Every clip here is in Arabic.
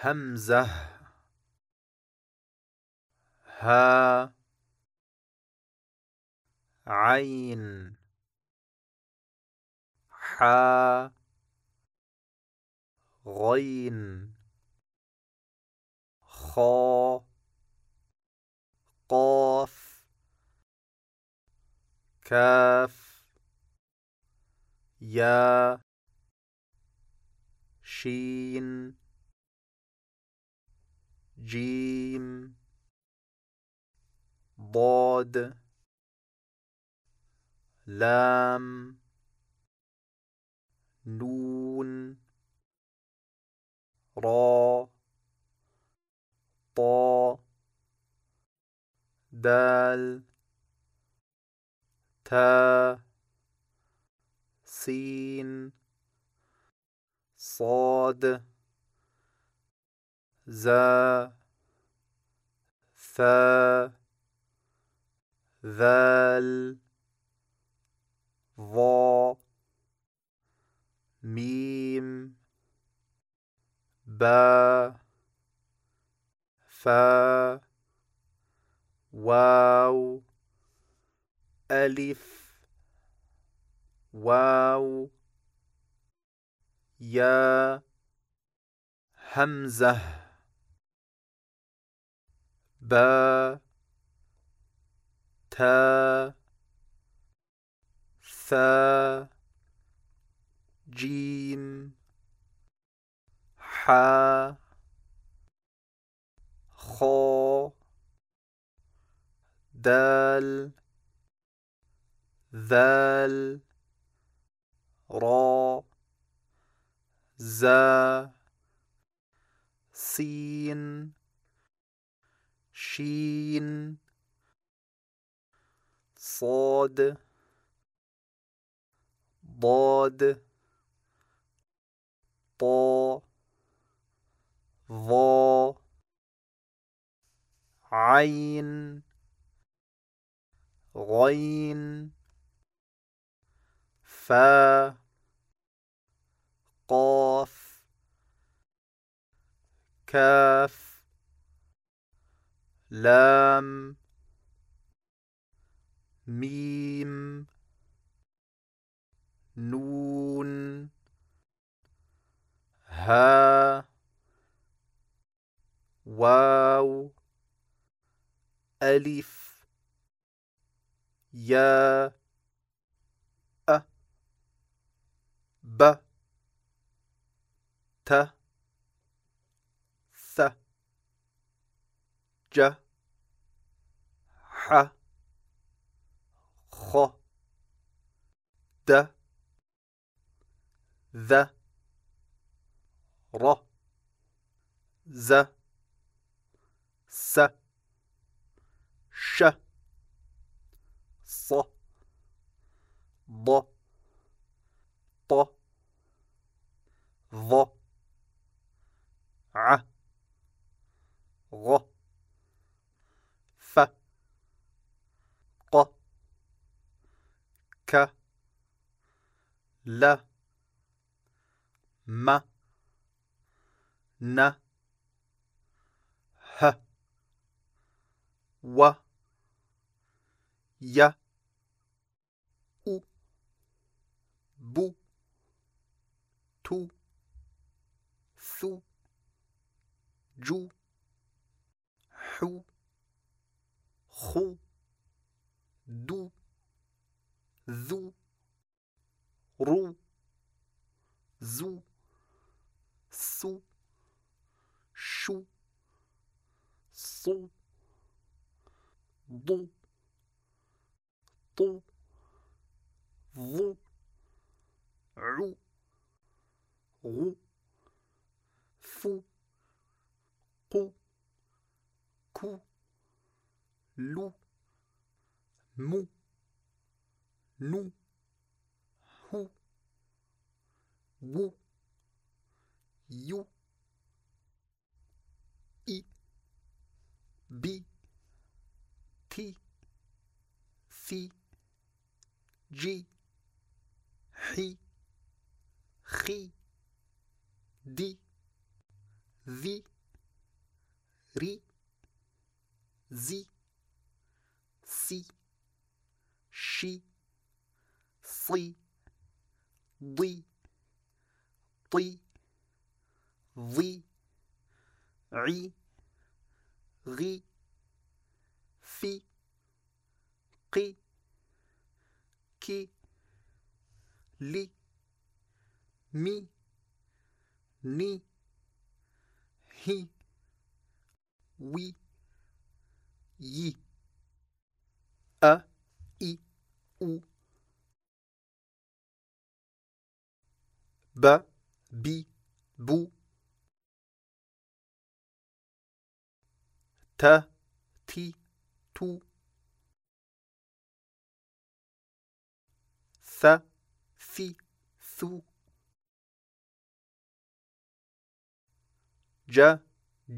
همزة. ها. عين. حا. غين. خا. قاف. كاف. يا. شين. جيم ضاد لام نون را طا دال تا سين صاد زا ثا ذال ظا ميم با فا واو ألف واو يا همزة با تا ثا جيم حا خا دال ذال را زا سين شين. صاد. ضاد. طا. ظا. عين. غين. فا. قاف. كاف. لام ميم نون ها واو ألف يا أ ب ت ث ج ح خ د ذ ر ز س ش ص ض ط ظ ع غ ف ق ك ل م ن ه و ي أو بو تو ثو جو حو خو دو ذو رو زو سو شو صو ضو طو ظو عو غو فو قو كو لو مو نو هو وو يو إي بي تي في جي حي خي دي ذي ري زي سي شي صي ضي طي ضي عي غي في قي كي لي مي ني هي وي يي أ إي أو ب بي بو. ت تي تو. ث ثي ثو ج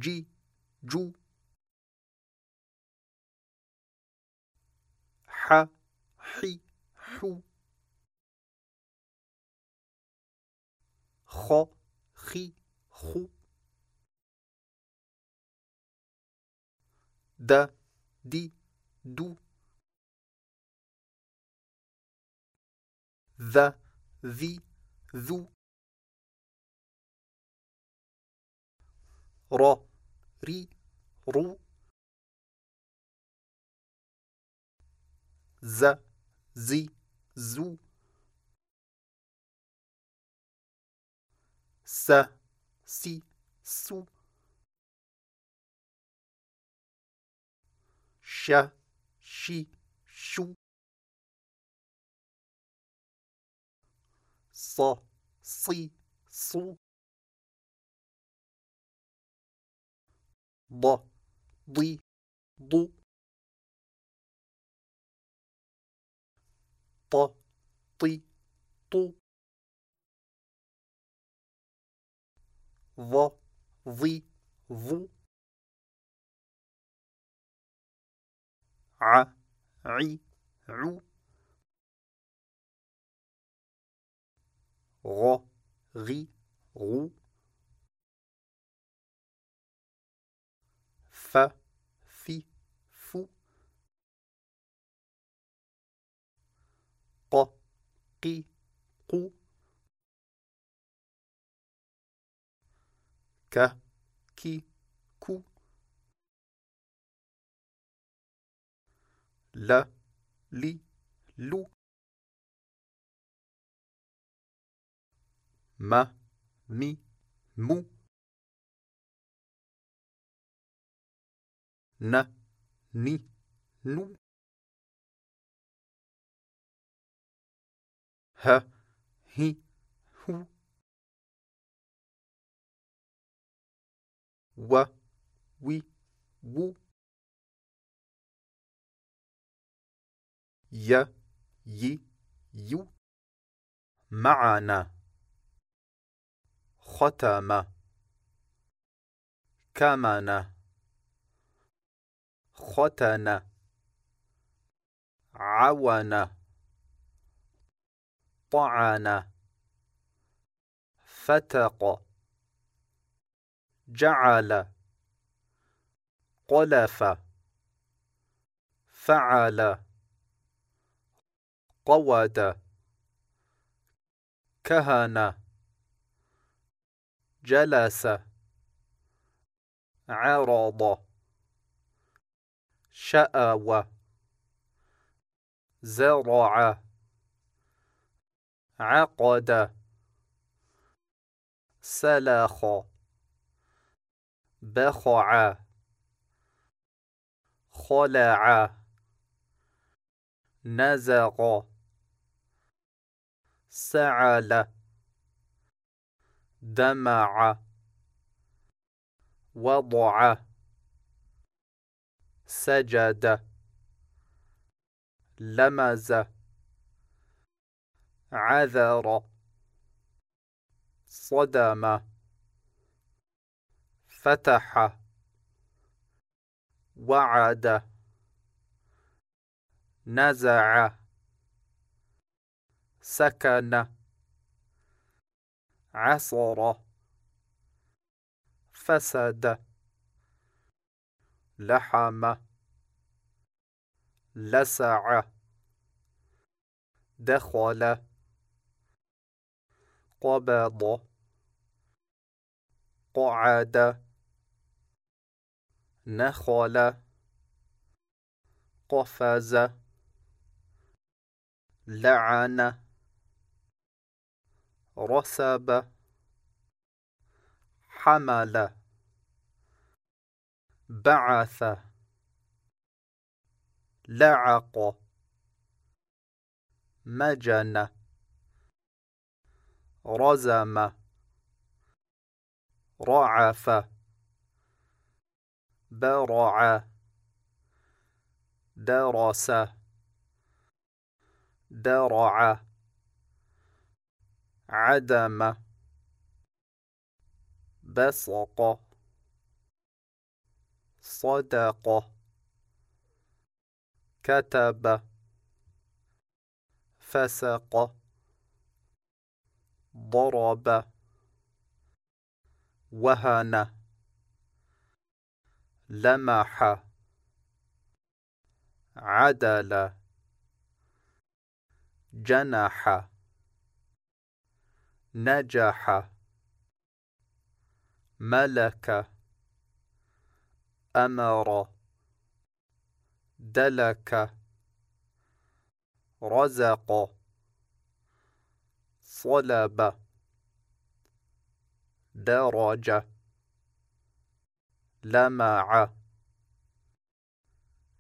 جي جو ح حي حو خ خي خو. د دي دو. ذا ذي ذو. را ري رو. ز زي زو س سي سو ش شي شو ص صي صو ض ضي ضو ط طي طو ظ ظي ظو ع عي عو غ غي غو ف في فو ق قي قو ك كي كو ل لي لو ما مي مو ن ني نو ه هي هو و وي وو ي ي يو معنا. ختم. كمن. ختن. عون. طعن. فتق. جعل قلف فعل قود كهن جلس عرض شأو زرع عقد سلخ. بخع. خلع. نزغ. سعل. دمع. وضع. سجد. لمز. عذر. صدم. فتح وعد نزع سكن عصر فسد لحم لسع دخل قبض قعد نخل قفز لعن رسب حمل بعث لعق مجن رزم رعف. برع. درس. درع. عدم. بصق. صدق. كتب. فسق. ضرب. وهن. لمح عدل. جنح. نجح. ملك. أمر. دلك. رزق. صلب. درج لمع.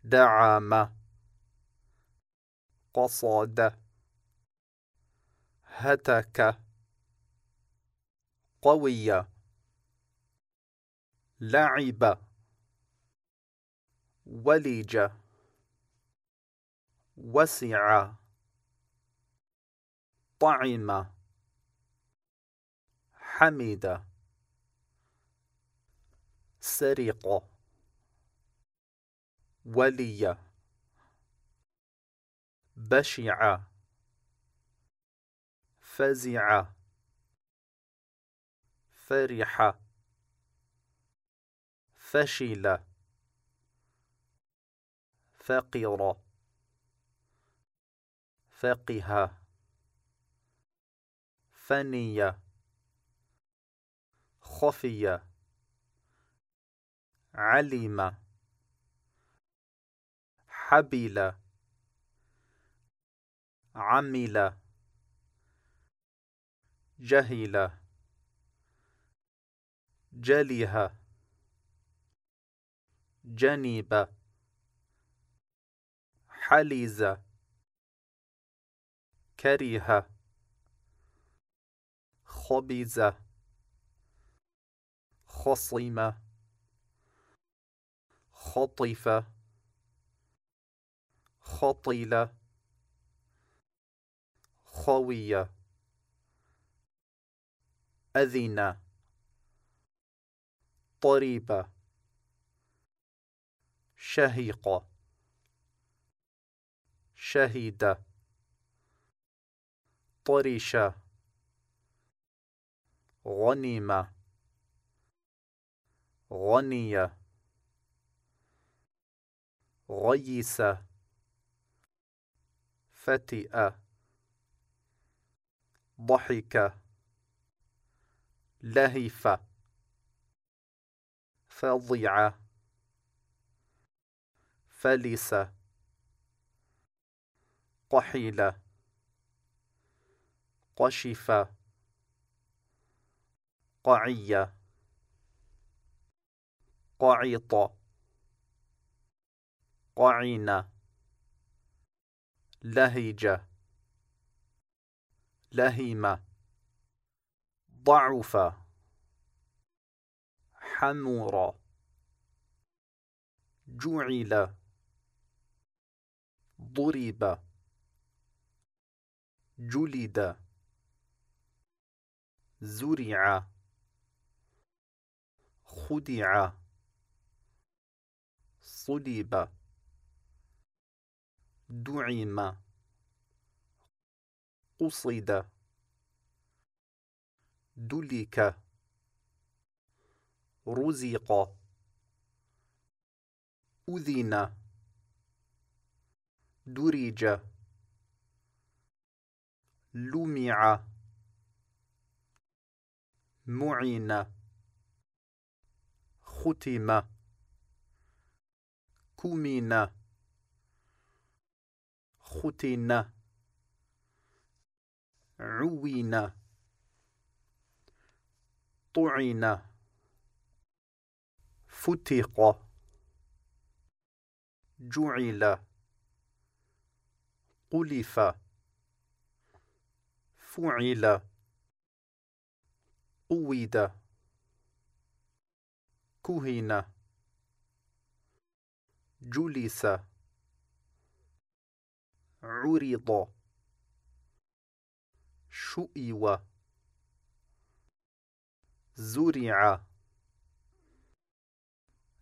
دعم. قصد. هتك. قوي. لعب. ولج. وسع. طعم. حمد. سرق. ولي. بشع. فزع. فرح. فشل. فقر. فقه. فني. خفي. علم حبل عمل جهل جله جنب حلز كره خبز خصم خطف خطل خوي أذن طريب شهيق شهد طرش غنم غني. غيس فتئ. ضحك. لهف. فظع فلس. قحل. قشف. قعي. قعط. قعن لهج لهم ضعف حمر جعل. ضرب. جلد. زرع. خدع. صلب. دعم. قصد. دلك. رزق. أذن. درج. لمع. معن. ختم. كمن. ختن عوين طعن فتق جعل. قلف. فعل. قويد. كهن. جلس. عرض. شؤيو زرع.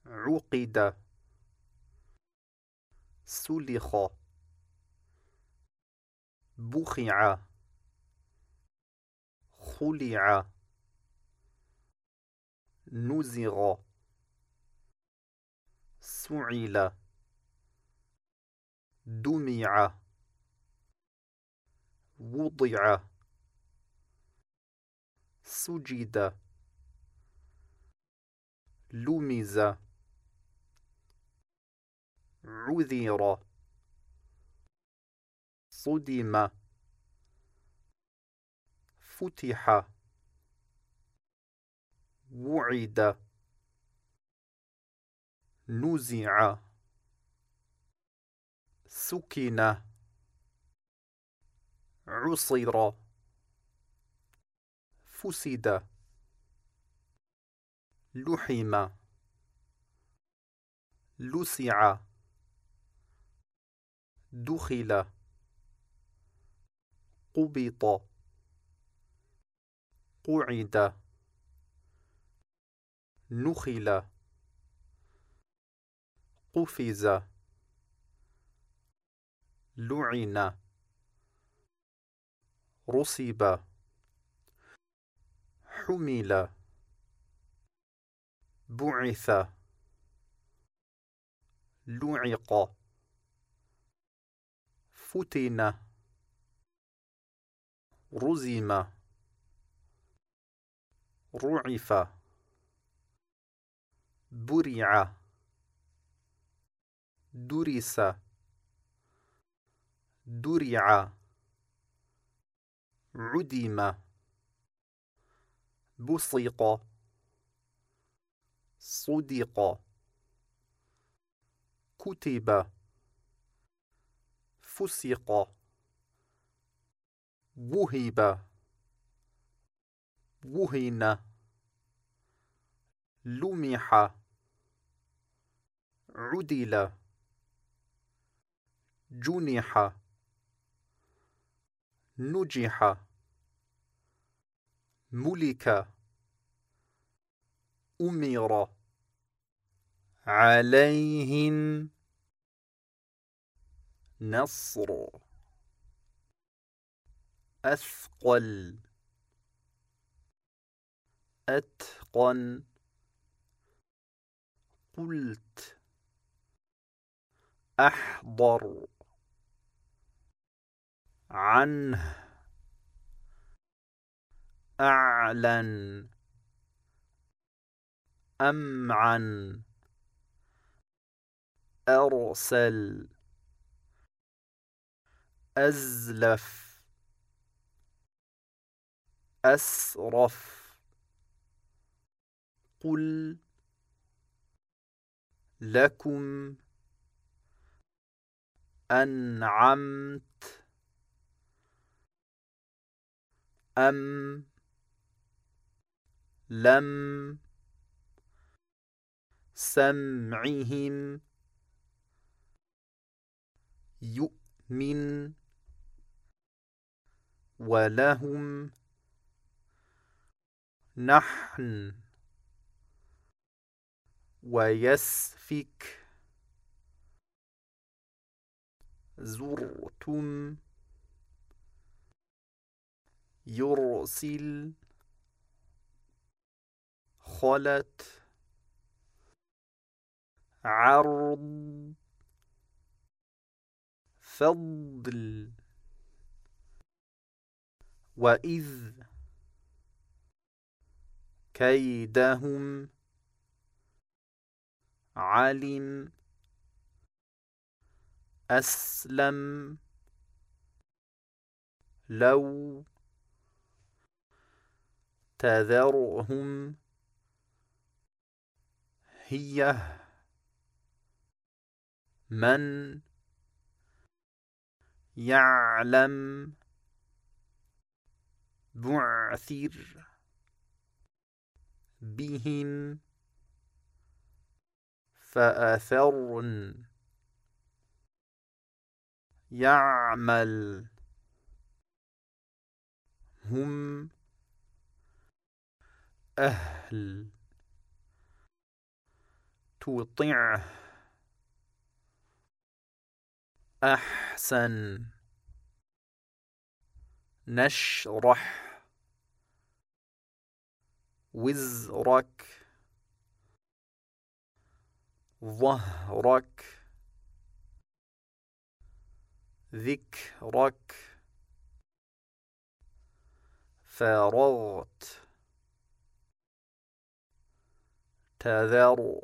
عقد. سلخ. بخع. خلع. نزغ. سعل. دمع. وضع. سجد. لمز. عذر. صدم. فتح. وعد. نزع. سكن. عصر فسد. لحم لسع. دخل. قبط. قعد. نخل. قفز. لعن. رصب حمل بعث لعق فتن رزم رعف برع درس درع عدم. بصق. صدق. كتب. فسق. وهب. وهن. لمح. عدل. جنح. نجح. ملك. أمر. عليهم نصر. أثقل. أتقن. قلت. أحضر. عنه. أعلن. أمعن. أرسل. أزلف. أسرف. قل. لكم. أنعمت. أم لم سمعهم يؤمن ولهم نحن ويسفك زرتم يرسل خلت عرض فضل. وإذ كيدهم علم أسلم لو تذرهم هي من يعلم بعثر بهم فأثرن يعمل هم أهل. تطعه أحسن. نشرح. وزرك. ظهرك. ذكرك. فرغت تذر.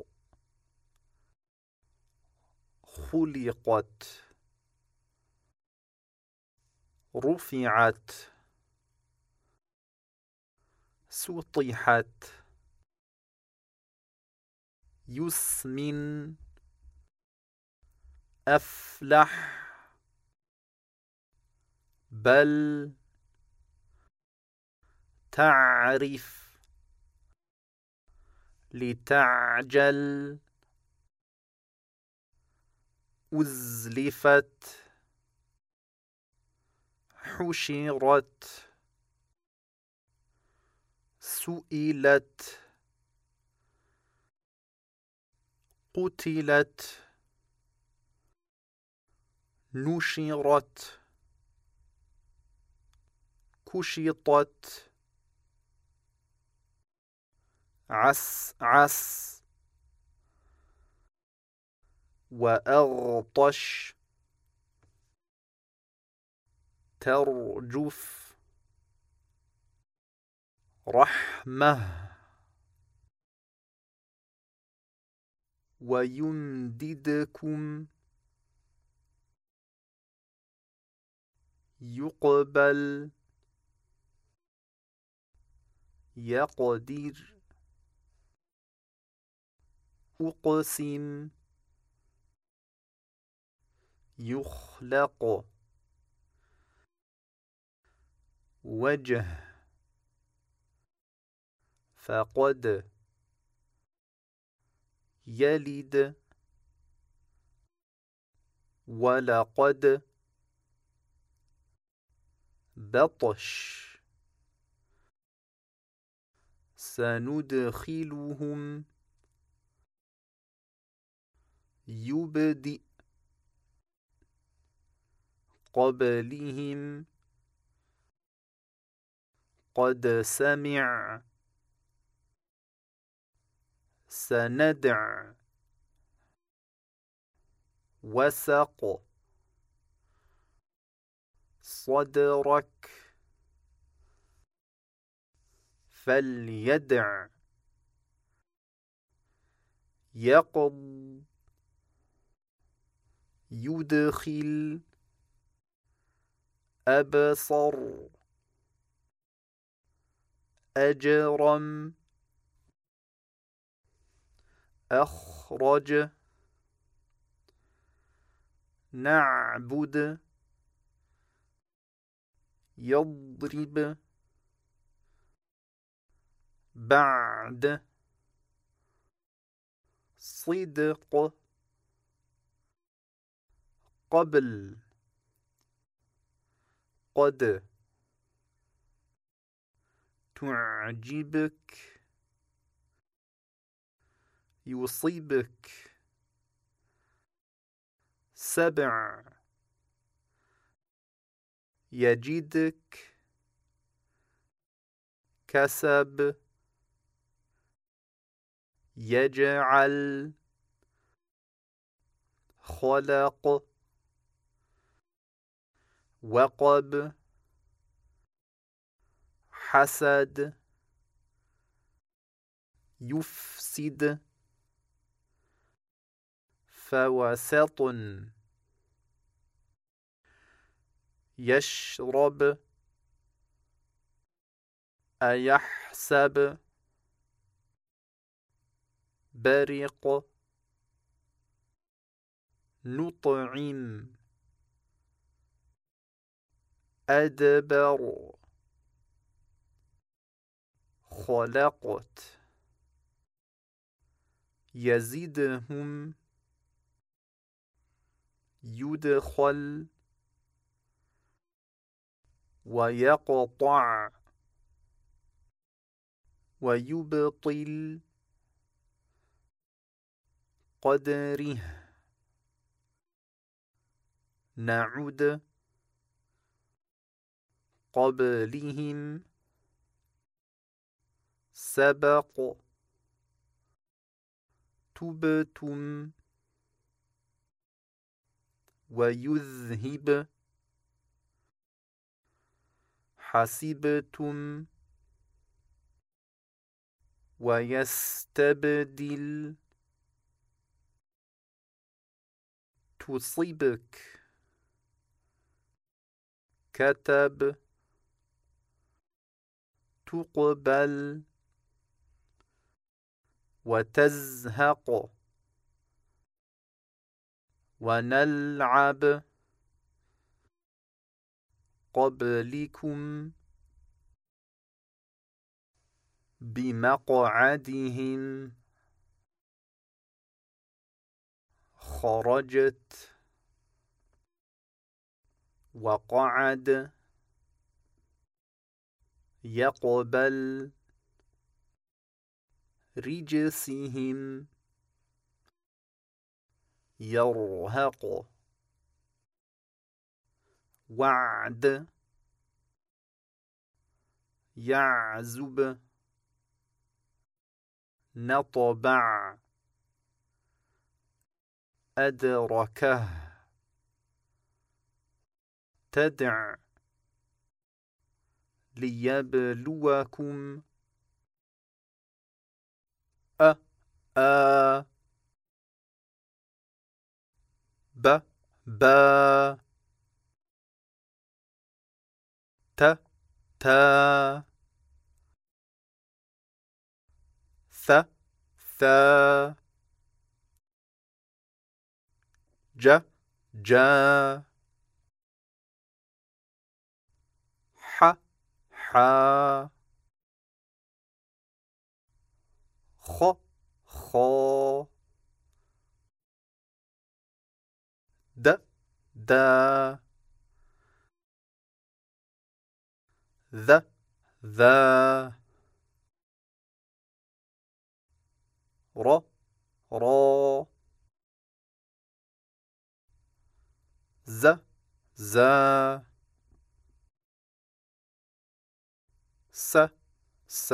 خلقت. رفعت. سطحت. يسمن. أفلح. بل. تعرف. لتعجل. أزلفت. حشرت. سئلت. قتلت. نشرت. كشطت. عس عس. وأغطش. ترجف. رحمة. ويمددكم يقبل. يقدر. أقسم. يخلق. وجه. فقد. يلد. ولقد. بطش. سندخلهم. يبدئ قبلهم. قد سمع. سندع. وسق. صدرك. فليدع. يقض. يدخل أبصر. أجرم. أخرج. نعبد. يضرب. بعد. صدق. قبل قد تعجبك يصيبك سبع يجدك كسب يجعل خلق وقب حسد يفسد فوسط يشرب أيحسب برق نطعم. أدبر. خلقت. يزيدهم. يدخل. ويقطع. ويبطل. قدره. نعود. قبلهم. سبق. تبتم. ويذهب. حسبتم. ويستبدل. تصيبك كتب. تقبل وتزهق. ونلعب قبلكم بمقعدهم. خرجت وقعد يقبل رجسهم. يرهق. وعد. يعزب. نطبع. أدركه. تدع. ليبلوكم أ آ ب ب ت ت ث ث ج ج ح خ. خ. د. د. ذ. ذ. ر. ر. ز. ز. س س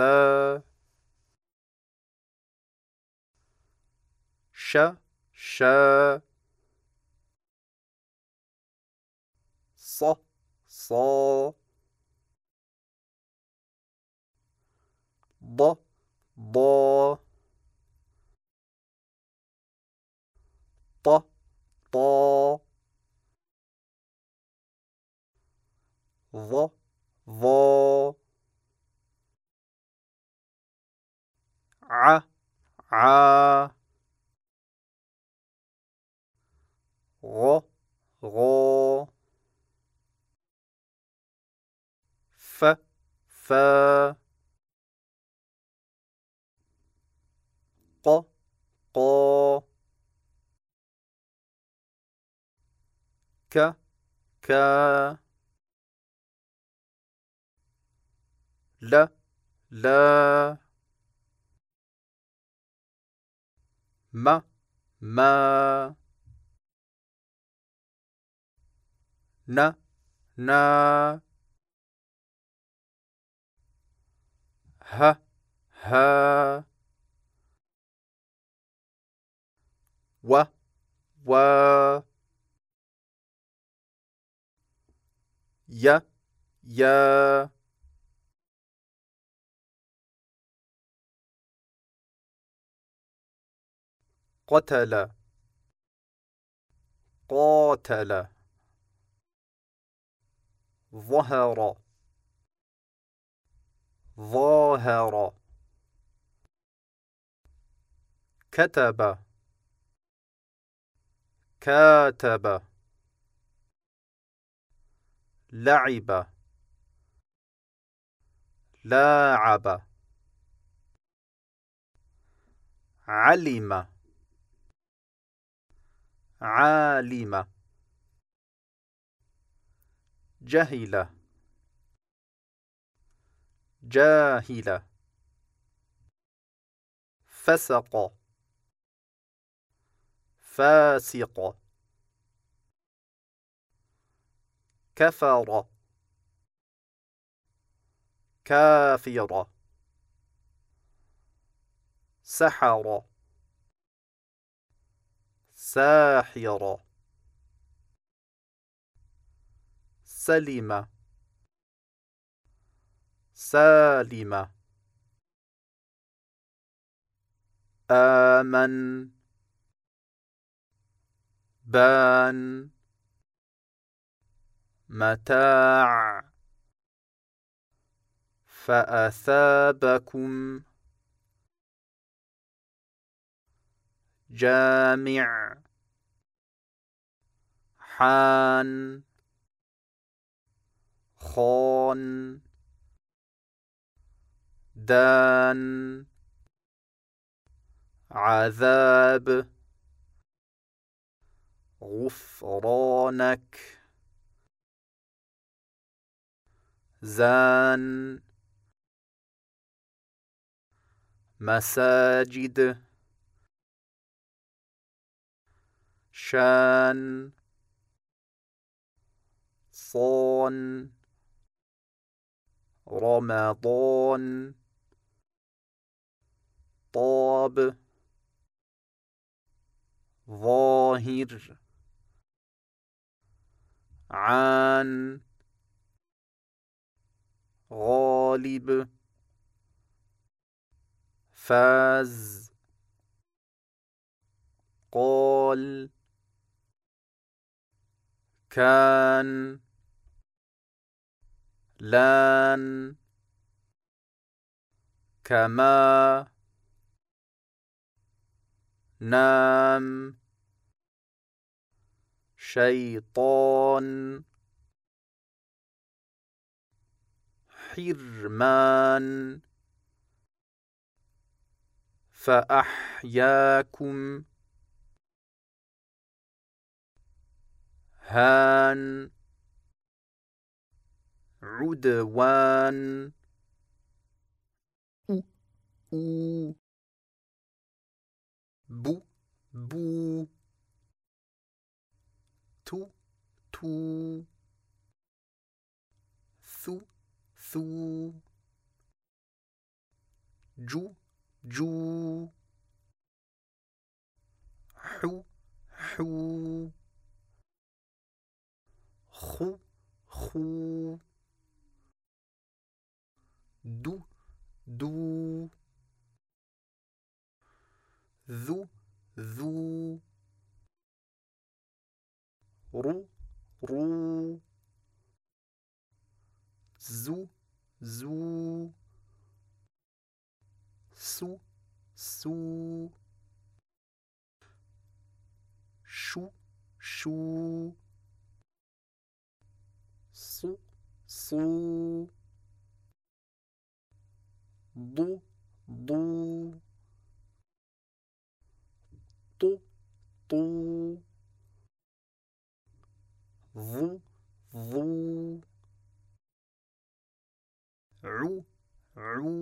ش ش ص ص ض ض ط ط ظ ظ ع ع غ غ ف ف ق ق ك ك ل ل م ما ن نا ه ها و و ي يا قتل. قاتل. ظهر. ظاهر. كتب. كاتب. لعب. لاعب. علم. عالم جهل جاهل فسق. فاسق. كفر. كافر. سحر. ساحر سلم سالم آمن. بان. متاع. فأثابكم. جامع. حان. خان. دان. عذاب. غفرانك. زان. مساجد. شان صان رمضان طاب ظاهر عان غالب فاز قال كان لأن كما نام شيطان حرمان فأحياكم هان عدوان. أو. بو بو. تو تو. ثو ثو. جو جو. حو حو. خو خو. دو دو. ذو ذو. رو رو. زو زو. سو سو. شو شو. صو صو ضو ضو طو طو ظو ظو عو عو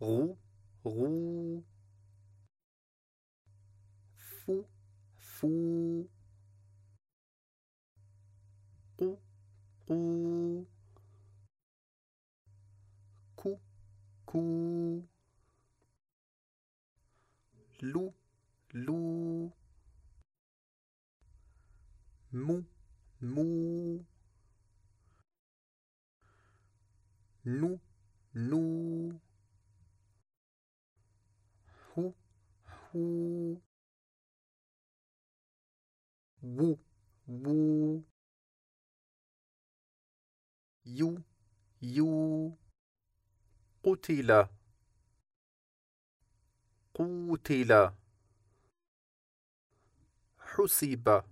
غو غو فو فو قو قو كو كو لو لو مو مو نو نو هو هو وو وو يو يو. قتل. قوتل حسب.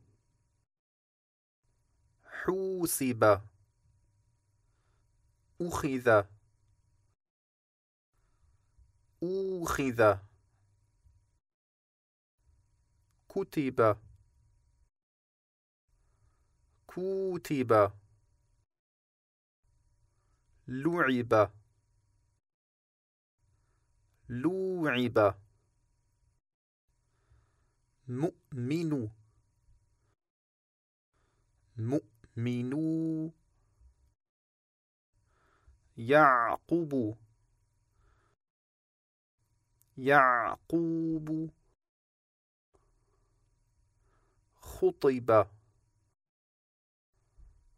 حوسب أخذ. أوخذ كتب. كتب. لعب. لوعب مؤمن. مؤمن. يعقب يعقوب. خطب.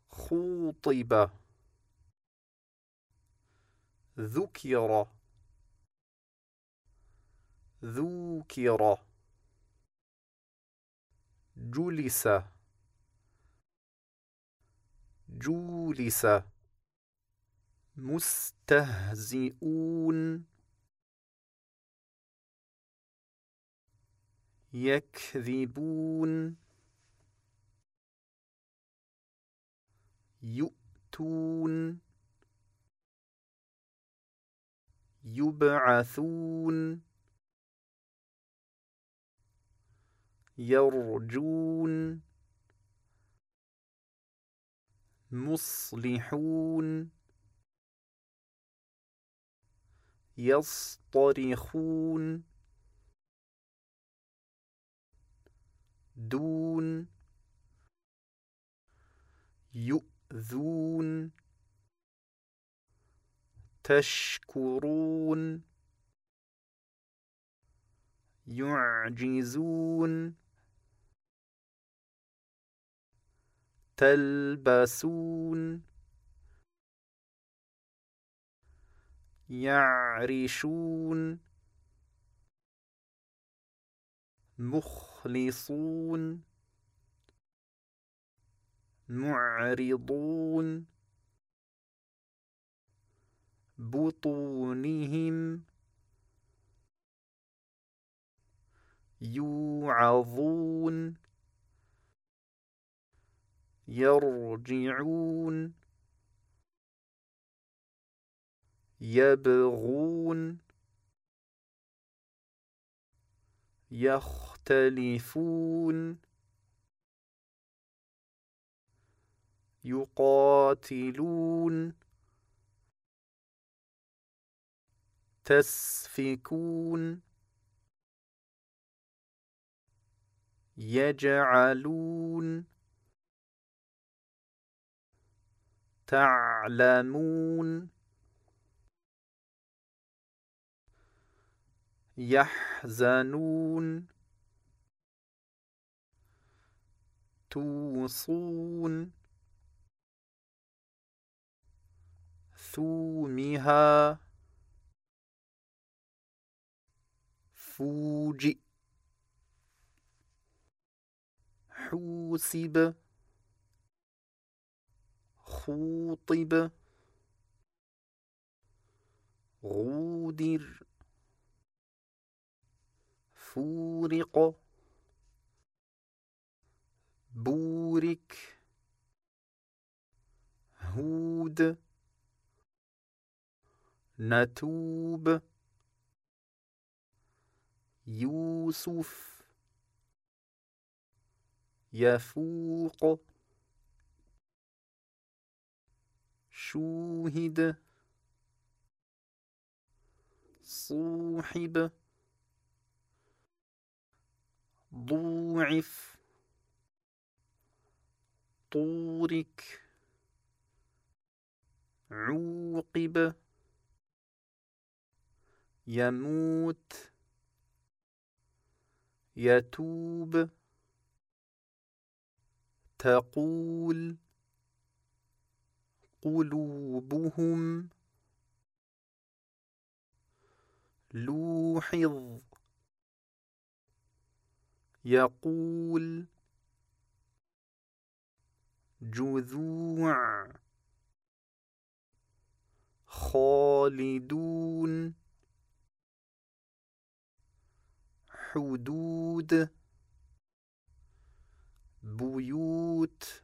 خوطب ذكر. ذوكر جلس. جولس مستهزئون. يكذبون. يؤتون. يبعثون. يرجون. مصلحون. يصطرخون. دون. يؤذون. تشكرون. يعجزون. تلبسون. يعرشون. مخلصون. معرضون. بطونهم يوعظون يرجعون يبغون يختلفون يقاتلون تسفكون يجعلون تعلمون يحزنون توصون ثومها فوجئ. حوسب خوطب. غودر. فورق. بورك. هود. نتوب. يوسف. يفوق. شوهد. صوحب. ضوعف. طورك. عوقب. يموت. يتوب. تقول قلوبهم لوحظ. يقول جذوع. خالدون. حدود بيوت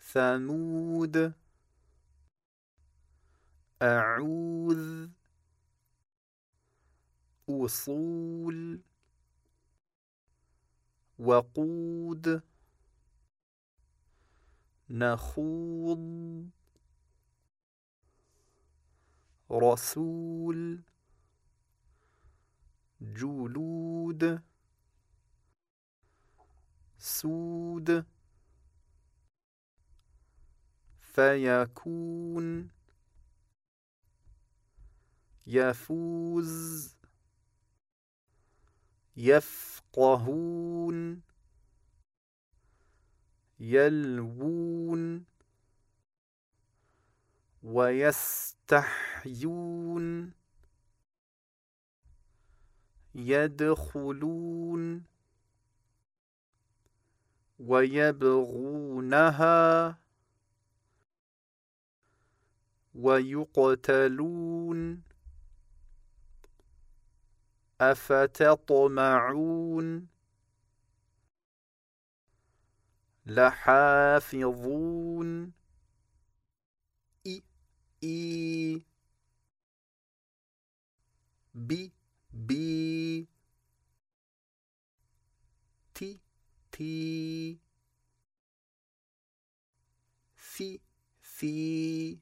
ثمود أعوذ أصول وقود نخوض رسول جلود سود فيكون يفوز يفقهون يلوون ويستحيون. يدخلون ويبغونها ويقتلون. أفتطمعون. لحافظون. إي إي بي بي تي تي في في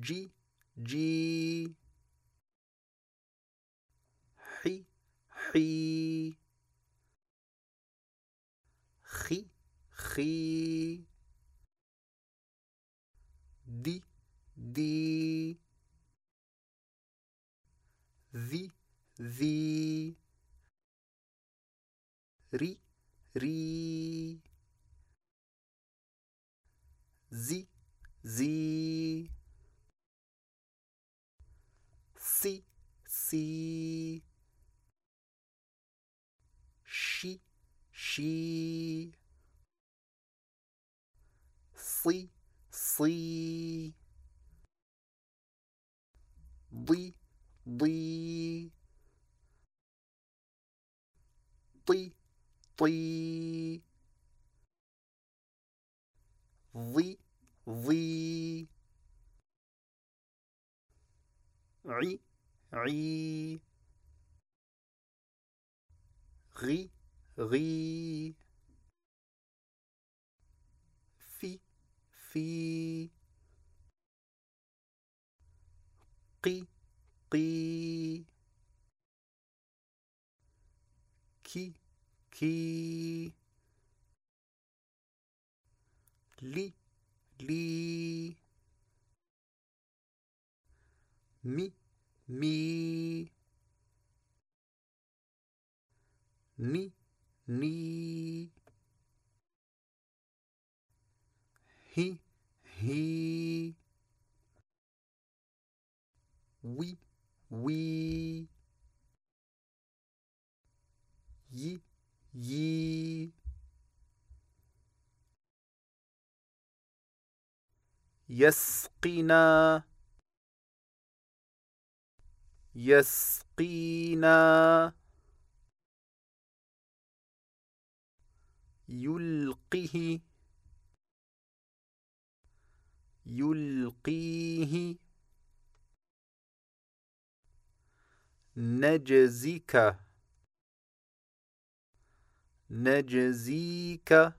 جي جي حي حي خي خي دي دي ذي ذي ري ري زي زي سي سي شي شي صي صي ضي ضي. طي طي ضي. ضي. عي. عي. غي. غي. في. في. قي. قي كي كي لي لي مي مي ني ني هي هي وي وي يي يي يسقنا يسقينا يلقه يلقيه نجزيك. نجزيك.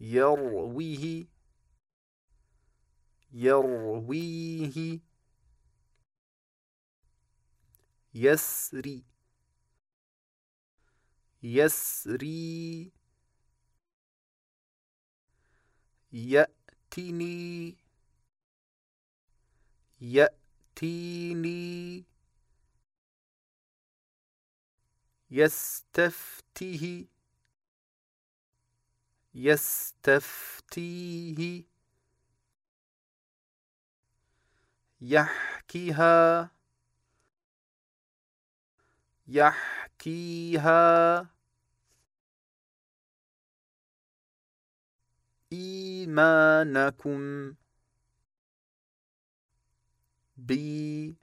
يرويه. يرويه. يسري. يسري. يأتني. يأتني. يستفتيني يستفته يستفتيه. يحكيها. يحكيها. إيمانكم. بي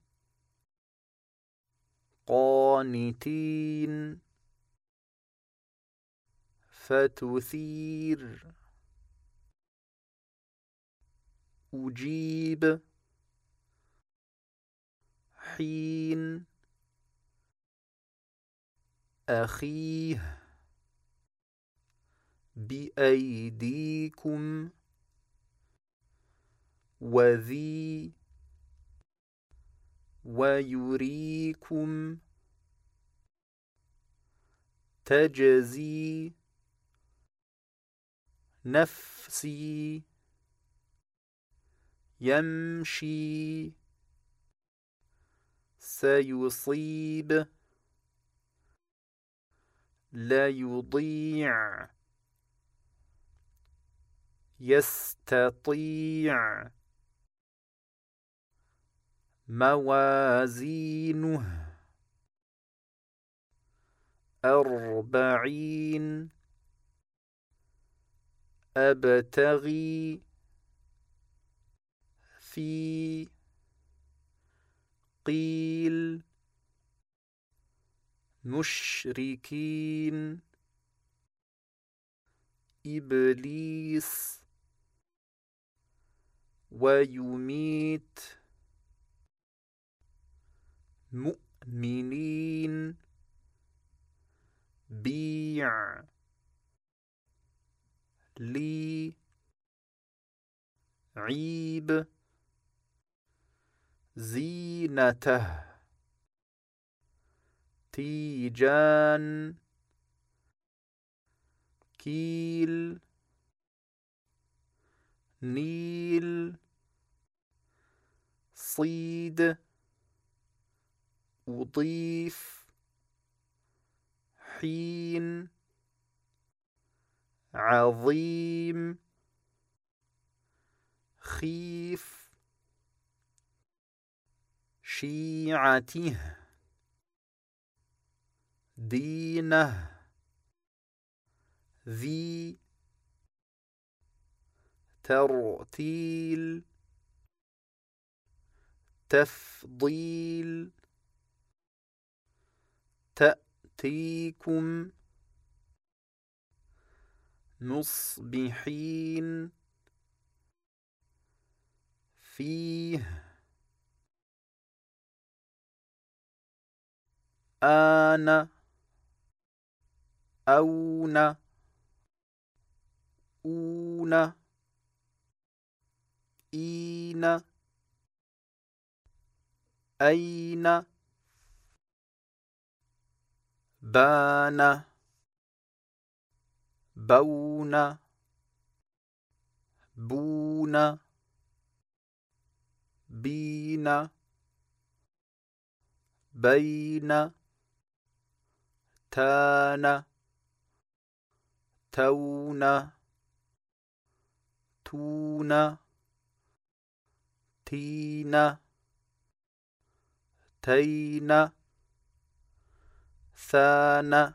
قانتين فتثير أجيب حين أخيه بأيديكم وذي ويريكم تجزي نفسي يمشي سيصيب لا يضيع يستطيع موازينه. أربعين. أبتغي في قيل مشركين. إبليس ويميت. مؤمنين. بيع. لي عيب زينته. تيجان. كيل. نيل. صيد. أضيف حين عظيم خيف شيعته دينه ذي ترتيل تفضيل تأتيكم مصبحين فيه آن أون أون إين أين بان بون بون بين بين تان تون تون تين تين ثان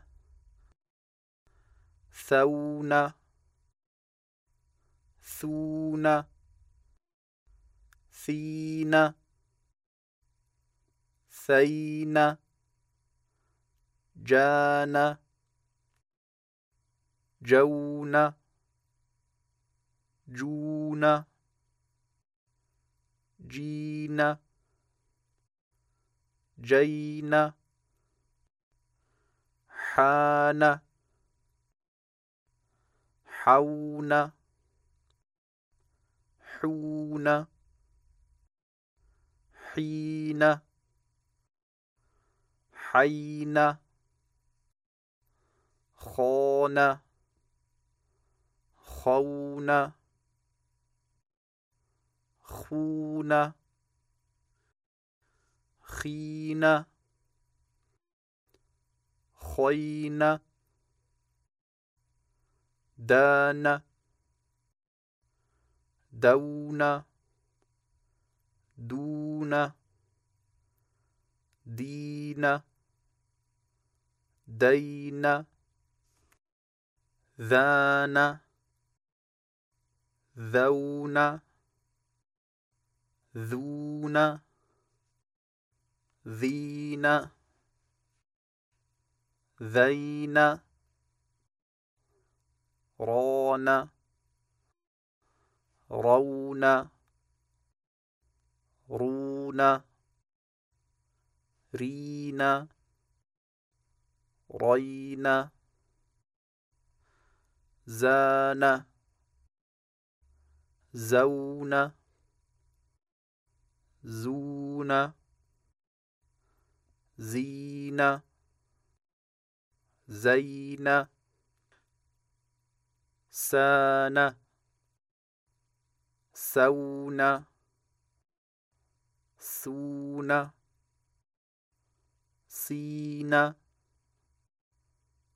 ثون ثون ثين ثين جان جون جون جين جين حان حون حون حين حين خان خون خون خين خين دان دون دون دين دين ذان ذون ذون ذين ذين ران رون رون رين رين زان زون زون زين زين سان سون سون سين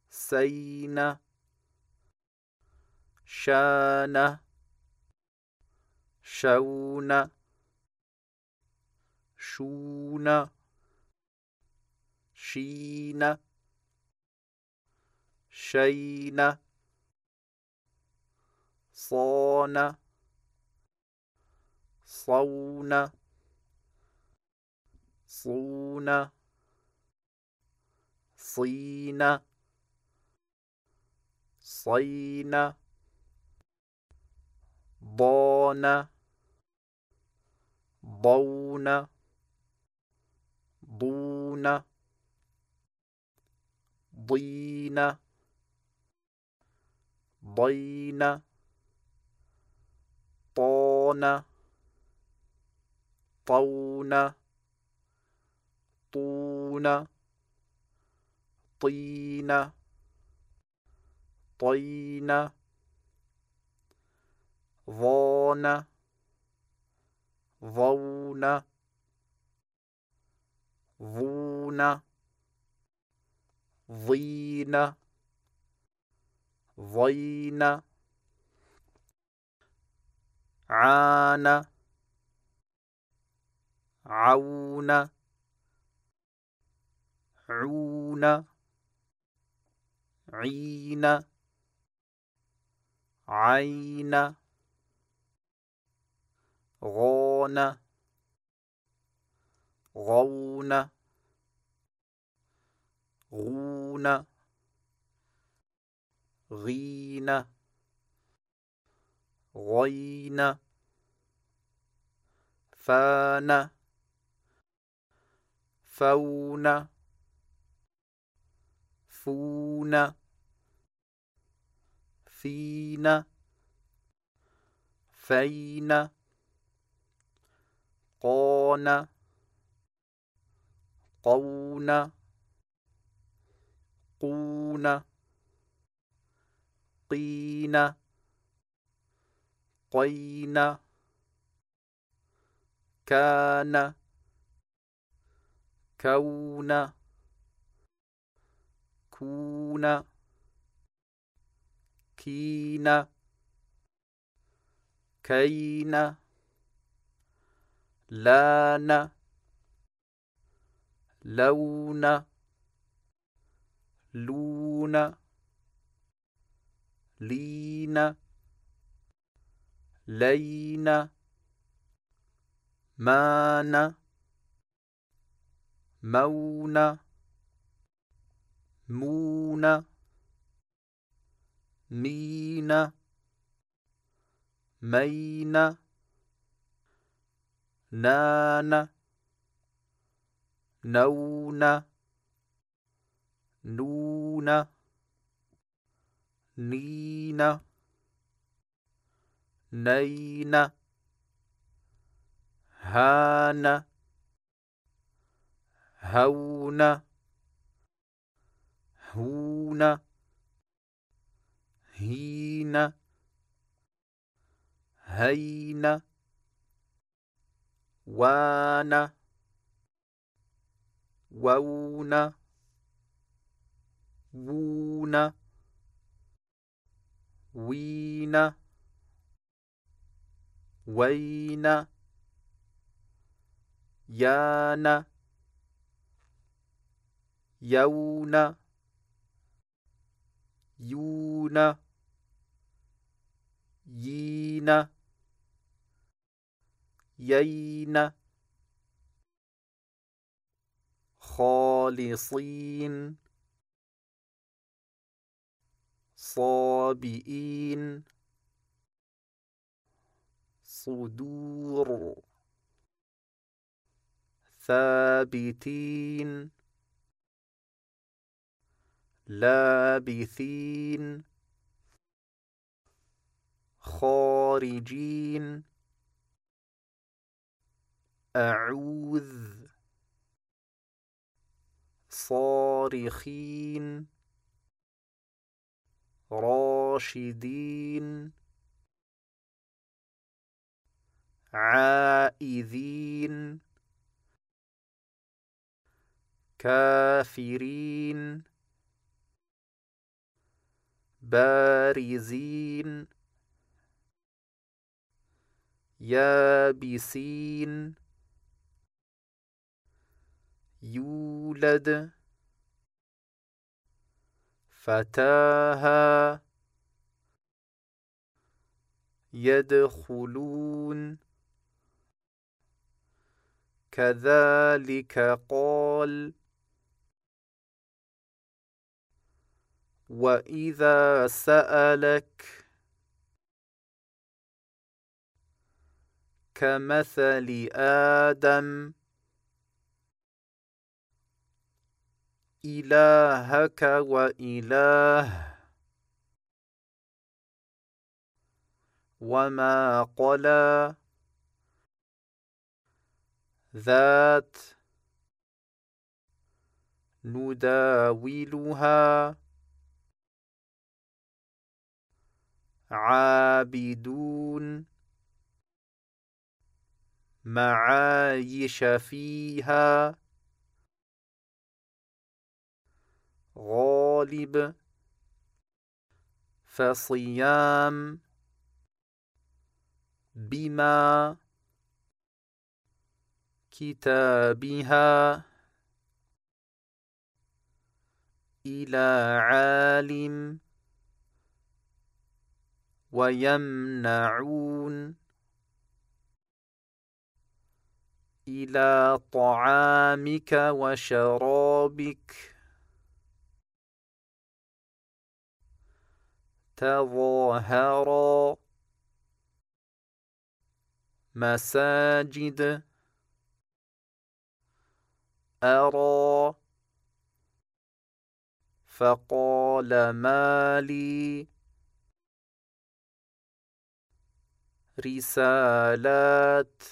سين شان شون شون شين شين صان صون صون صين صين ضان ضون ضون ضين ضين طون طون طون طين طين ظان ظون ظون ضين ضين عان عون عون عين عين غون غون غون غين غين فان. فون. فون. فين. فين. قون قون. قون. قين قين كان. كون. كون. كين. كين. لأن. لون. لون. لين لين مان مون مون مين مين نان نون نون نين نين هان هون هون هين هين وان وون وون وين وين يان يون يون يين يين خالصين؟ صابئين صدور. ثابتين. لابثين. خارجين. أعوذ. صارخين. راشدين. عائذين كافرين. بارزين. يابسين. يولد. فتاها يدخلون كذلك قال واذا سالك كمثل آدم إلهك وإله. وما قلى ذات نداولها عابدون معايش فيها. غالب. فصيام بما كتابها إلى عالم ويمنعون إلى طعامك وشرابك. تظاهرا. مساجد. أرى. فقال ما لي رسالات.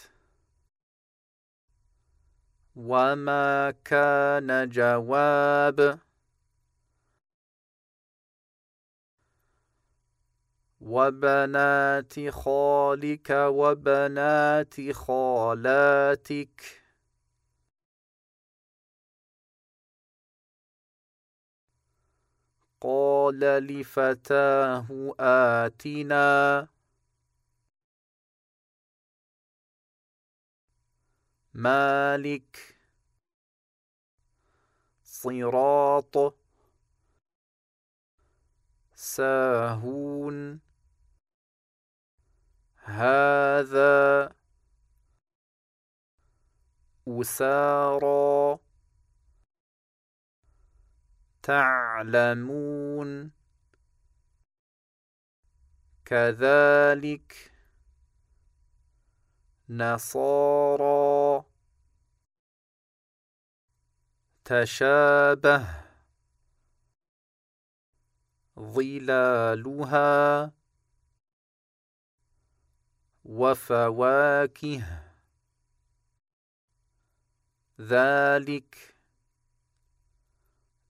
وما كان جواب. وبنات خالك وبنات خالاتك. قال لفتاه آتنا. مالك. صراط. ساهون. هذا أسارى تعلمون كذلك نصارى تشابه ظلالها وفواكه. ذلك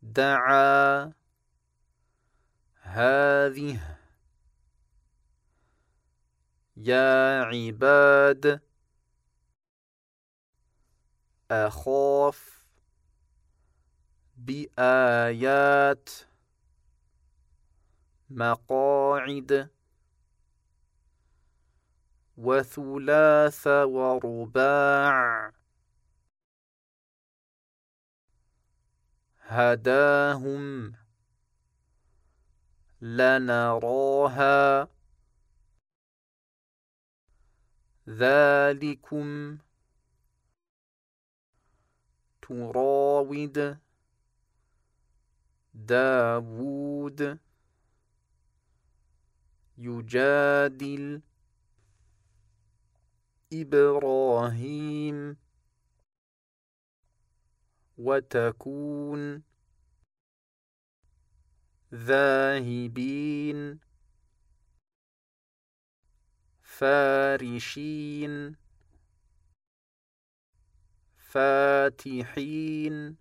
دعا هذه. يا عباد أخاف بآيات مقاعد. وثلاث ورباع. هداهم لنراها. ذلكم تراود داود يجادل إبراهيم وتكون ذاهبين فارشين فاتحين.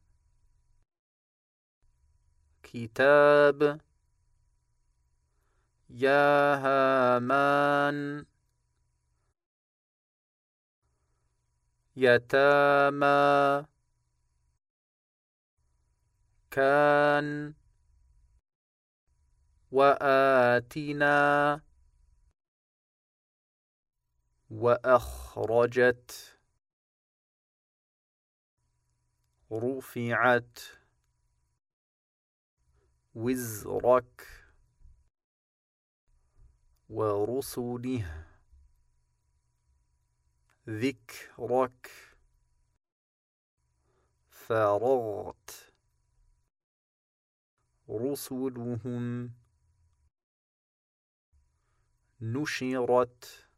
كتاب يا هامان. يتامى. كان. وآتنا وأخرجت. رفعت. وزرك. ورسله. ذكرك. فرغت رسلهم. نشرت.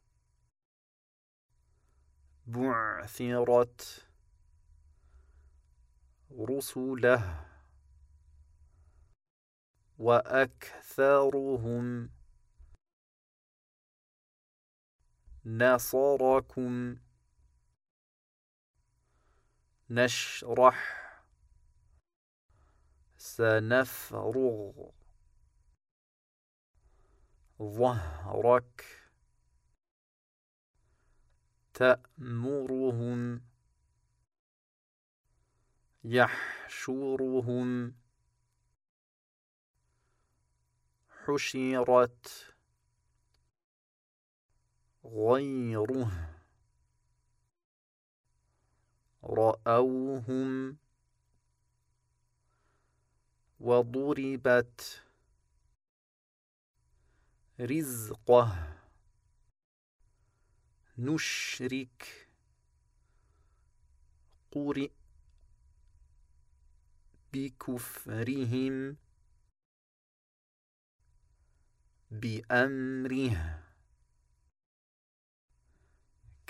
بعثرت. رسله. وأكثرهم. نصركم. نشرح. سنفرغ. ظهرك. تأمرهم. يحشرهم. حشرت. غيره. رأوهم وضربت رزقه. نشرك. قرئ بكفرهم بأمره.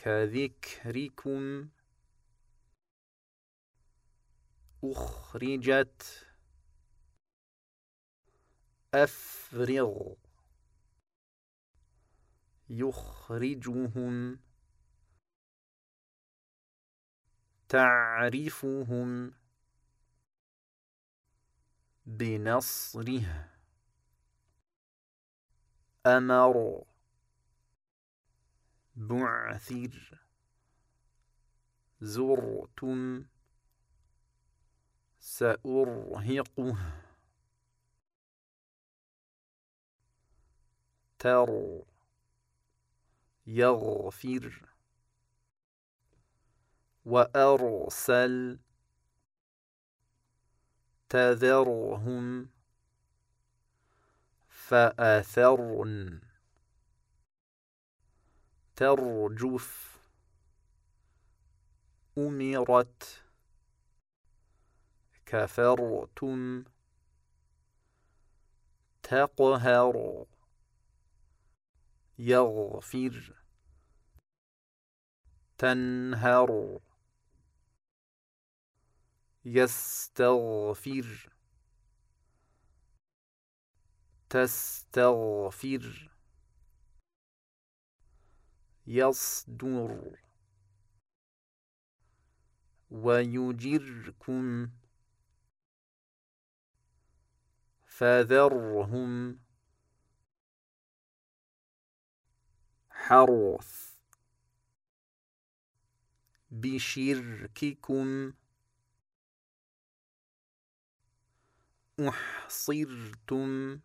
كذكركم أخرجت أفرغ يخرجهم تعرفهم بنصره أمر بعثر زرتم سأرهقه. تر يغفر. وأرسل تذرهم فأثرن. ترجف. أمرت. كفرتم. تقهر. يغفر. تنهر. يستغفر. تستغفر. يصدر. ويجركم. فذرهم. حرث. بشرككم. أحصرتم.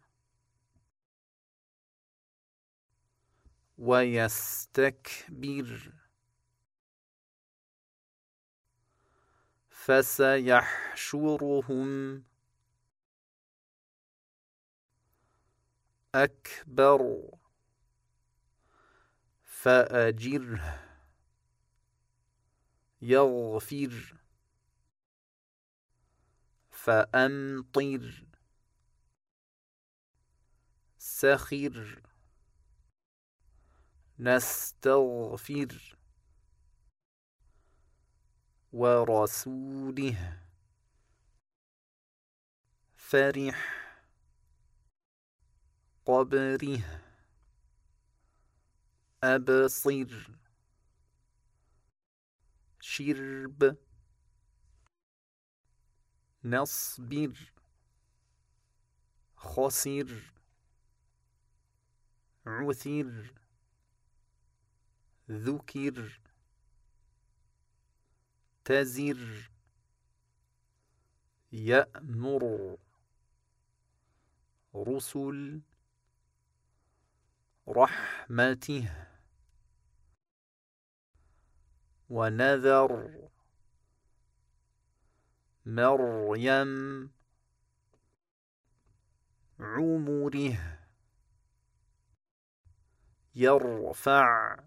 ويستكبر. فسيحشرهم. أكبر. فأجره. يغفر. فأمطر. سخر. نستغفر ورسوله. فرح قبره. أبصر. شرب. نصبر. خسر. عثر. ذكر تزر يأمر رسل رحمته ونذر مريم عمره يرفع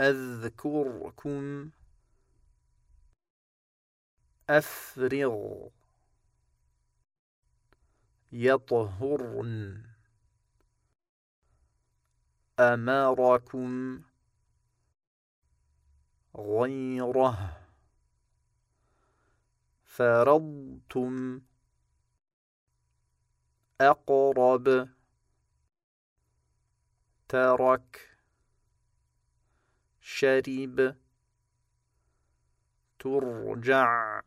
أذكركم أفرغ يطهرن أمركم غيره فرضتم أقرب ترك شرب ترجع.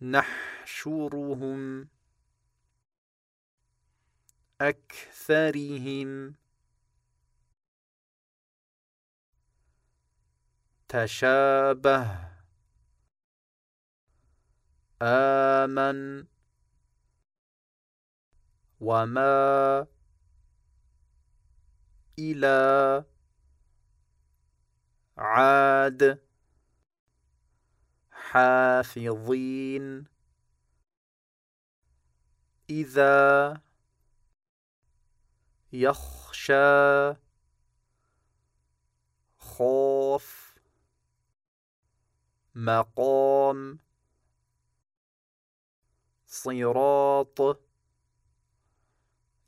نحشرهم أكثرهم تشابه. آمن. وما إلى عاد حافظين. إذا يخشى خوف مقام صراط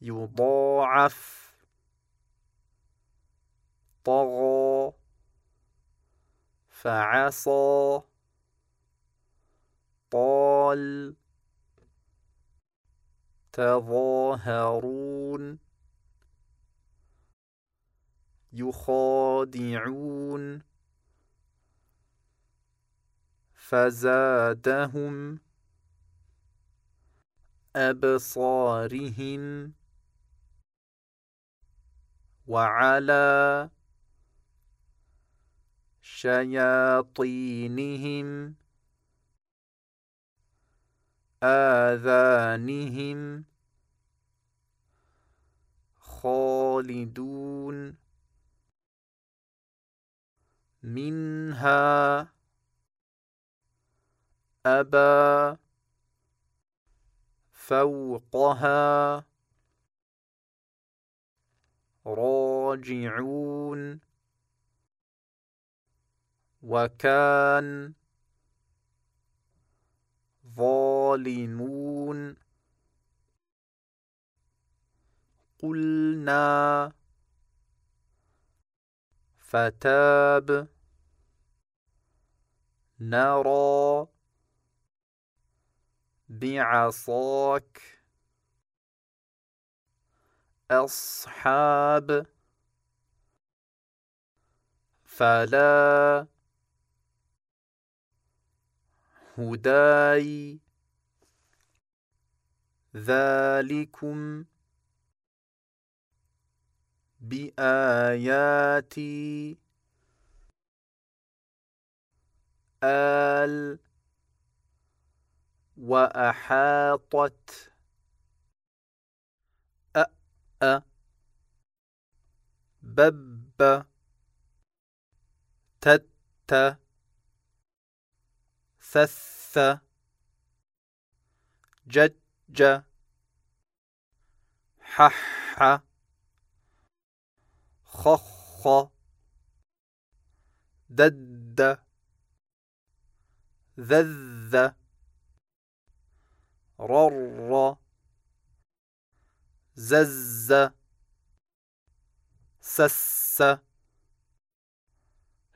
يضاعف طغى فعصى طال تظاهرون يخادعون فزادهم أبصارهم وعلى شياطينهم آذانهم خالدون منها أبى فوقها راجعون. وكان ظالمون. قلنا فتاب. نرى بعصاك. أصحاب. فلا هداي. ذلكم بآياتي آل وأحاطت أ بب تت ثث جج حح خخ دد ذذ رر زز سس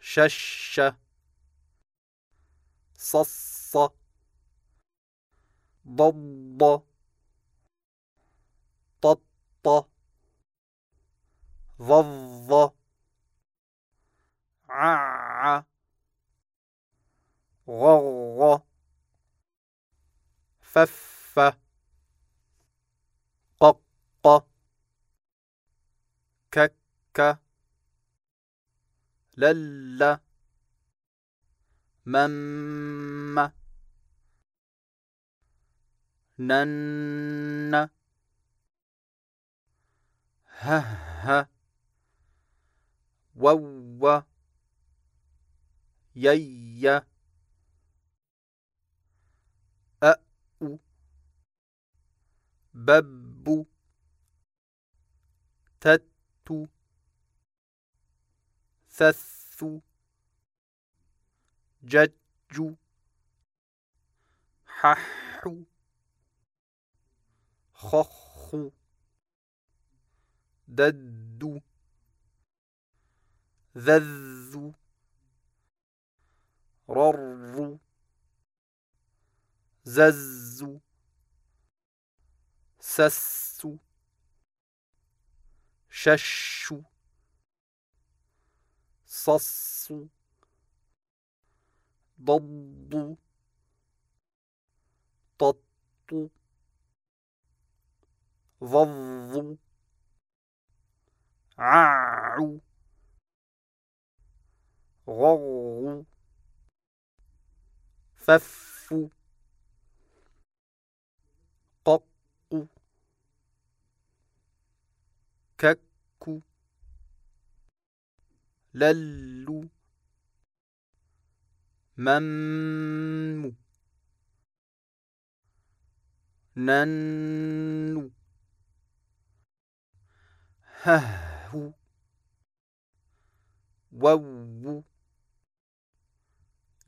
شش صص. ضض. طط. ضض عع. غغ. فف. قق. كك. لل. مم نن هه وو يي أأ بب تت ثث جج حح خخ دد ذذ رر زز سس شش صص ضض طط ضض عع غغ فف قق كك لل مم نن هه وو.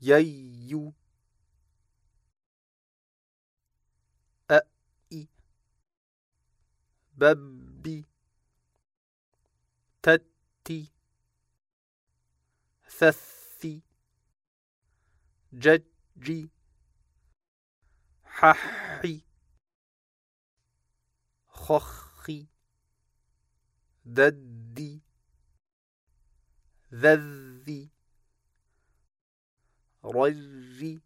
يي أي ببي. تتي. ثثي ججي. ححي. خخي. ددي. ذذي. رجي.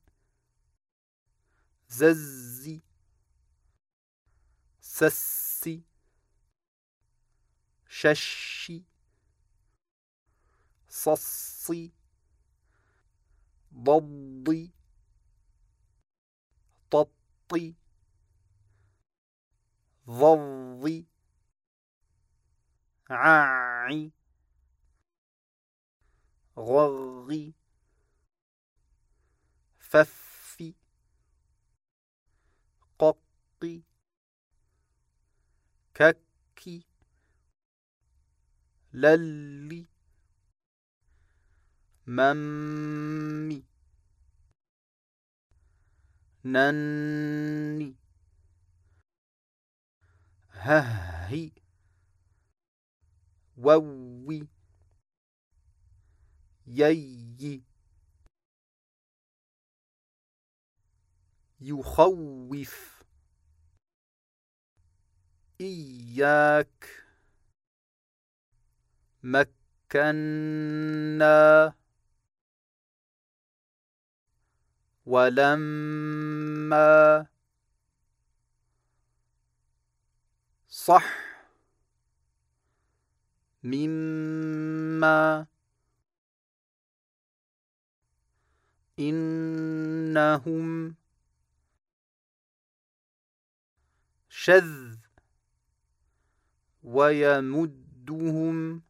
ززي. سسي. ششي. صصي. ضضي ططي ضضي عاعي غغي ففي ققي ككي للي ممي. نني. ههي ووي. يي يخوف. إياك. مكنا. ولما صح مما إنهم شذ ويمدهم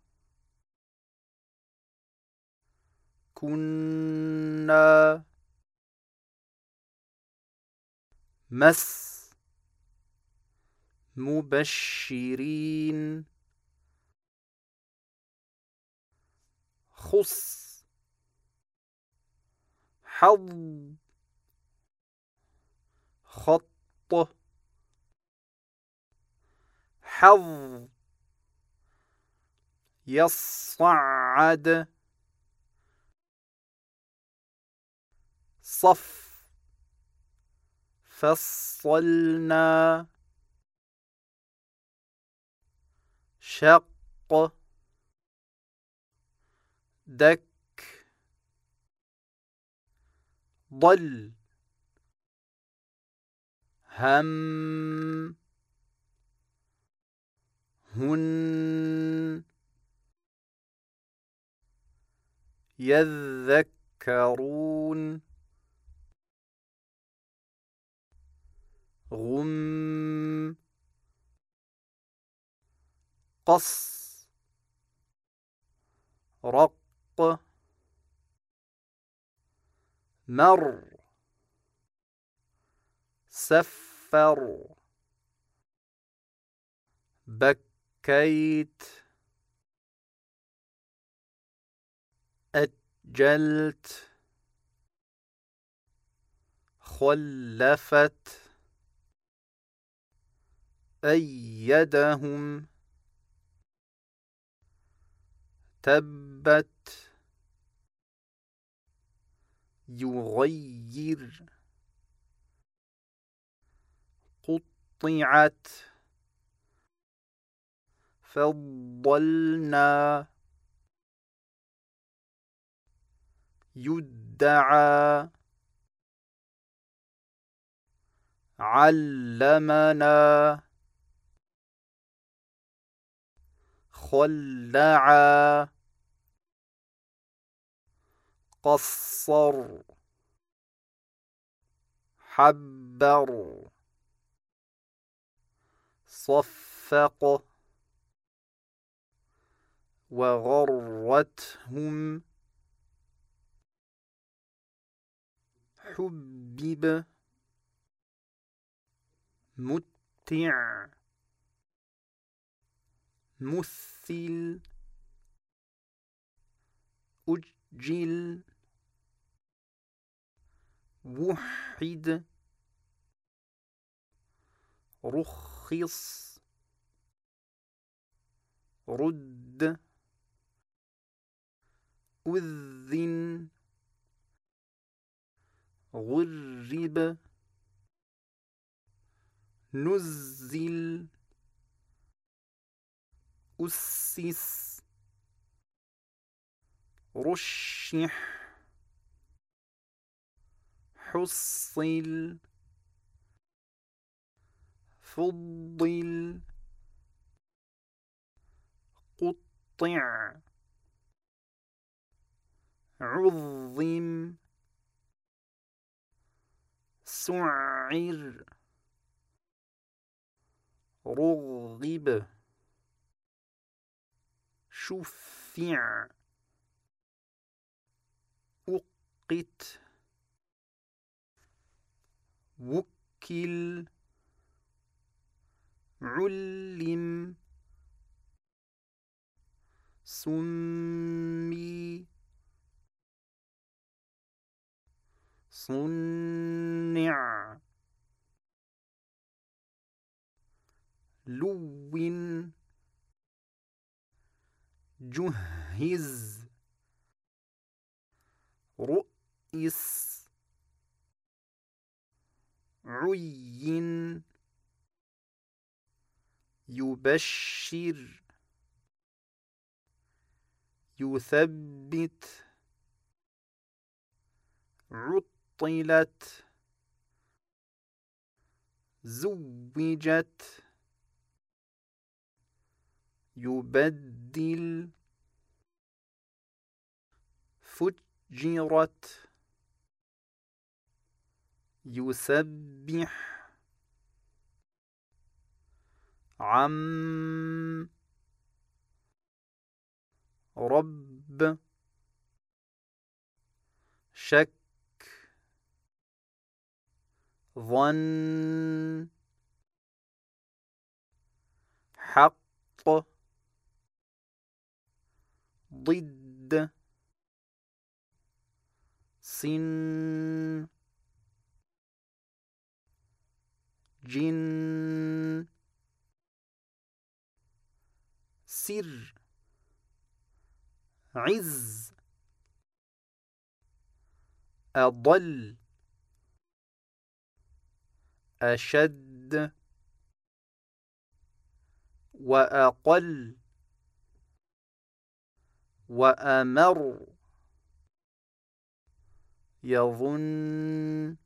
كنا مس مبشرين. خص حظ خط حظ يصعد صف فصلنا شق دك ضل هم هن يذكرون غم. قص. رق. مر. سفر. بكيت. أجلت. خلفت. أيدهم تبت يغير قطعت فضلنا يدعى علمنا خلعا قصر. حبر. صفق. وغرتهم. حبب. متع. مثل أجل وحد رخص رد أذن غرب نزل أسس. رشح. حصل. فضل. قطع. عظم. سعر. رغب. شفع أقت وكل. علم. سمي. صنع. لون. جهز. رؤيس عين. يبشر. يثبت. عطلت. زوجت. يبدل فجرت يسبح عم رب شك ظن حق ضد سن جن سر عز أضل أشد وأقل وأمر. يظن.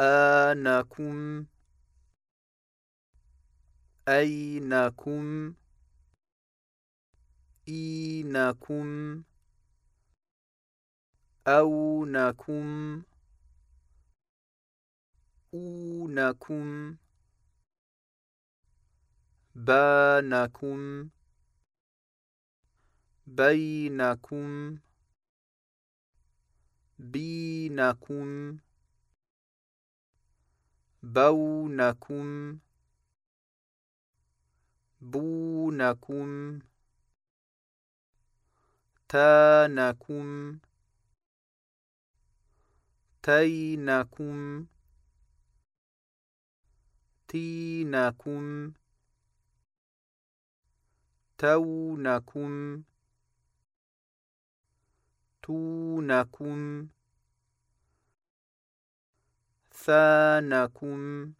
آنكم. أينكم. إينكم. أونكم. أونكم. بانكم بينكم بينكم بونكم بونكم تانكم تينكم تينكم تونكم تونكم ثانكم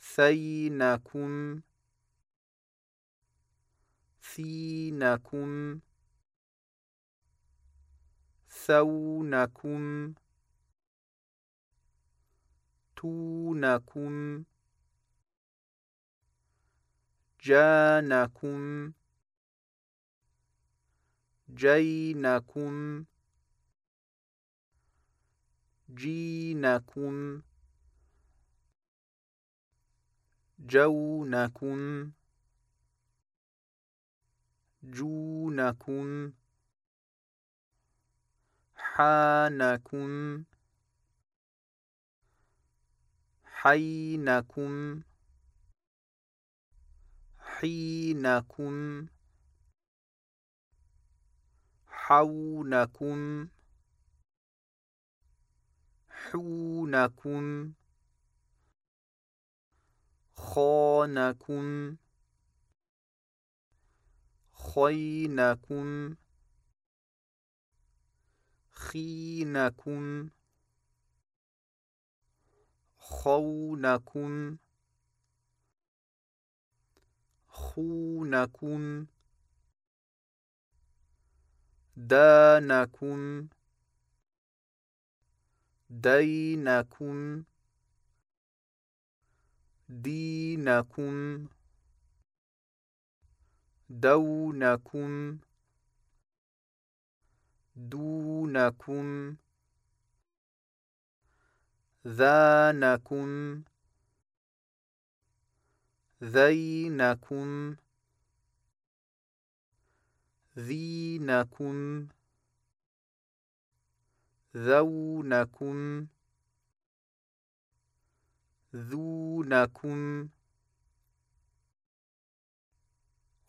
ثينكم ثينكم ثونكم تونكم جانكم جينكم جينكم جونكم جونكم حانكم حينكم حينكم حونكم حونكم خانكم خينكم خينكم خونكم خونكم دانكم دينكم دينكم دونكم دونكم ذانكم ذينكم ذينكم ذونكم ذونكم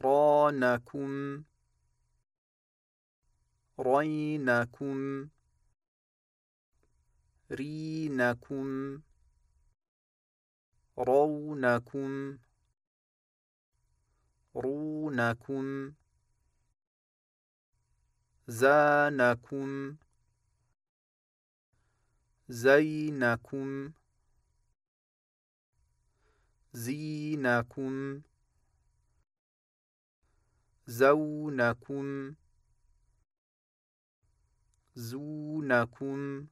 رانكم رينكم رينكم رونكم. رونكم زانكم زينكم زينكم زونكم زونكم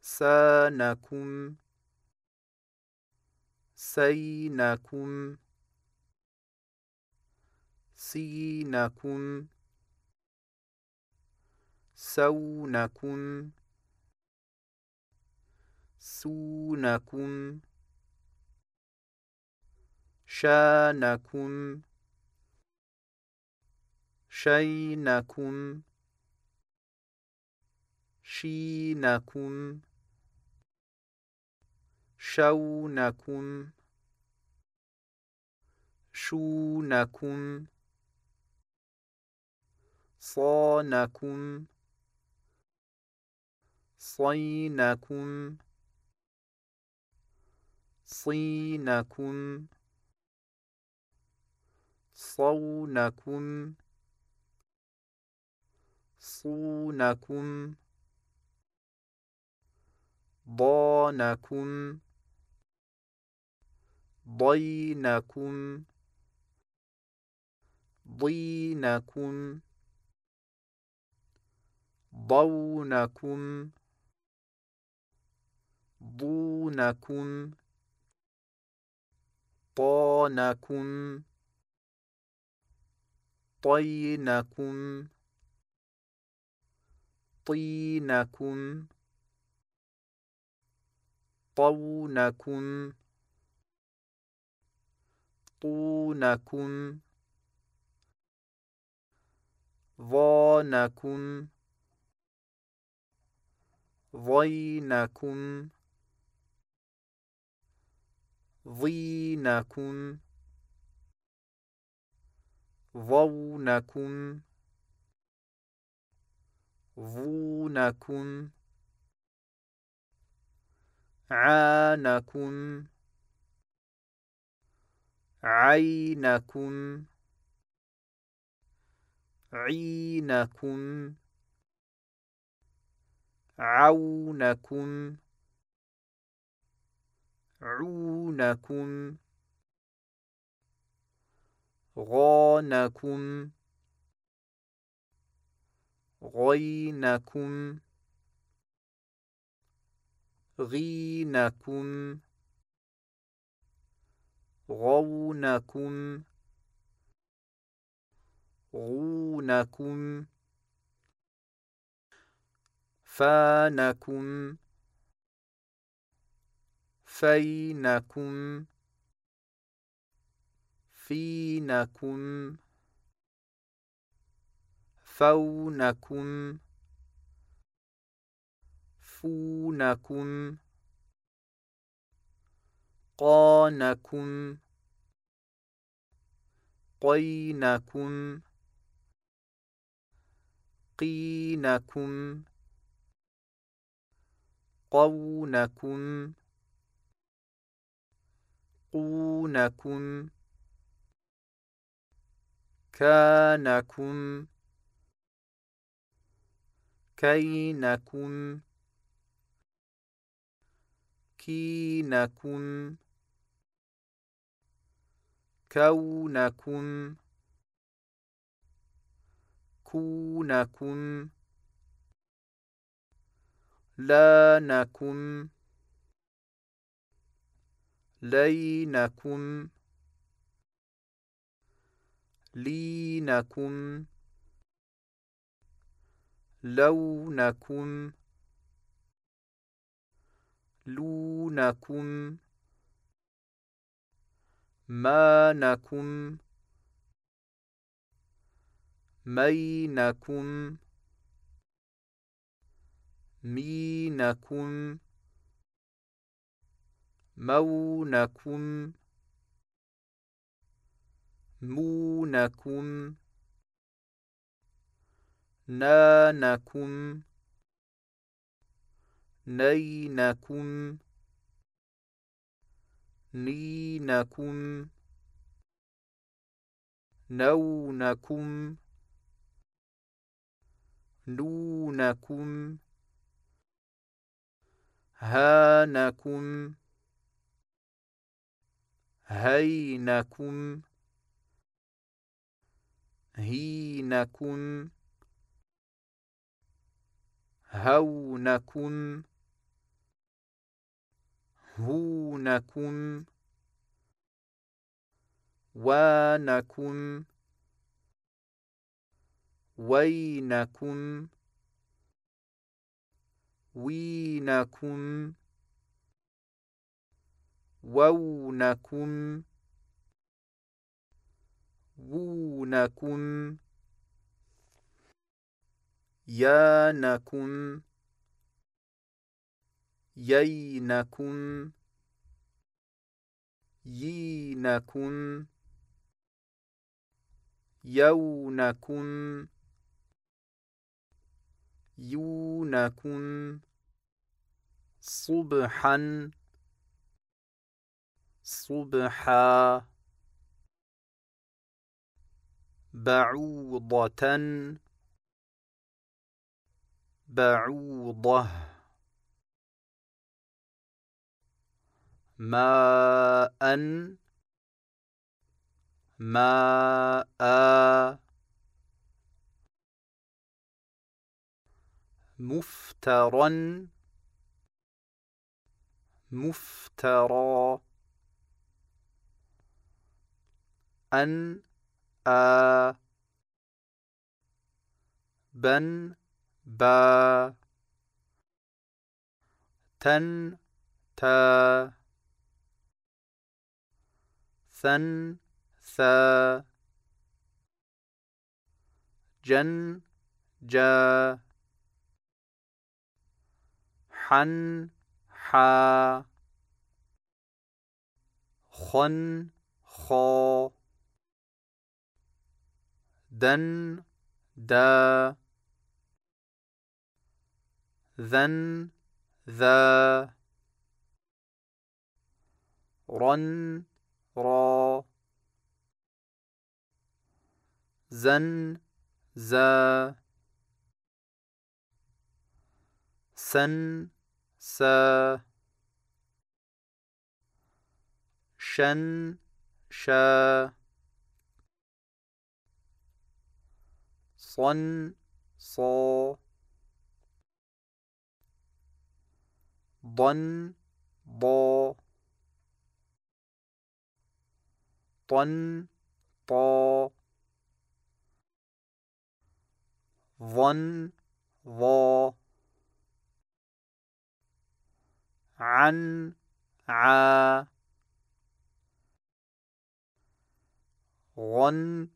سانكم سينكم. سينكم. سونكم. سونكم. شانكم. شينكم. شينكم. شونكم. شونكم. صانكم. صينكم. صينكم. صونكم. صونكم. ضانكم. ضينكم. ضينكم. ضونكم. ضونكم. طانكم. طينكم. طينكم. طونكم. طونكم ظانكم. ضينكم ضينكم ضونكم ظونكم. عانكم. عينكم. عينكم. عونكم. عونكم. غانكم. غينكم. غينكم. غونكم. غونكم. فانكم. فينكم. فينكم. فونكم. فونكم. قانكم. قينكم قينكم قونكم قونكم كانكم كينكم كينكم كونكم كونكم. لانكم لينكم. لينكم. لونكم. لونكم. مانكم مينكم مينكم مونكم مونكم نانكم نينكم نينكم نونكم نونكم هانكم هينكم هينكم هونكم هونكم وانكم وينكم وينكم وونكم وونكم يانكم يينكم يينكم يونكم يونكم صبحا. صبحا. بعوضة. بعوضة. ماء ماء مفترا مفترى. أن آ بن با. تن تا. ثن ثا جن جا. حن حا. خن خا دن دا ذن ذا رن را. زن زا سن سا شن شا صن صا ضن ضا طن طا. ظن ظا. عن عا. غن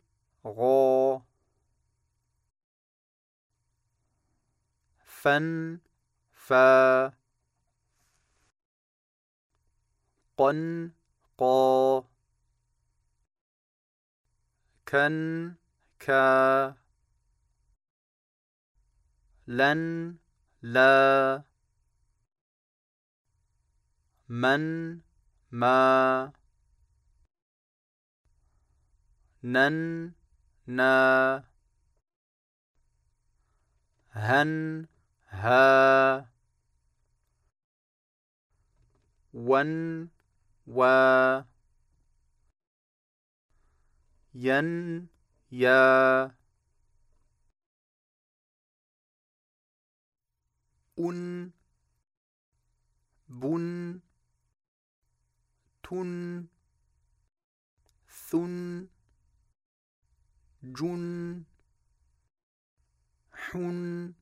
غا. فن فا قن قا. كن كا لن لا من ما نن نا هن ها ون و ين يا. أن بن تن ثن جن حن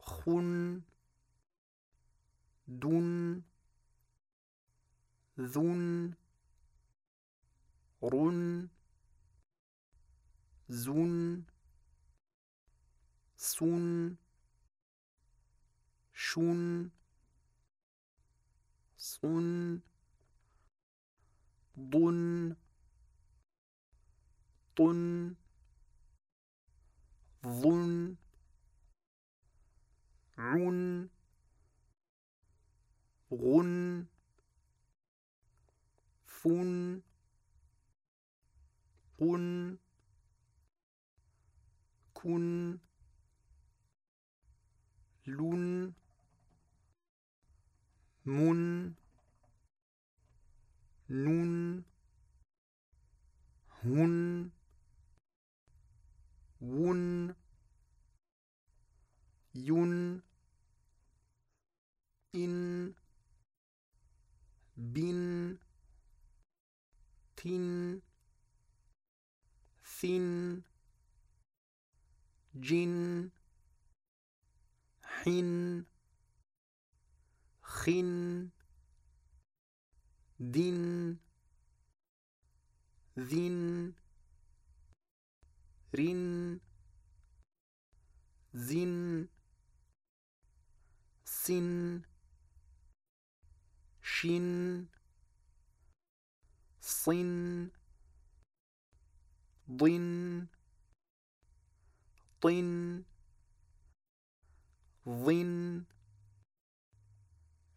خن دن ذن. رن زن سن شن صن ضن طن ظن عن غن فن قن كن لن من نون هن ون ين إن بن تن ثن جن حن خن دن ذن رن زن سن شن صن ضن طن ظن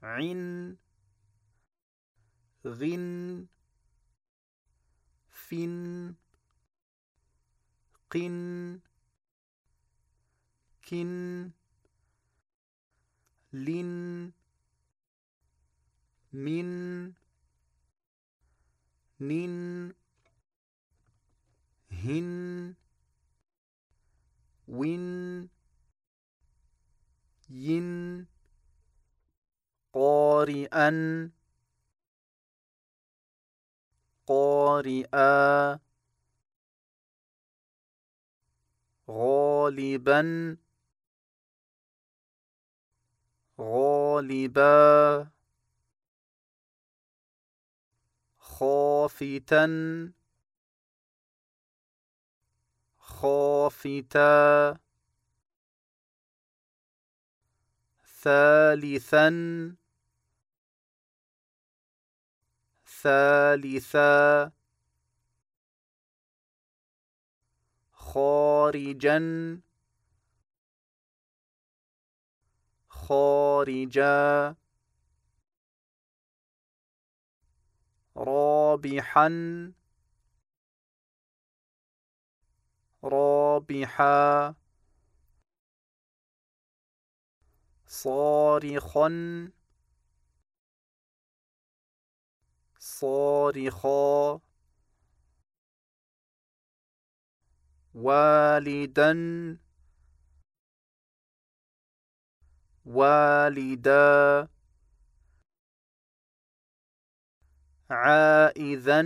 عن غن فن قن كن لن من نن. هن ون ين قارئا قارئا غالبا غالبا خافتا خافتا. ثالثا. ثالثا. خارجا. خارجا. رابحا. رابحا. صارخا. صارخا. والدا. والدا. عائذا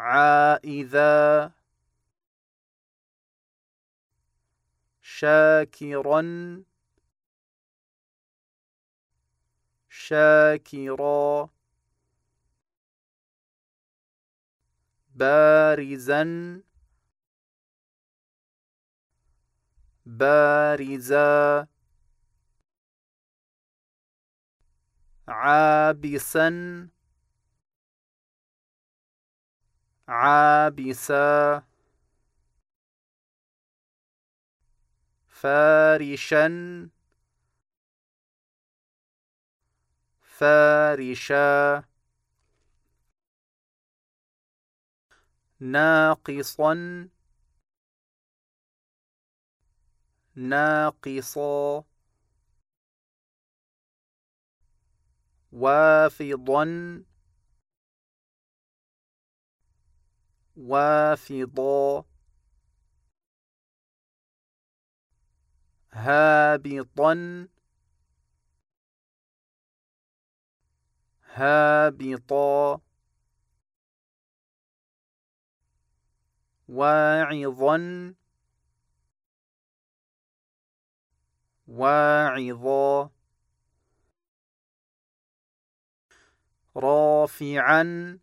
عائذا شاكرا شاكرا بارزا بارزا عابسا. عابسا. فارشا. فارشا. ناقصا. ناقصا. وافضا. وافضا. هابطا. هابطا. واعظا. واعظا. رافعا.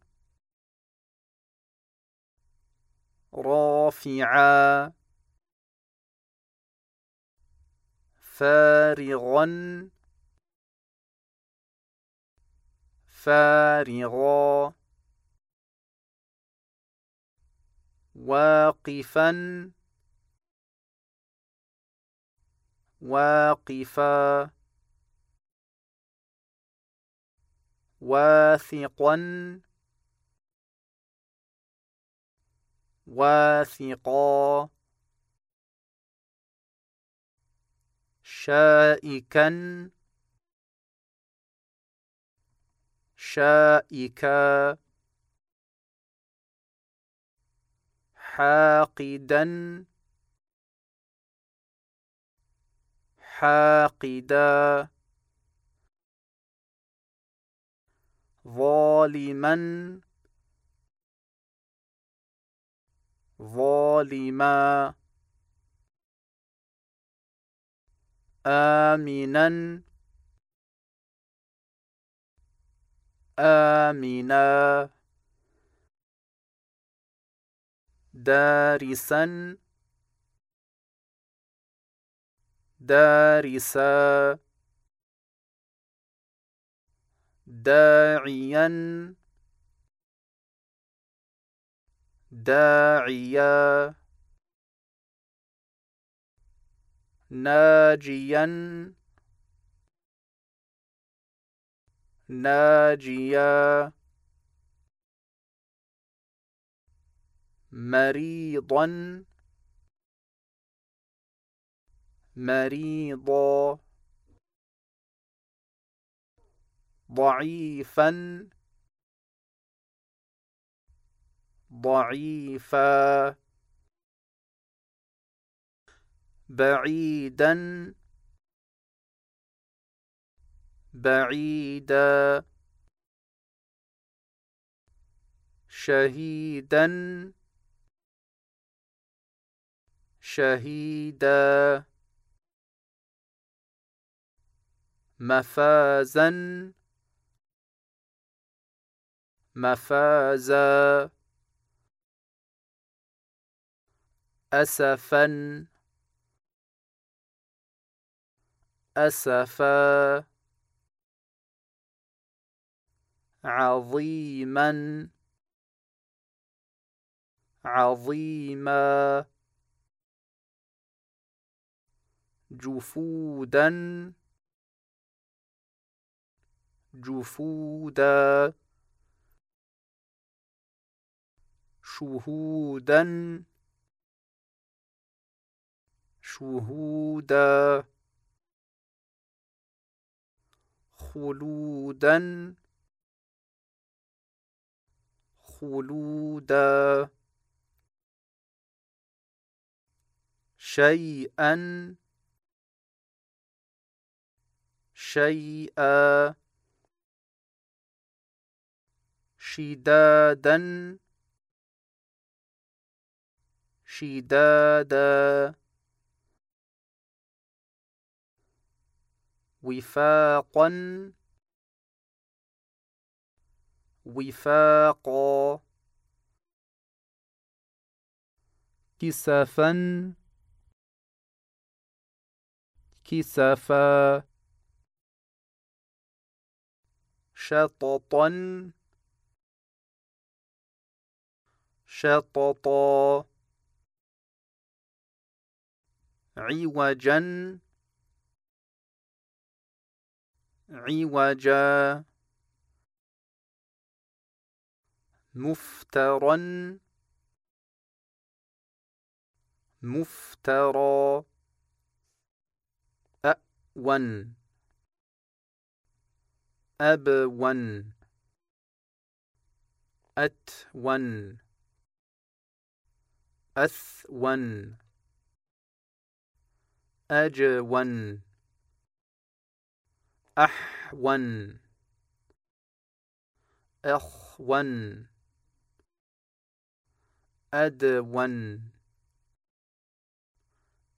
رافعا. فارغا. فارغا. واقفا. واقفا. واثقا. واثقا شائكا. شائكا. حاقدا. حاقدا. ظالما. ظالما. آمنا. آمنا. دارسا. دارسا. داعيا. داعيا. ناجيا. ناجيا. مريضا. مريضا. ضعيفا. ضعيفا. بعيدا. بعيدا. شهيدا. شهيدا. مفازا. مفازا. أسفا. أسفا. عظيما. عظيما. جفودا. جفودا. شهودا. شهودا. خلودا. خلودا. شيئا. شيئا. شدادا. شدادا. وفاقا وفاقا كسفا كسفا شططا شططا عوجا. عوجا. مفترا. مفترى أأون أبون أتون أثون أجون أحون. أخون. أدون.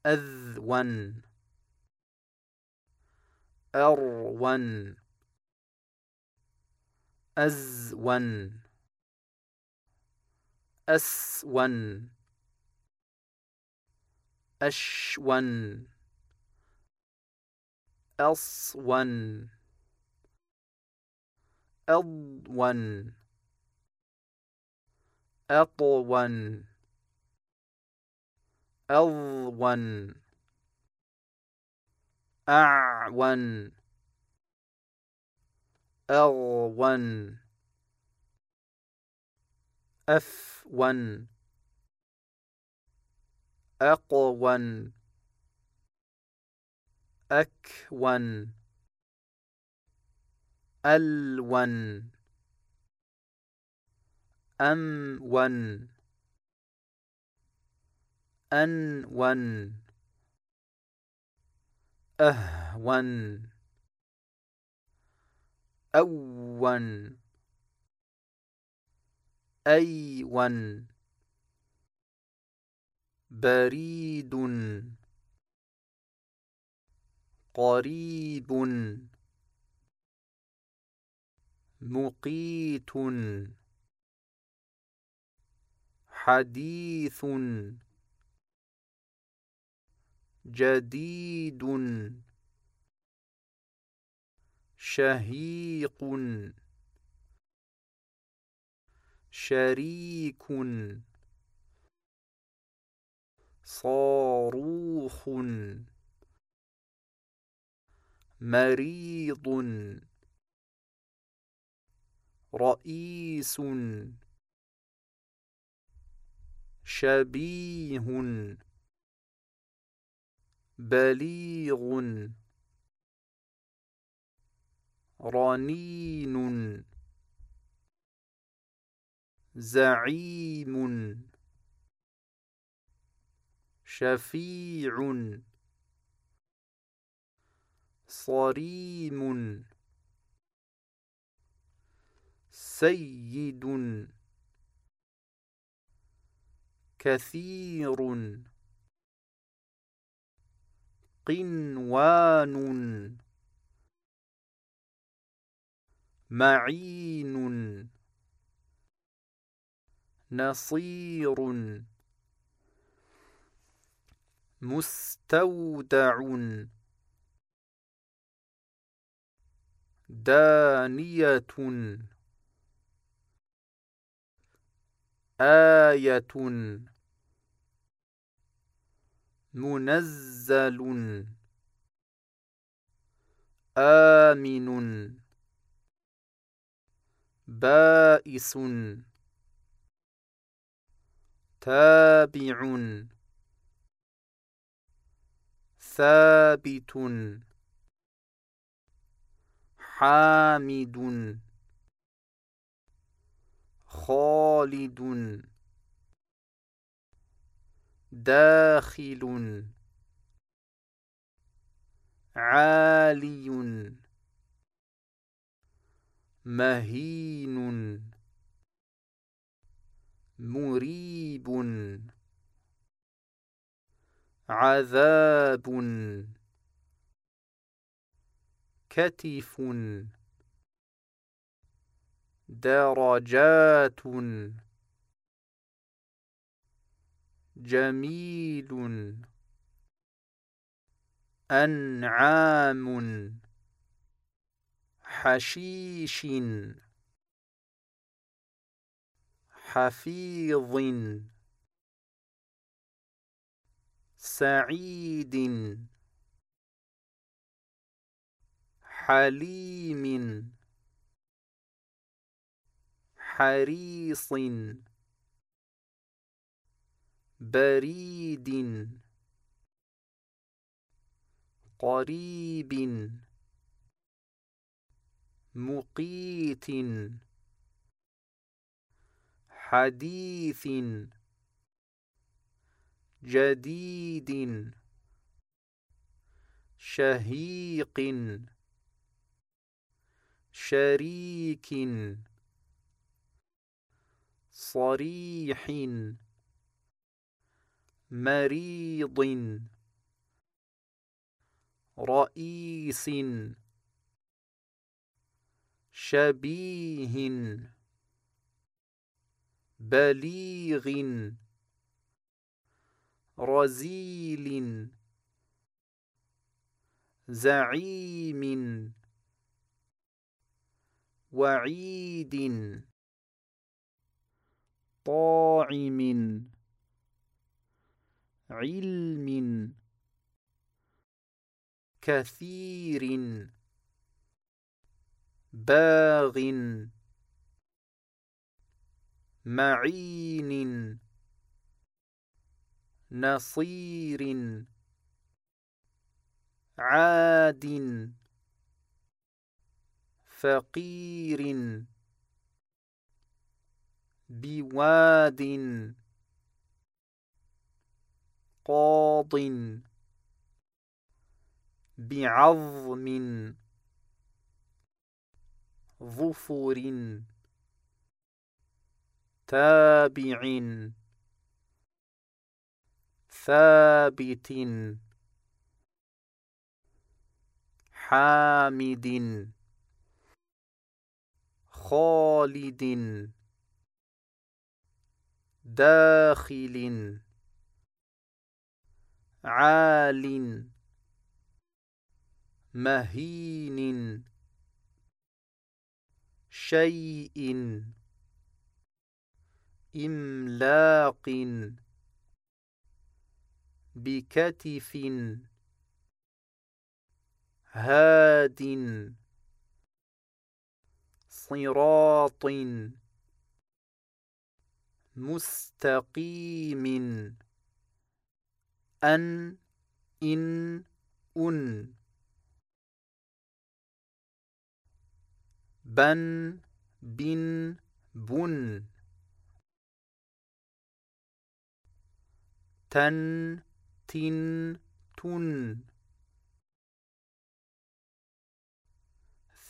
أذون. أرون. أزون. أسون. أشون. أصون أضون أطون أضون أعون أغون أفون أقون أكون. ألون. أمون. أنون. أهون. أون. أيون. بريد. قريب. مقيت. حديث. جديد. شهيق. شريك. صاروخ. مريض. رئيس. شبيه. بليغ. رنين. زعيم. شفيع. صريم. سيد. كثير. قنوان. معين. نصير. مستودع. دانية. آية. منزل. آمن. بائس. تابع. ثابت. حامد. خالد. داخل. عالي. مهين. مريب. عذاب. كتف درجات جميل أنعام حشيش حفيظ سعيد حليم حريص بريد قريب مقيت حديث جديد شهيق شريك صريح مريض رئيس شبيه بليغ رزيل زعيم وعيد طاعم علم كثير باغ معين نصير عاد فقير بواد قاض بعظم ظفر تابع ثابت حامد خالد داخل عال مهين شيء إملاق بكتف هاد صراط مستقيم. أن إن أن. بن بن بن. تن تن تن.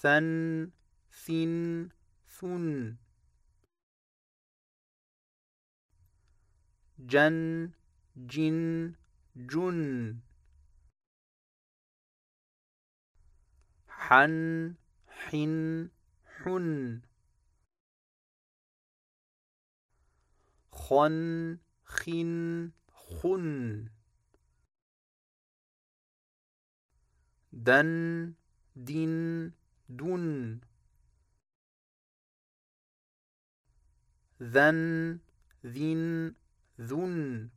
ثن ثن ثن. جن جن جن. حن حن حن. خن خن خن. دن دن دن. ذن ذن ذن.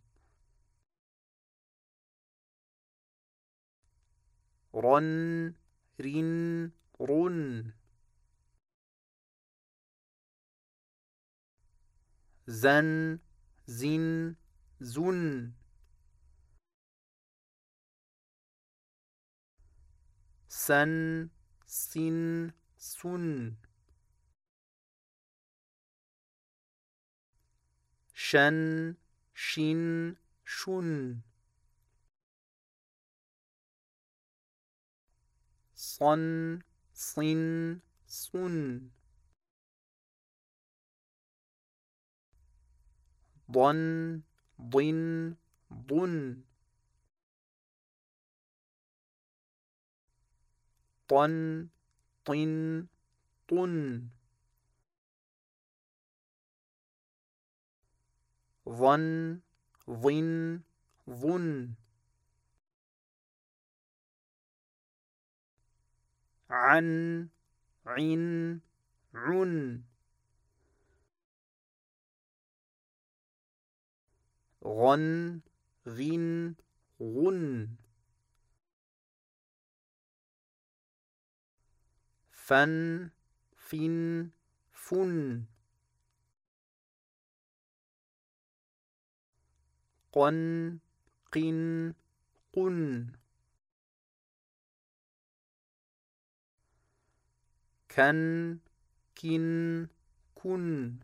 رن رن رن. زن زن زن. سن سن سن. شن شن شن صن صن صن ضن ضن ضن طن طن طن ظن ظن ظن عن عن عن غن غن غن فن فن فن قن قن قن. كن كن كن.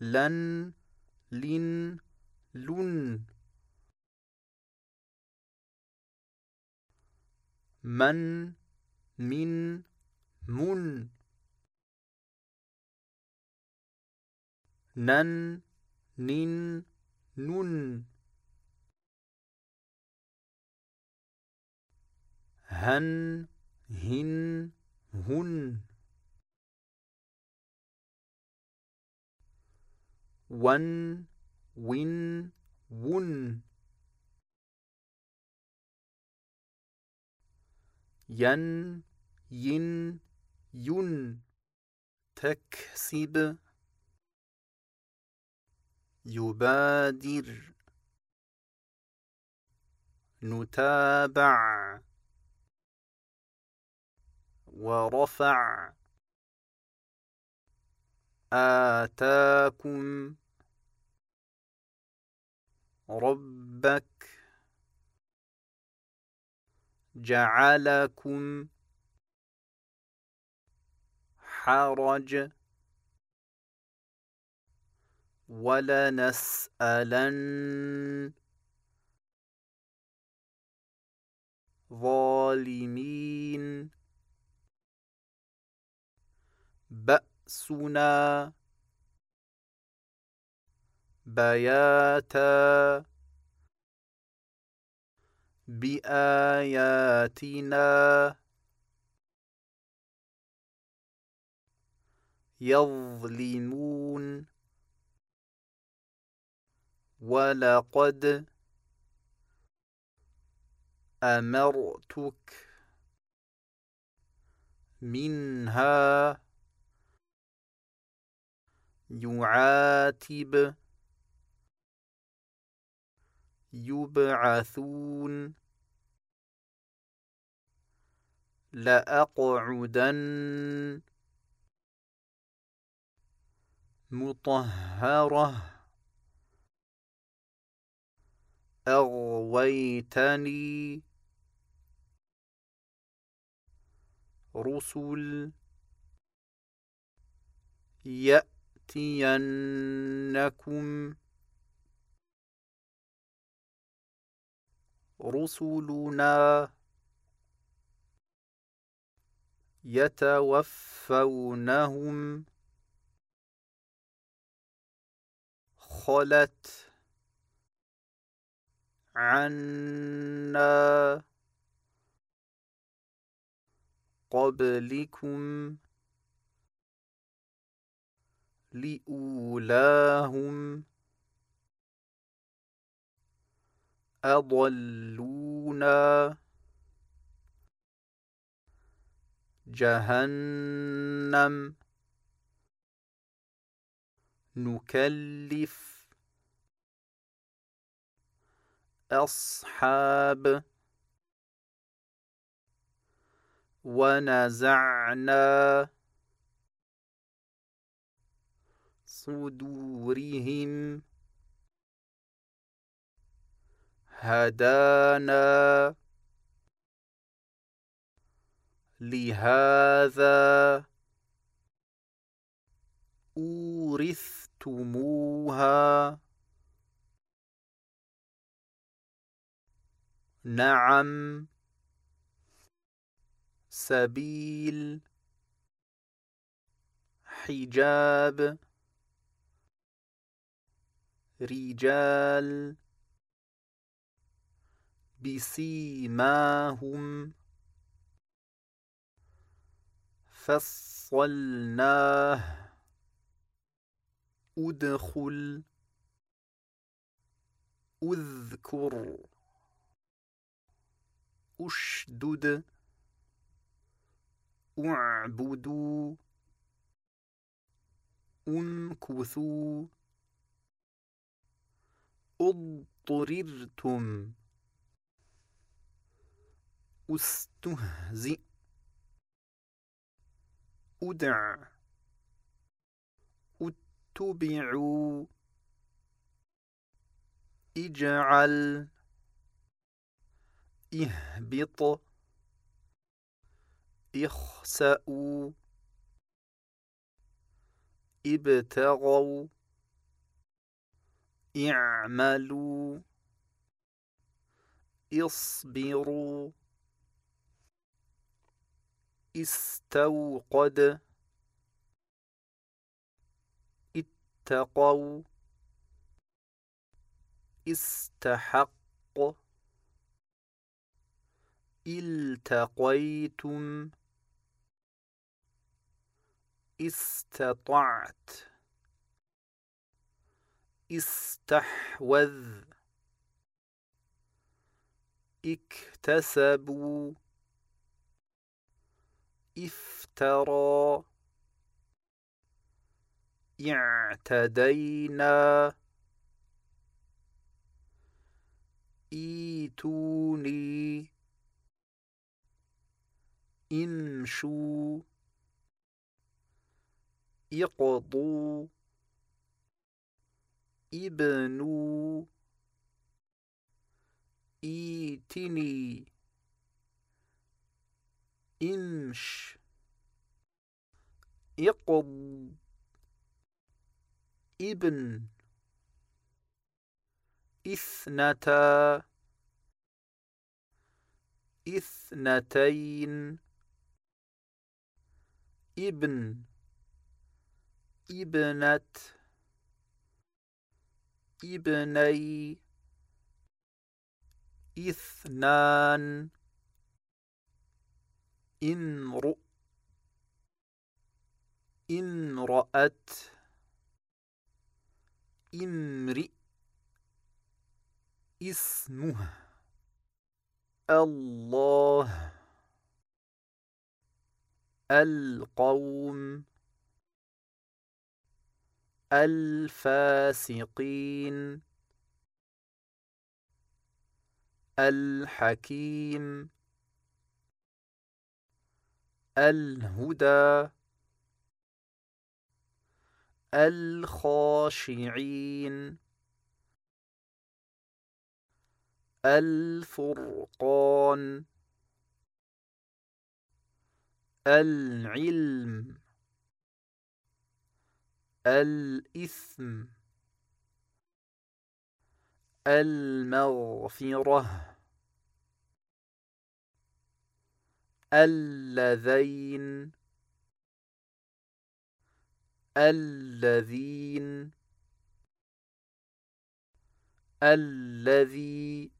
لن لن لن. من من من. نن نن نن هن هن هن ون ون ون ين ين ين تكسب يبادر. نتابع. ورفع. آتاكم. ربك. جعلكم حرج. ولنسألن ظالمين. بأسنا بياتا بآياتنا. يظلمون ولقد أمرتك منها يعاتب يبعثون لأقعدن مطهرة أغويتني رسل يأتينكم رسلنا يتوفونهم. خلت عنا قبلكم لأولاهم أضلونا جهنم نكلف أصحاب. ونزعنا صدورهم. هدانا لهذا. أورثتموها. نعم. سبيل. حجاب. رجال. بسيماهم. فصلناه. ادخل. اذكر. أشدد. اعبدوا امكثوا أضطررتم. أستهزئ. أدع. اتبعوا إجعل. اهبط. اخسأوا. ابتغوا. اعملوا. اصبروا. استوقد. اتقوا. استحق. التقيتم. استطعت. استحوذ. اكتسبوا. افترى. اعتدينا. ايتوني. امشوا. اقضوا. ابنوا. ايتني. امش. اقض. ابن. اثنتا. اثنتين. ابن ابنت ابني اثنان امرؤ امرأة امرئ اسمه الله. القوم الفاسقين الحكيم الهدى الخاشعين الفرقان العلم الإثم المغفرة اللذين الذين الذي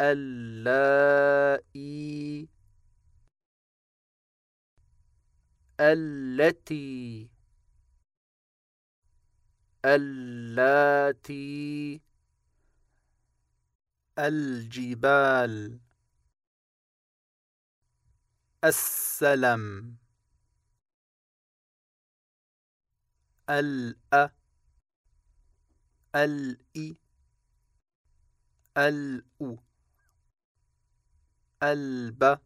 اللائي. التي اللاتي الجبال السلم الأ الإ الأ الب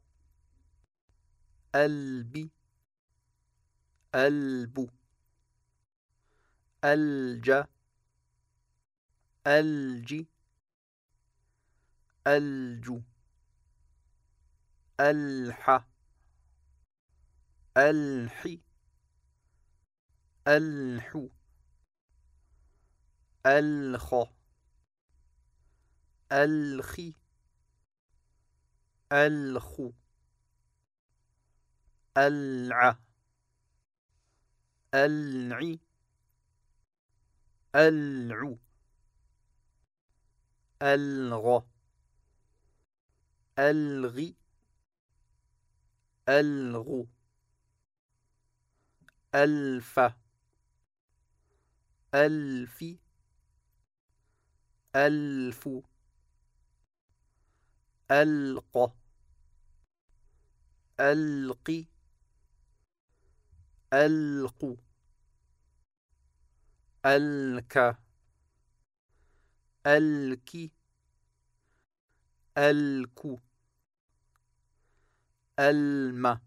البي الب الج الج الج الح الحي الحو الخ الخي الخو الع. العي العو الغ. الغي الغو ألف. ألف. ألف. ألق. ألق. ألق. ألك. ألك. ألك. ألم.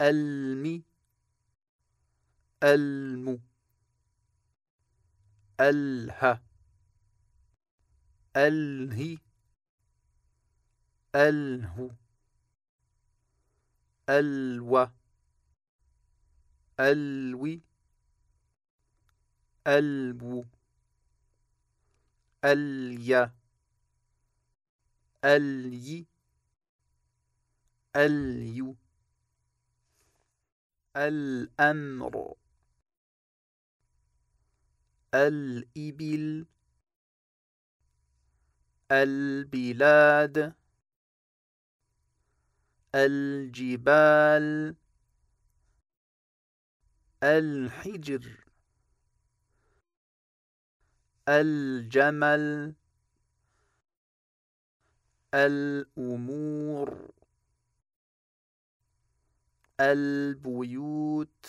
المي ألم. أله. اله اله ألو ألوي. البو اليا الي اليو الأمر الإبل البلاد الجبال الحجر. الجمل الأمور البيوت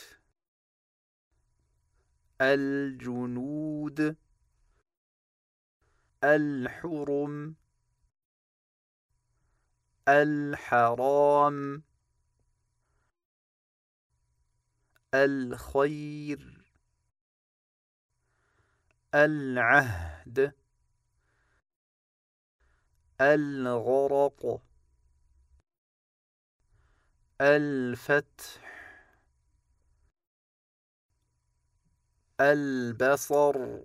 الجنود الحرم الحرام الخير. العهد الغرق الفتح البصر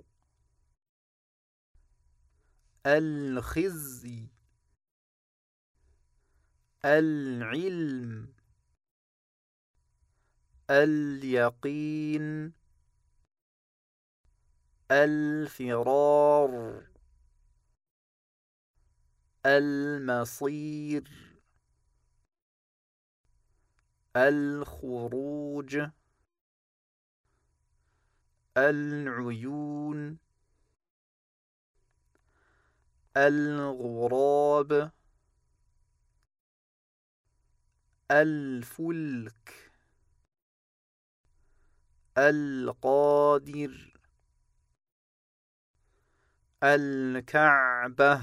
الخزي العلم اليقين الفرار المصير الخروج العيون الغراب الفلك القادر. الكعبة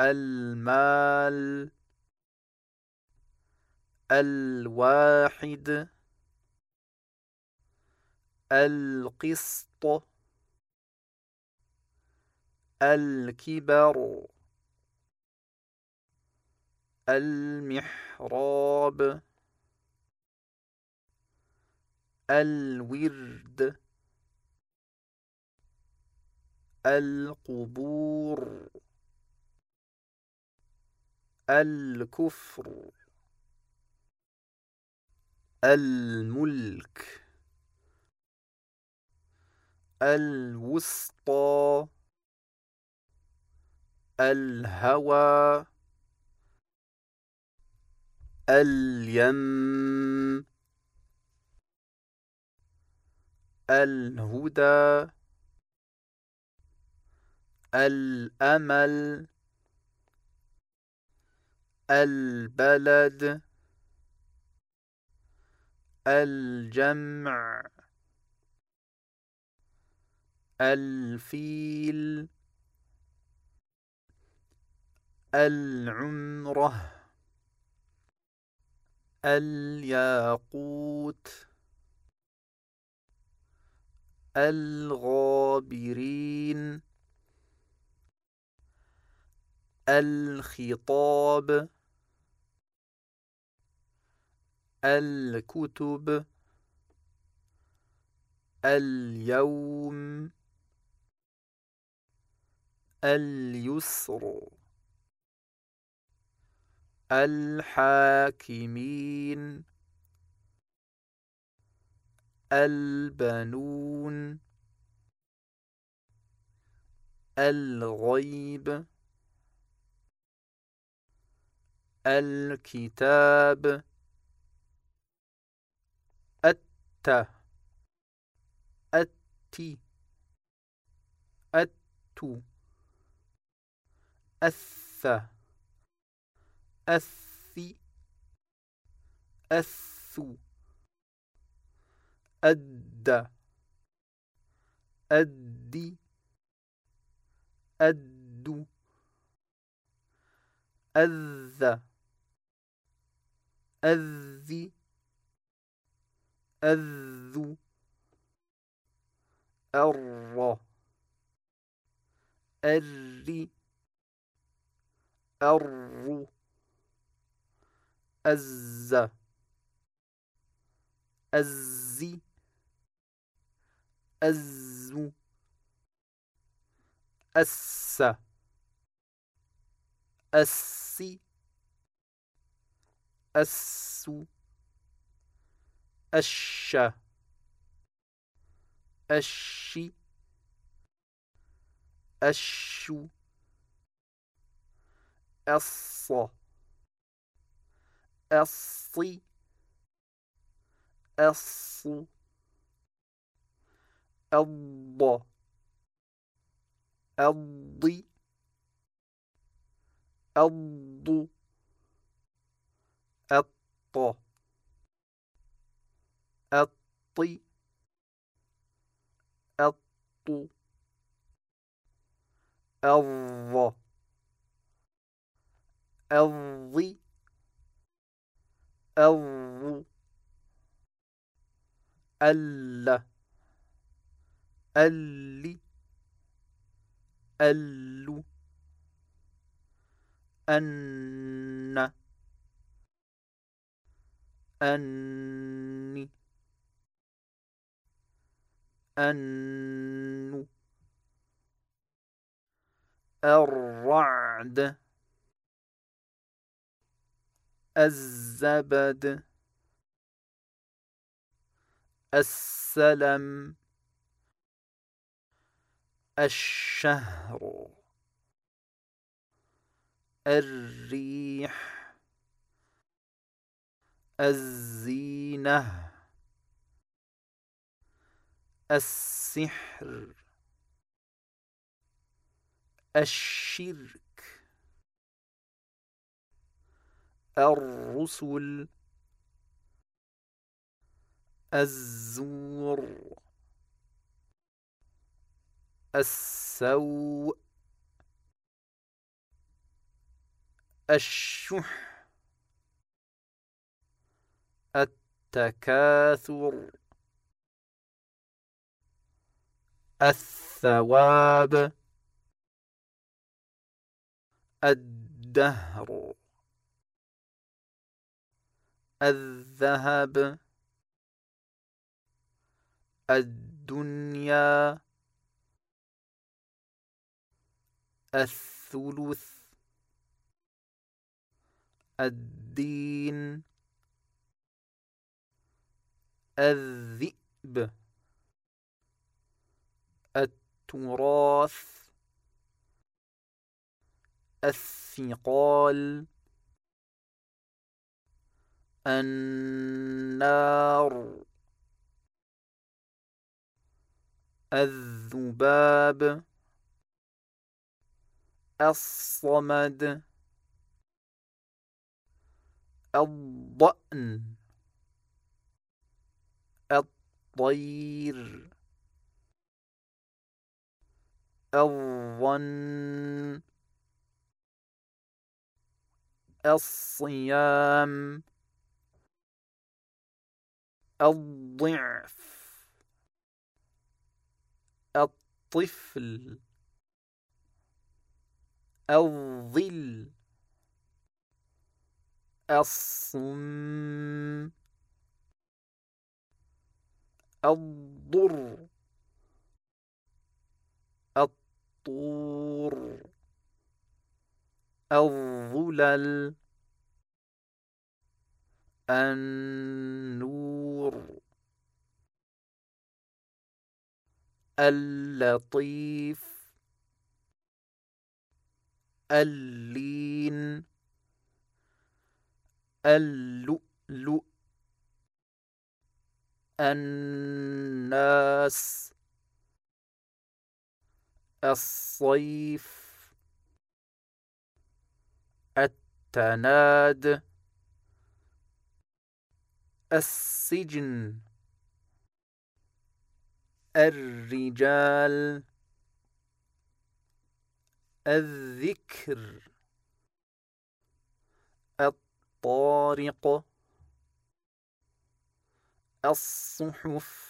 المال الواحد القسط الكبر المحراب الورد. القبور. الكفر. الملك. الوسطى. الهوى. اليم. الهدى. الأمل البلد الجمع الفيل العمرة الياقوت الغابرين. الخطاب الكتب اليوم اليسر الحاكمين البنون الغيب. الكتاب الت التي التو الث الثي الثو أد أدي أدو أذ أذو أر أري أر أز أزي أزو أس أسي أسو أش أشي أشو أص أصي أص الض الضي الض الط الطي. الطو. الظ. الظي الظ. أل. اللي اللو أن. أني. أنو الرعد. الزبد. السلم. الشهر. الريح. الزينة السحر الشرك الرسل الزور السوء الشح. التكاثر. الثواب. الدهر. الذهب. الدنيا. الثلث. الدين. الذئب التراث الثقال النار الذباب الصمد الضأن. الطير. الظن. الصيام. الضعف. الطفل. الظل. الصم. الضر. الطور الظلل. النور. اللطيف. اللين. اللؤلؤ. الناس الصيف التناد السجن الرجال الذكر الطارق الصحف.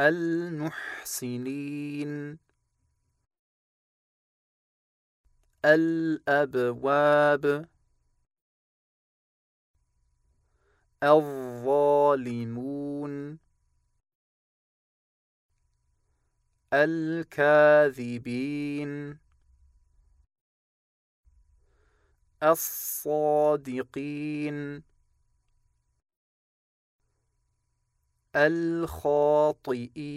المحسنين الأبواب. الظالمون. الكاذبين. الصادقين الخاطئين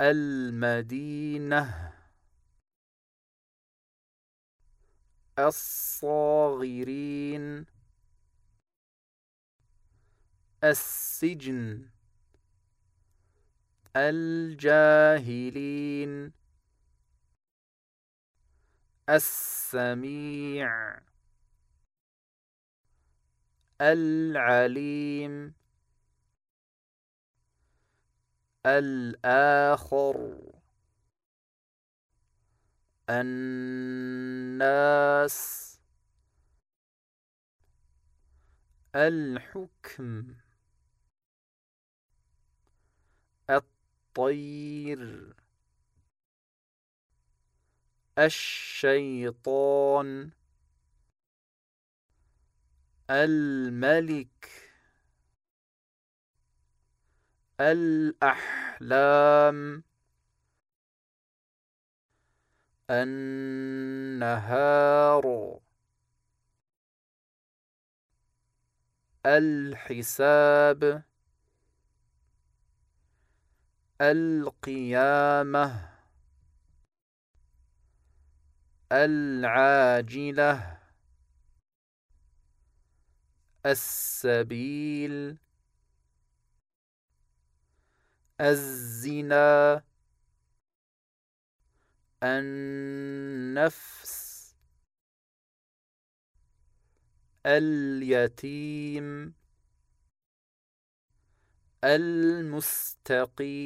المدينة الصاغرين السجن الجاهلين السميع العليم الآخر الناس الحكم الطير الشيطان الملك الأحلام النهار الحساب القيامة العاجلة السبيل الزنا النفس اليتيم المستقيم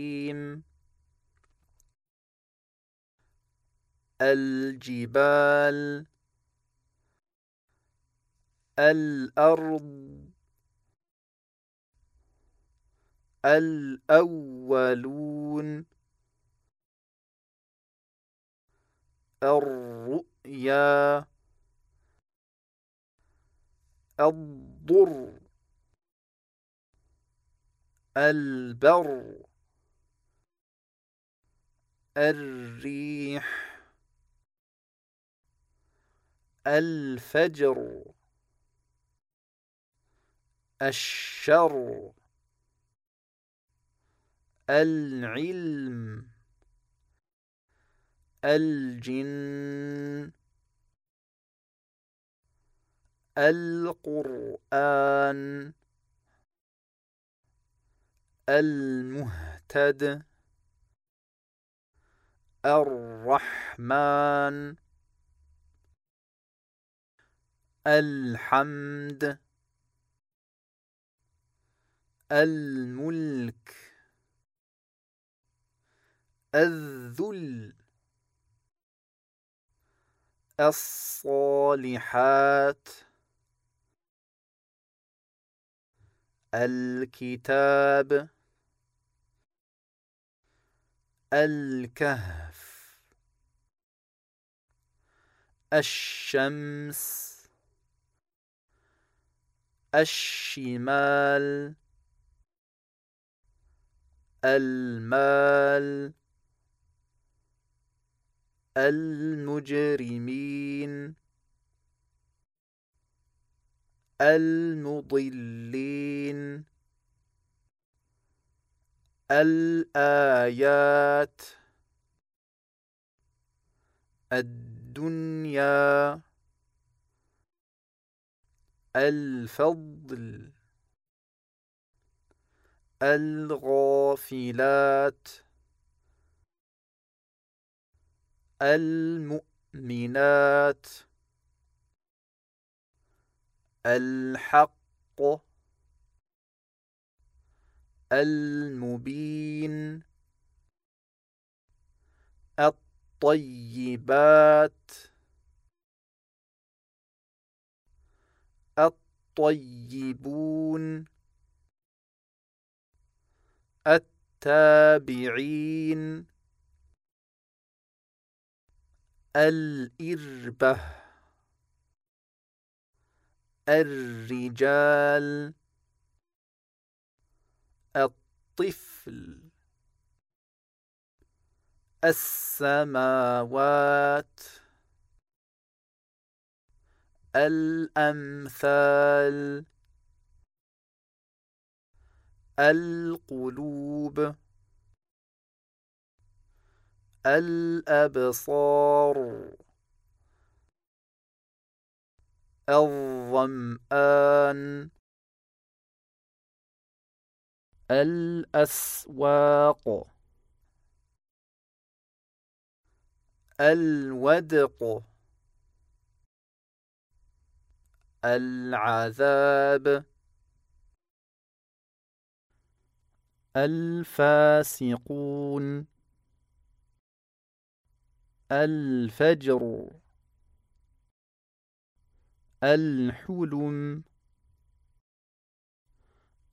الجبال الأرض الأولون الرؤيا الضر البر الريح. الفجر. الشر. العلم. الجن. القرآن. المهتد. الرحمن. الحمد الملك الذل الصالحات الكتاب الكهف الشمس الشمال المال المجرمين المضلين الآيات الدنيا. الفضل الغافلات المؤمنات الحق المبين الطيبات الطيبون. التابعين. الإربة الرجال. الطفل. السماوات. الأمثال القلوب الأبصار الظمآن الأسواق الودق العذاب الفاسقون الفجر الحلم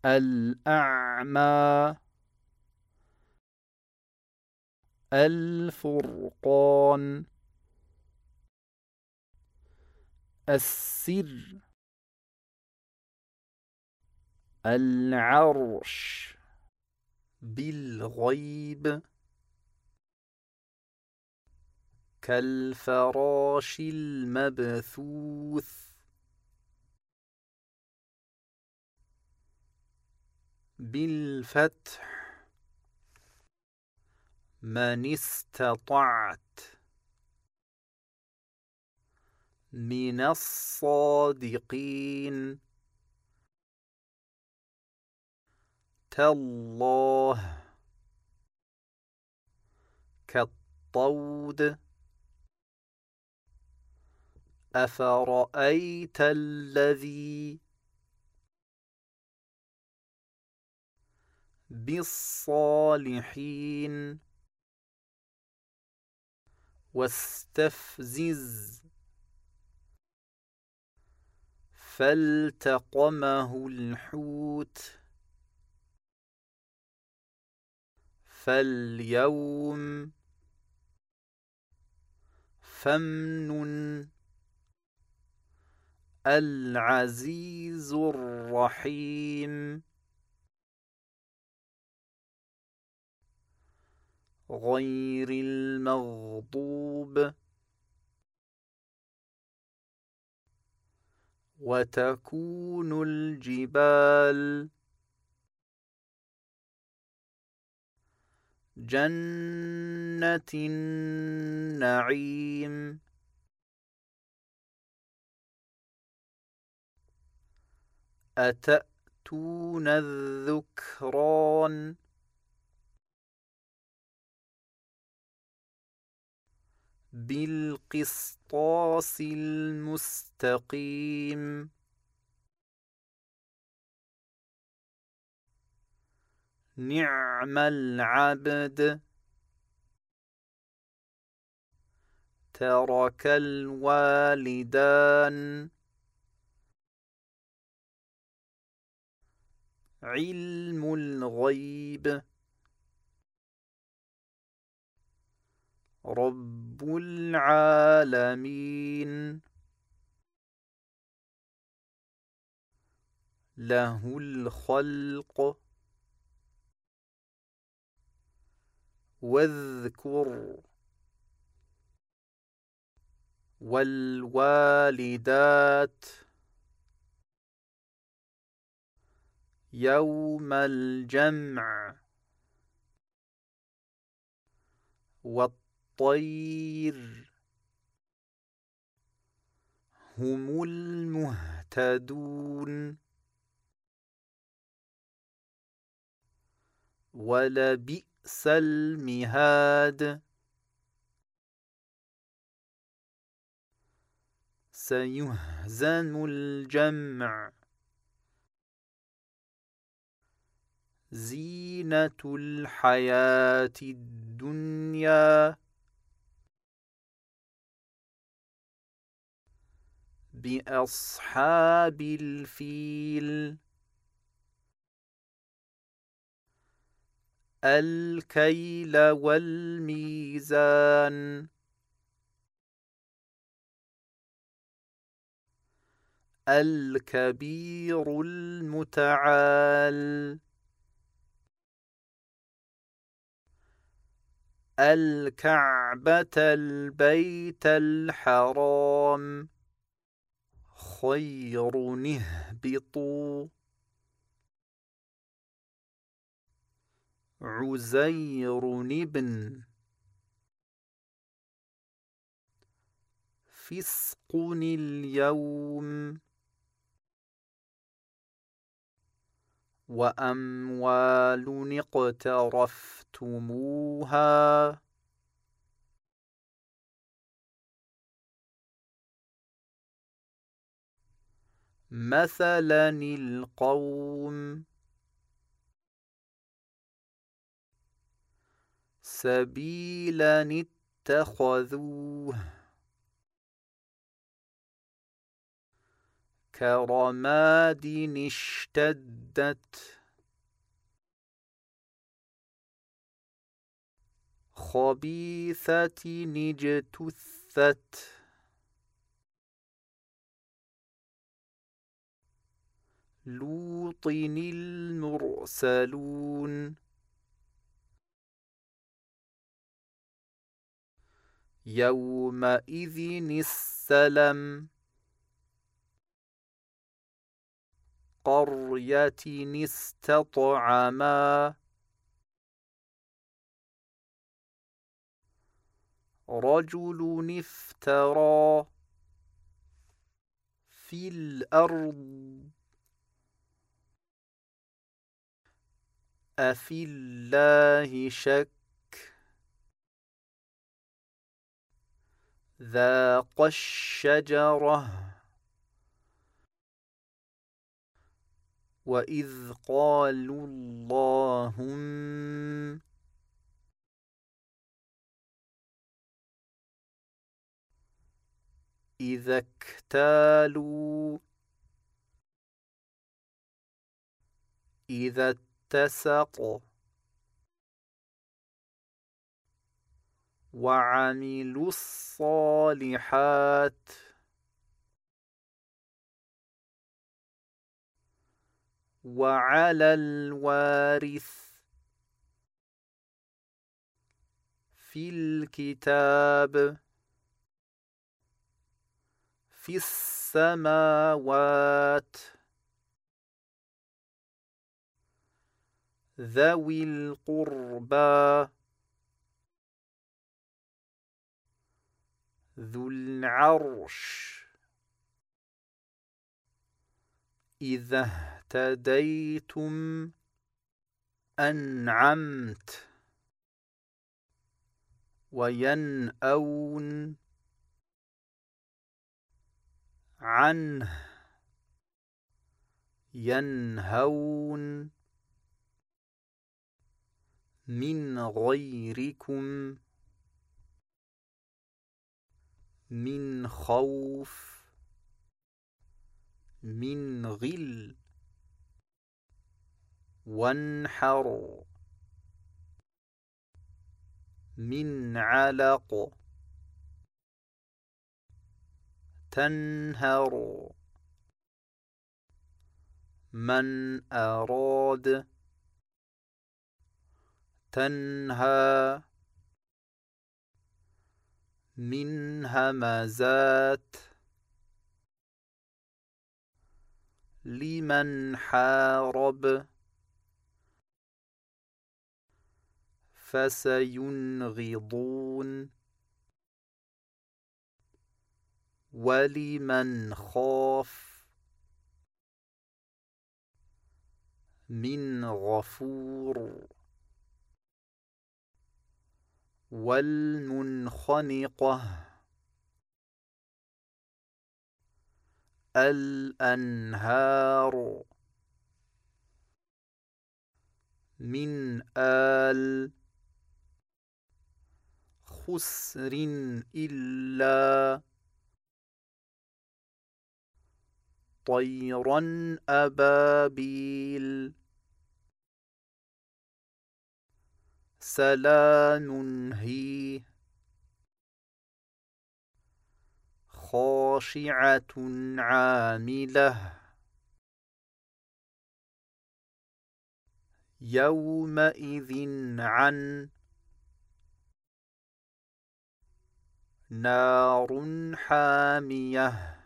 الأعمى الفرقان السر العرش بالغيب كالفراش المبثوث بالفتح من استطعت من الصادقين. تالله. كالطود. أفرأيت الذي بالصالحين؟ واستفزز. فالتقمه الحوت فاليوم فمن العزيز الرحيم غير المغضوب وتكون الجبال جنة النعيم. أتأتون الذكران؟ بالقسطاس المستقيم. نعم العبد ترك الوالدان علم الغيب. رب العالمين. له الخلق. واذكر. والوالدات. يوم الجمع. والطير هم المهتدون. ولبئس المهاد. سيهزم الجمع. زينة الحياة الدنيا. بأصحاب الفيل. الكيل والميزان. الكبير المتعال. الكعبة البيت الحرام. خير اهبطوا عزير ابن فسق اليوم. وأموال اقترفتموها. مثلا القوم سبيلا اتخذوه كرماد اشتدت خبيثة اجتثت لوط المرسلون. يومئذ السلم قرية استطعما. رجل افترى في الأرض. أفي الله شك ذاق الشجرة وإذ قالوا اللهم إذا اكتالوا إذا اتسق وعملوا الصالحات. وعلى الوارث. في الكتاب. في السماوات. ذوي القربى. ذو العرش. إذا اهتديتم أنعمت وينأون عنه ينهون من غيركم من خوف من غل وانحر من علق تنهر من أراد تنهى من همزات لمن حارب فسينغضون ولمن خاف من غفور والمنخنقة. الأنهار. من آل خسر إلا طيرا أبابيل. سلام هي. خاشعة عاملة. يومئذ عن نار حامية.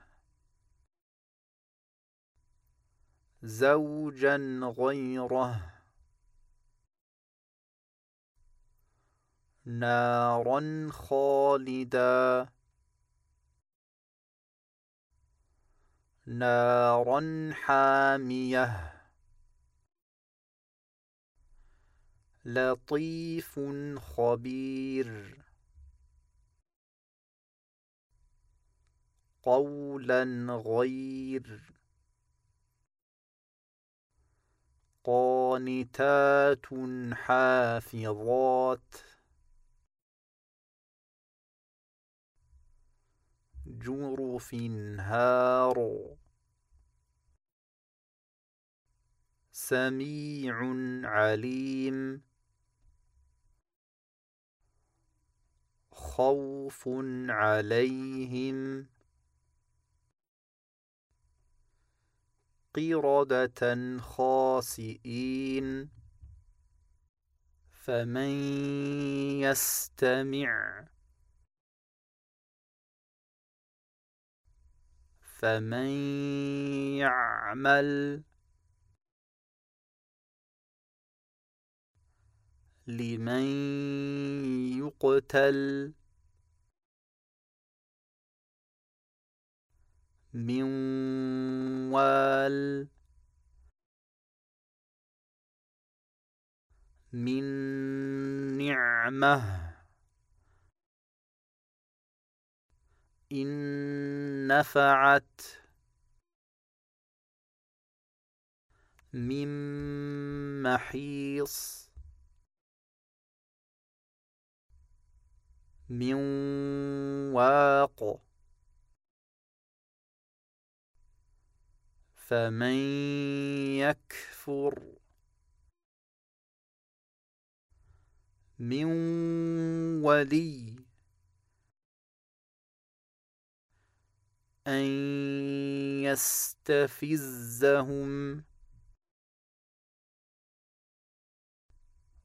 زوجا غيره. نارا خالدا. نارا حامية. لطيف خبير. قولا غير. قانتات حافظات. جرف هار سميع عليم. خوف عليهم. قردة خاسئين. فمن يستمع فمن يعمل لمن يقتل من وال من نعمه إن نفعت من محيص من واق. فمن يكفر من ولي أن يستفزهم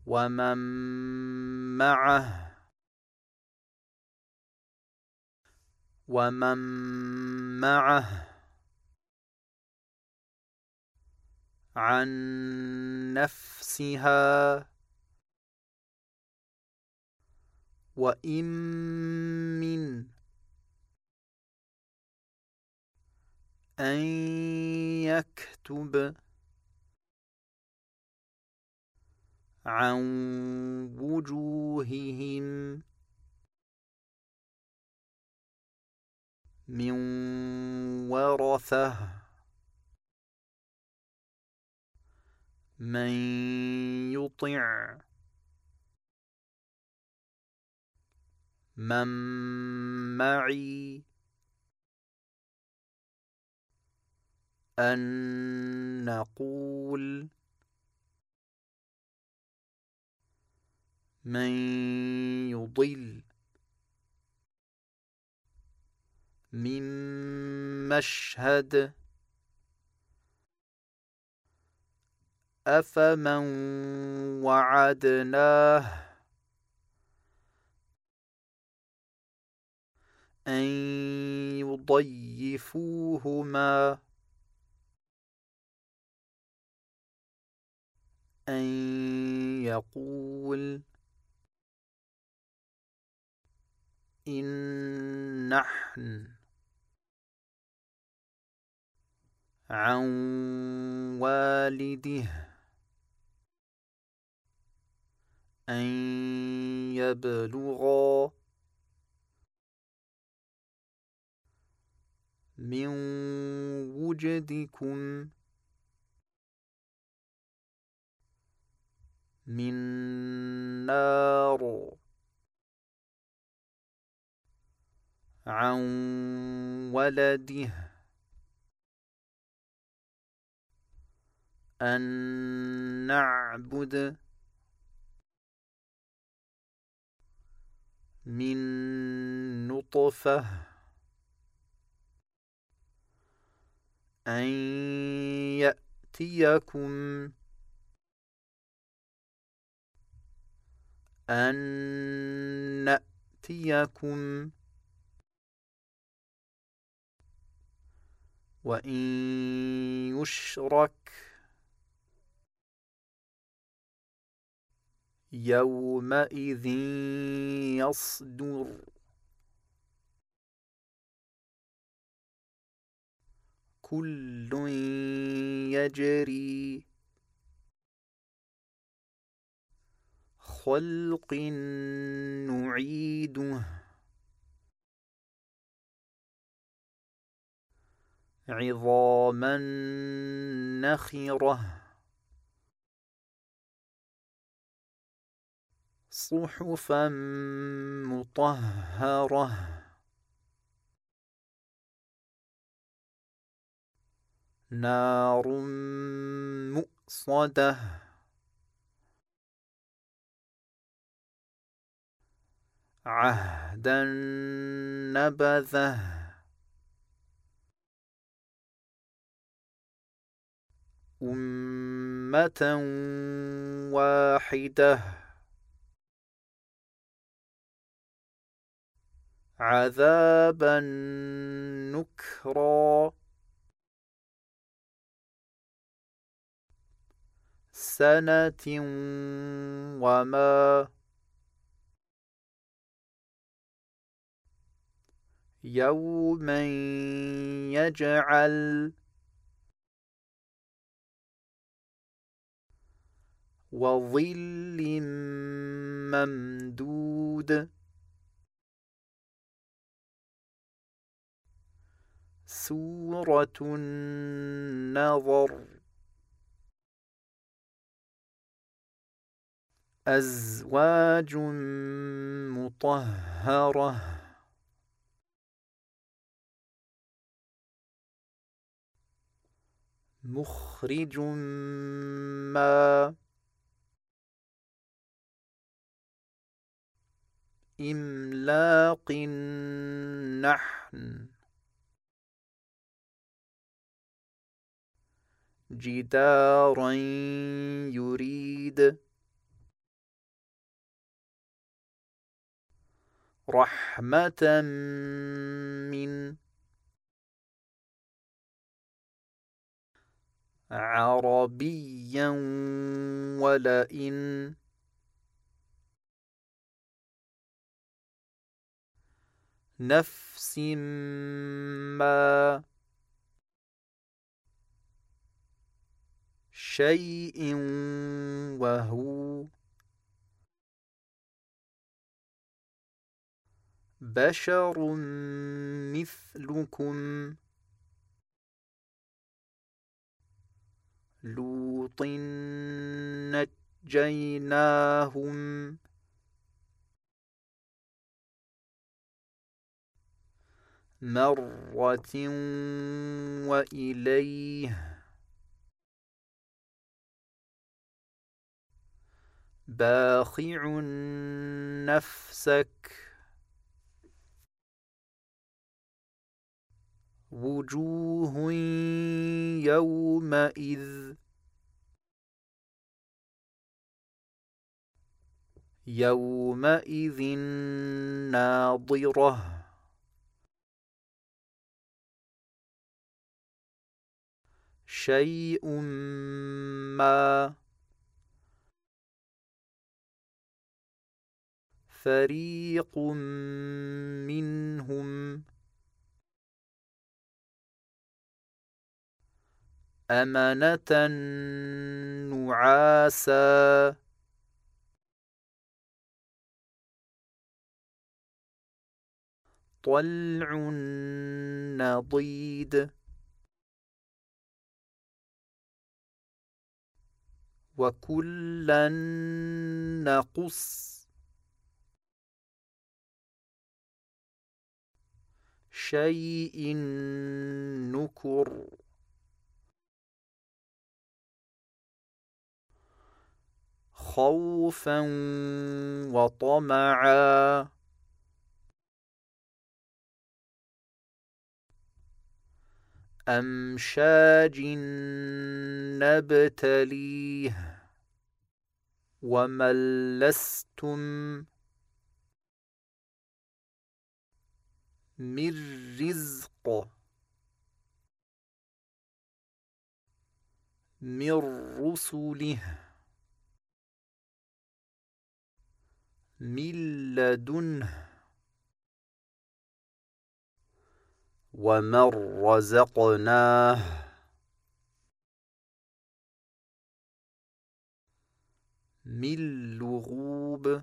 ومن معه ومن معه عن نفسها وإن من أن يكتب عن وجوههم من ورثة من يطع من معي أن نقول من يضل من مشهد أفمن وعدناه أن يضيفوهما أن يقول إن نحن عن والده أن يبلغا من وجدكم من نار. عن ولده. أن نعبد من نطفة. أن يأتيكم أن نأتيكم وإن يشرك يومئذ يصدر. كل يجري خلق نعيده. عظاما نخرة. صحفا مطهرة. نار مؤصدة. عهدا نبذه. أمة واحدة. عذابا نكرا. سنة وما يوما يجعل وظل ممدود سورة النظر أزواج مطهرة مخرج ما. إملاق نحن جدارا يريد رحمة من عربيا ولئن نفس ما شيء وهو بشر مثلكم لوط نجيناهم. مرة وإليه. باخع نفسك. وجوه يومئذ. يومئذ ناضره شيء ما فريق منهم أمنة نعاسا. طلع نضيد. وكلا نقص. شيء نكر. خوفا وطمعا. أمشاج نبتليه ومن لستم من رزق من رسله. من لدنه ومن رزقناه. من لغوب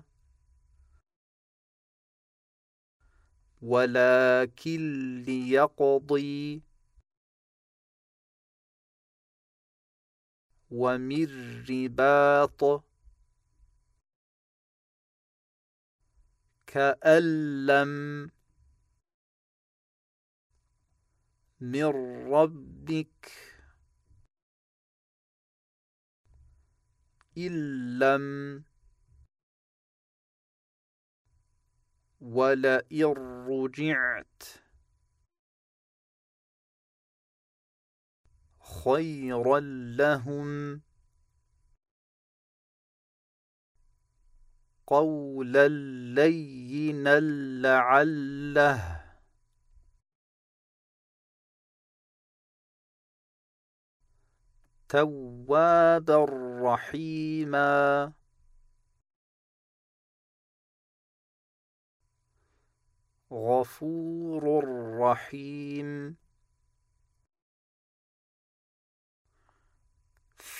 ولكن ليقضي. ومن رباط كأن لم من ربك إن لم ولئن رجعت خيرا لهم قولا لينا لعله. توابا رحيما. غفور رحيم.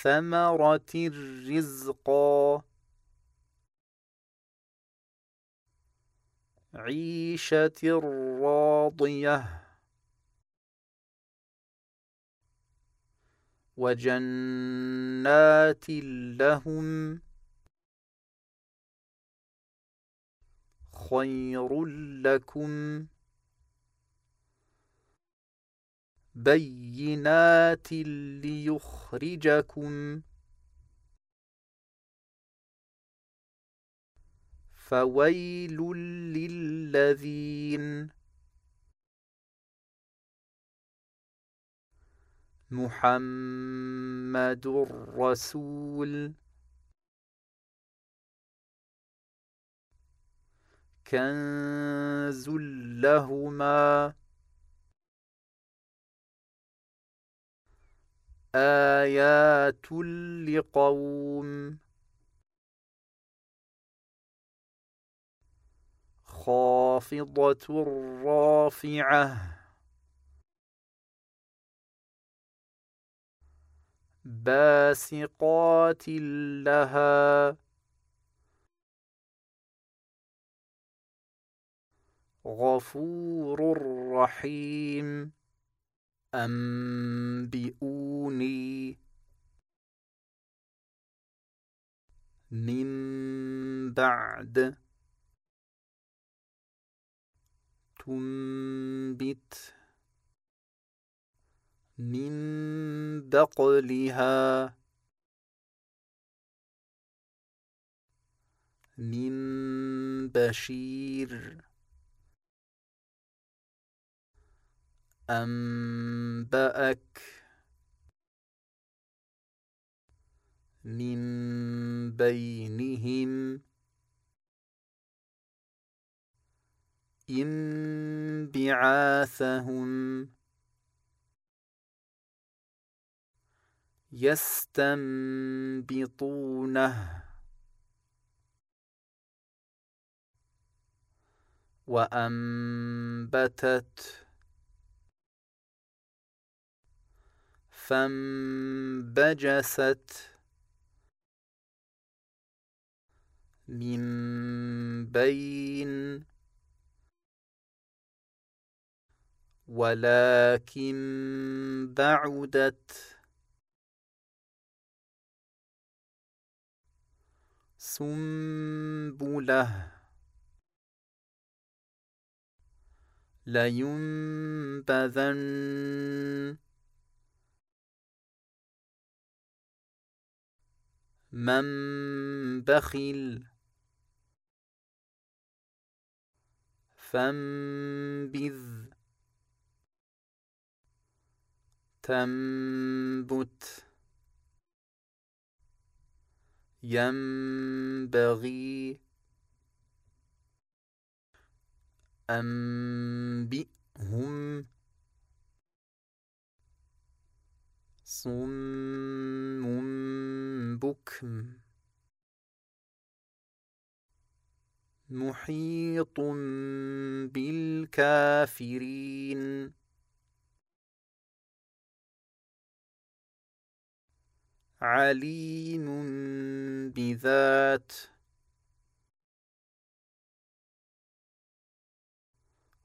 ثمرة رزقا عيشة راضية. وجنات لهم خير لكم. بينات ليخرجكم. فويل للذين محمد رسول كنز لهما آيات لقوم خافضة رافعة. باسقات لها. غفور رحيم. أنبئوني من بعد. تنبت من بقلها من بشير أنبأك من بينهم انبعاثهم يستنبطونه وأنبتت فانبجست من بين ولكن بعدت. سنبله. لينبذن. من بخل. فانبذ. تنبت ينبغي أنبئهم صم بكم محيط بالكافرين عليم بذات.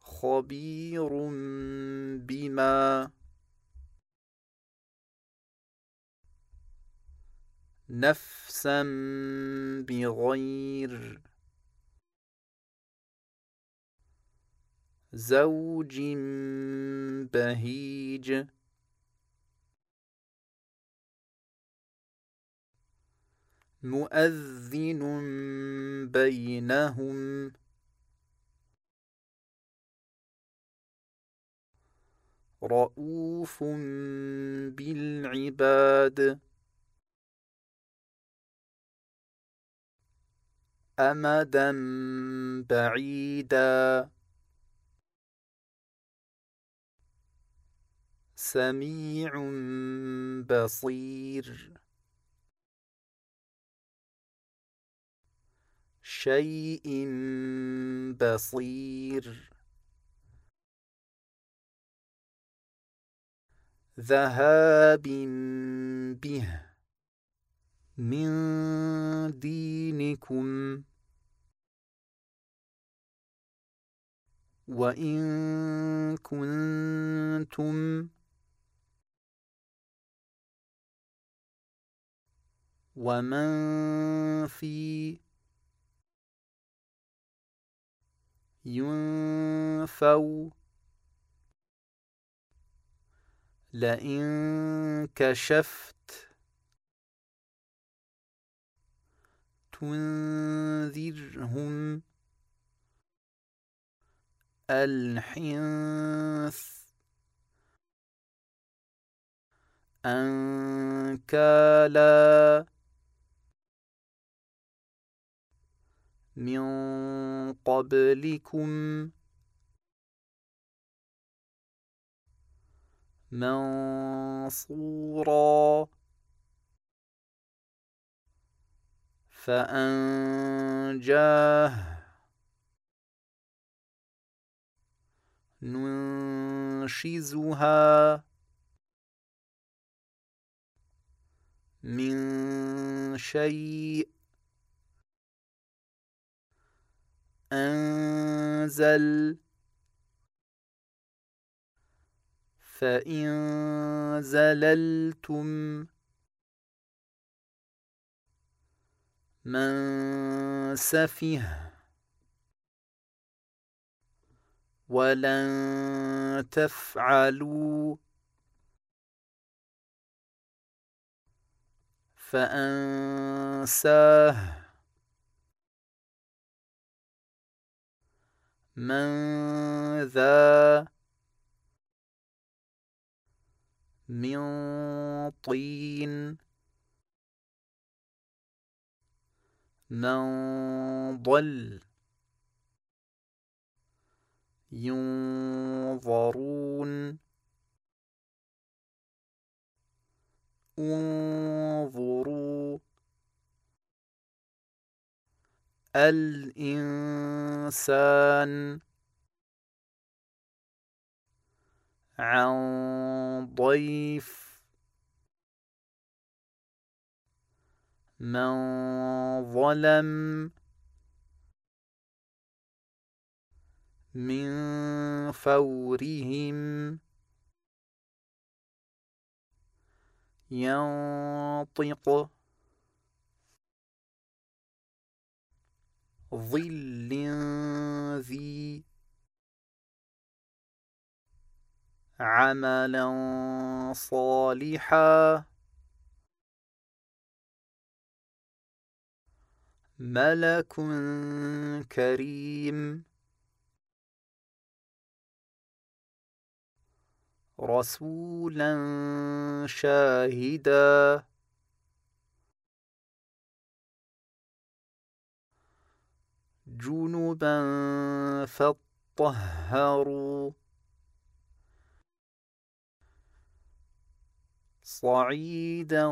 خبير بما. نفسا بغير. زوج بهيج. مؤذن بينهم. رؤوف بالعباد. أمدا بعيدا. سميع بصير. شيء بصير. ذهاب به من دينكم. وإن كنتم ومن في ينفوا. لئن كشفت تنذرهم الحنث أنكالا من قبلكم منصورا فأنجاه ننشزها من شيء أنزل. فإن زللتم من سفه ولن تفعلوا فأنساه. من ذا من طين من ضل ينظرون انظروا الإنسان عن ضيف من ظلم من فورهم ينطق ظل ذي عملا صالحا ملك كريم رسولا شاهدا جنبا فاطهروا. صعيدا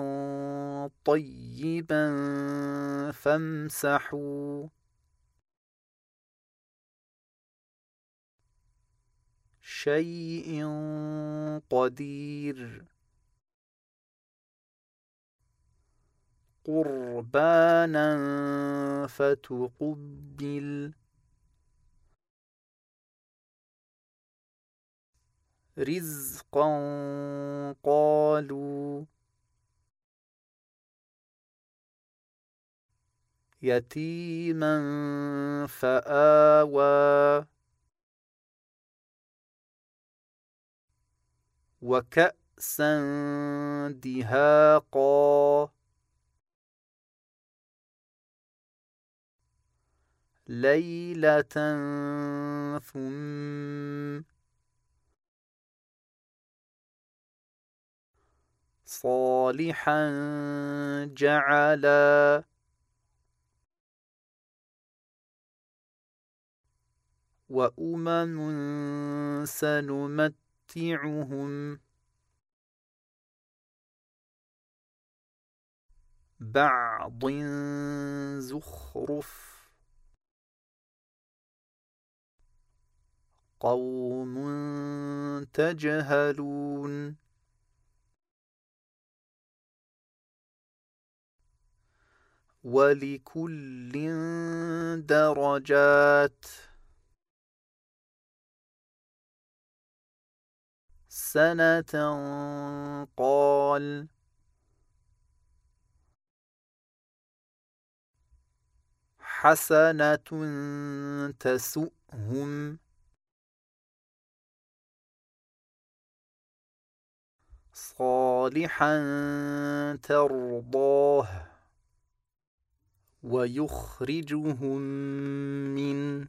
طيبا فامسحوا. شيء قدير. قربانا فتقبل. رزقا قالوا. يتيما فآوى. وكأسا دهاقا. ليلة ثم صالحا جعلا. وأمم سنمتعهم. بعض زخرف. قوم تجهلون. ولكل درجات. سنة قال. حسنة تسؤهم. صالحا ترضاه ويخرجهم من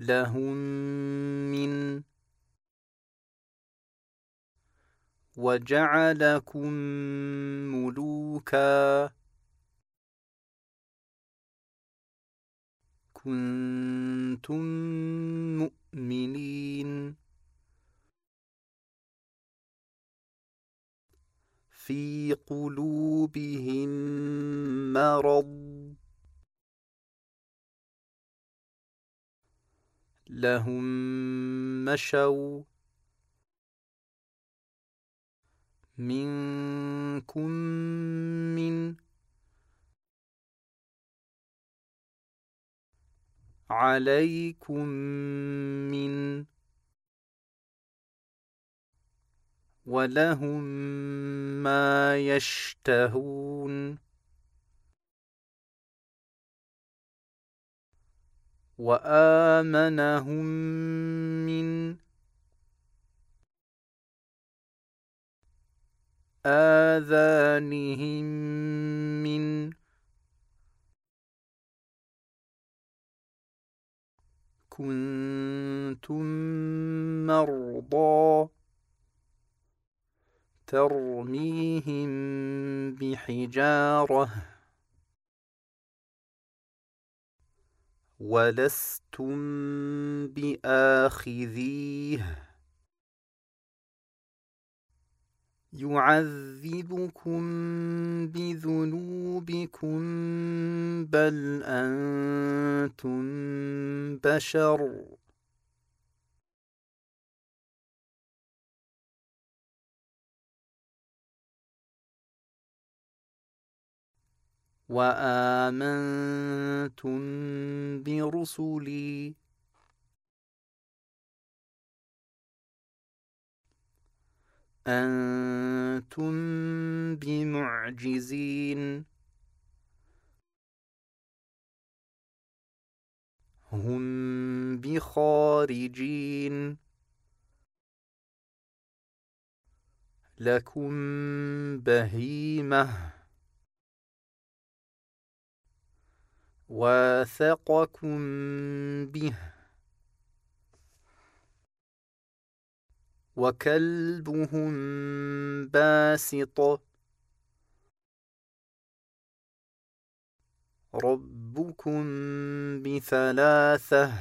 لهم من وجعلكم ملوكا كنتم مؤمنين في قلوبهم مرض. لهم مشوا منكم من عليكم من ولهم ما يشتهون وآمنهم من آذانهم من كنتم مرضى ترميهم بحجارة. ولستم بآخذيه. يعذبكم بذنوبكم. بل أنتم بشر. وآمنتم برسلي. أنتم بمعجزين. هم بخارجين. لكم بهيمة. واثقكم به. وكلبهم باسط. ربكم بثلاثة.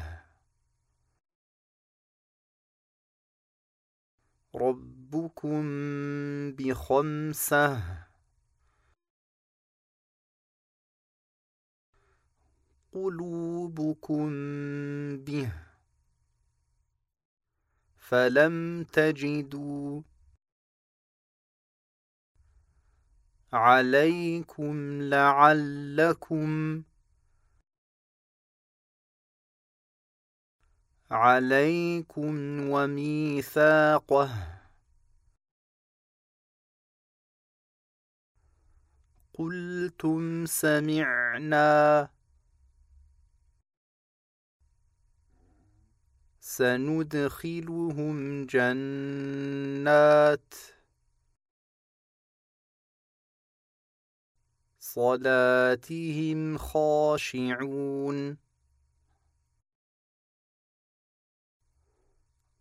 ربكم بخمسة. قلوبكم به فلم تجدوا عليكم لعلكم عليكم وميثاقه قلتم سمعنا سندخلهم جنات. صلاتهم خاشعون.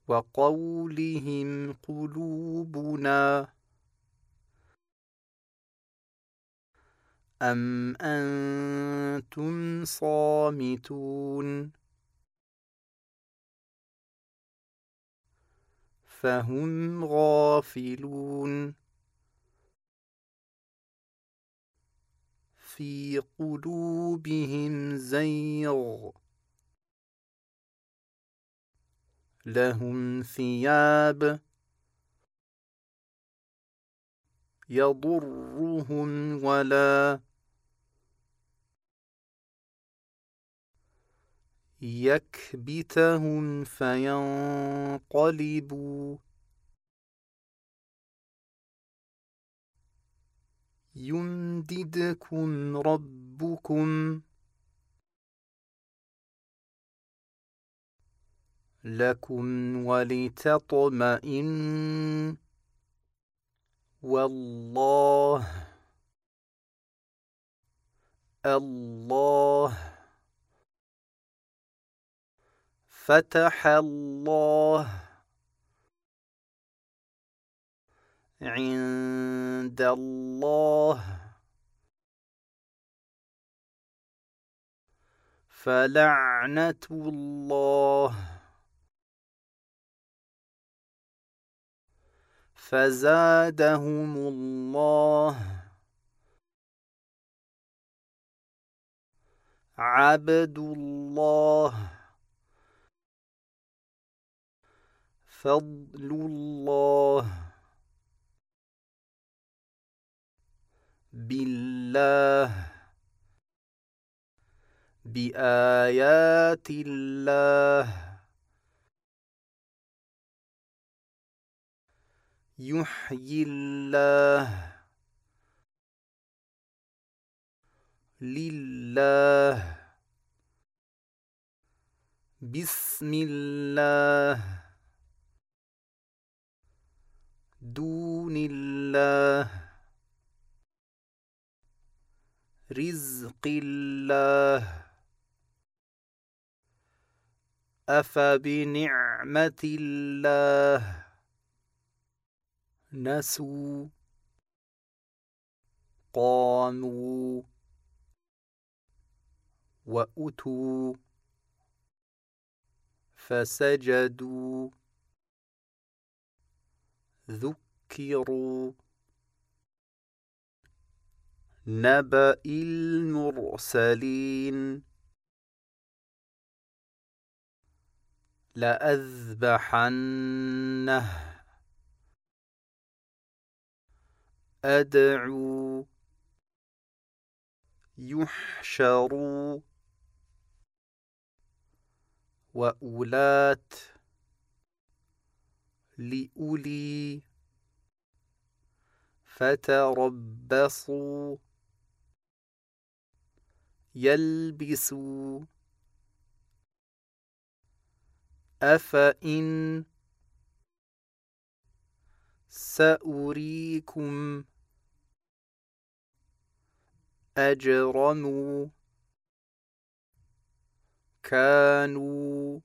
وقولهم قلوبنا. أم أنتم صامتون؟ فهم غافلون. في قلوبهم زيغ. لهم ثياب. يضرهم ولا يكبتهم فينقلبوا. يمددكم ربكم. لكم ولتطمئن والله الله فتح الله عند الله. فلعنة الله. فزادهم الله. عبد الله. فضل الله بالله بآيات الله يحيي الله لله بسم الله دون الله. رزق الله. أفبنعمة الله. نسوا. قاموا. وأتوا. فسجدوا. ذكروا نبأ المرسلين. لأذبحنه. أدعو. يحشروا. وأولات لأولي. فتربصوا. يلبسوا. أفإن سأريكم أجرموا. كانوا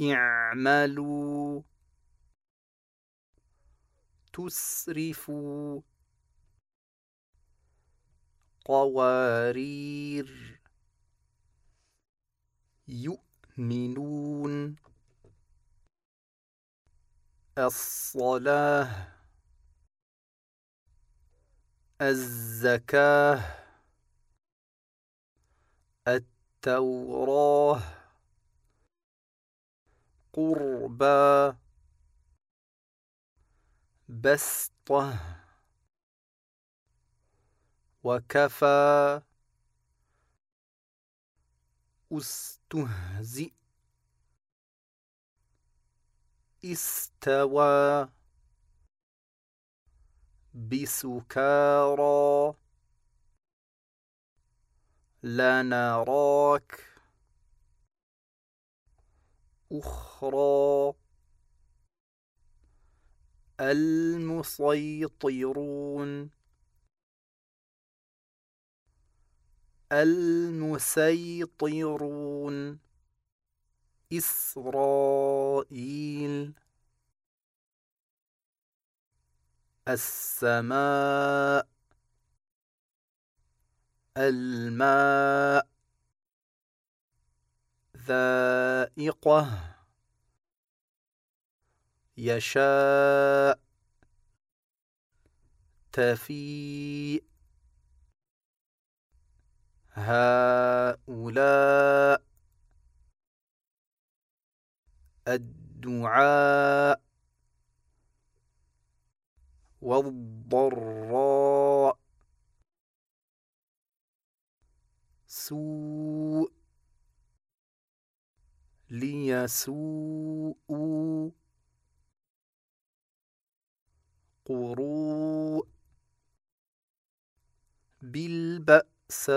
اعملوا. تسرفوا. قوارير. يؤمنون. الصلاة. الزكاة. التوراة. قربى بسطة وكفى استهزئ استوى بسكارى لنراك أخرى المسيطرون. المسيطرون. إسرائيل. السماء. الماء. الذائقة. يشاء. تفيء. هؤلاء. الدعاء. والضراء. سوء. ليسوءوا قروء بالبأساء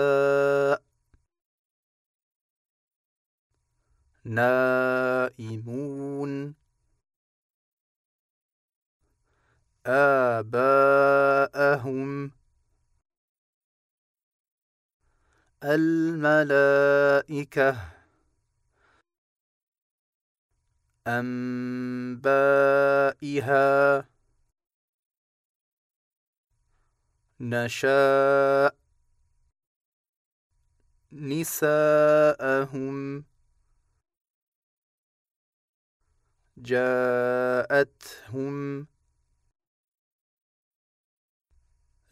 نائمون آباءهم الملائكة أنبائها. نشاء نساءهم. جاءتهم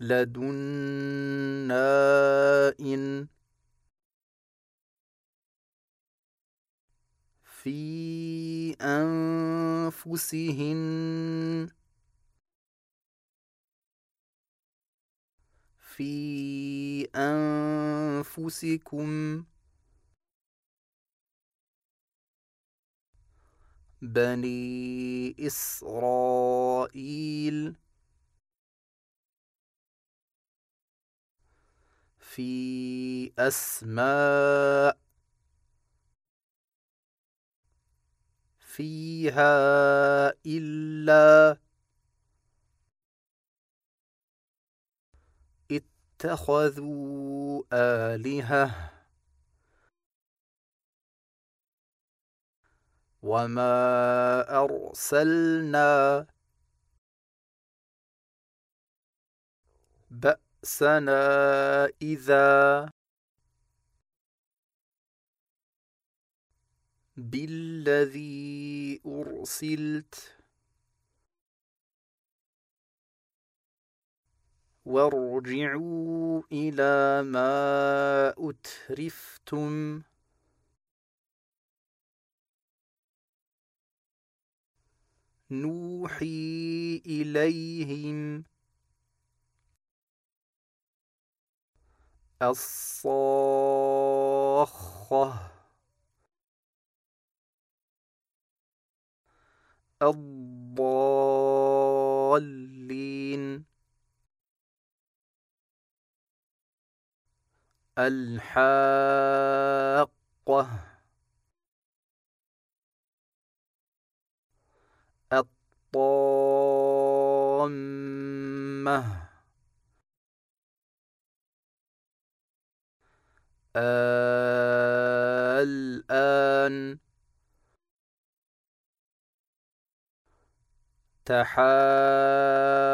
لدنا إن في أنفسهن. في أنفسكم. بني إسرائيل. في أسماء فيها إلا اتخذوا آلهة وما أرسلنا بأسنا إذا بالذي أرسلت. وارجعوا إلى ما أترفتم. نوحي إليهم. الصاخة. الضالين. الحاقة. الطامة. الآن تحاضون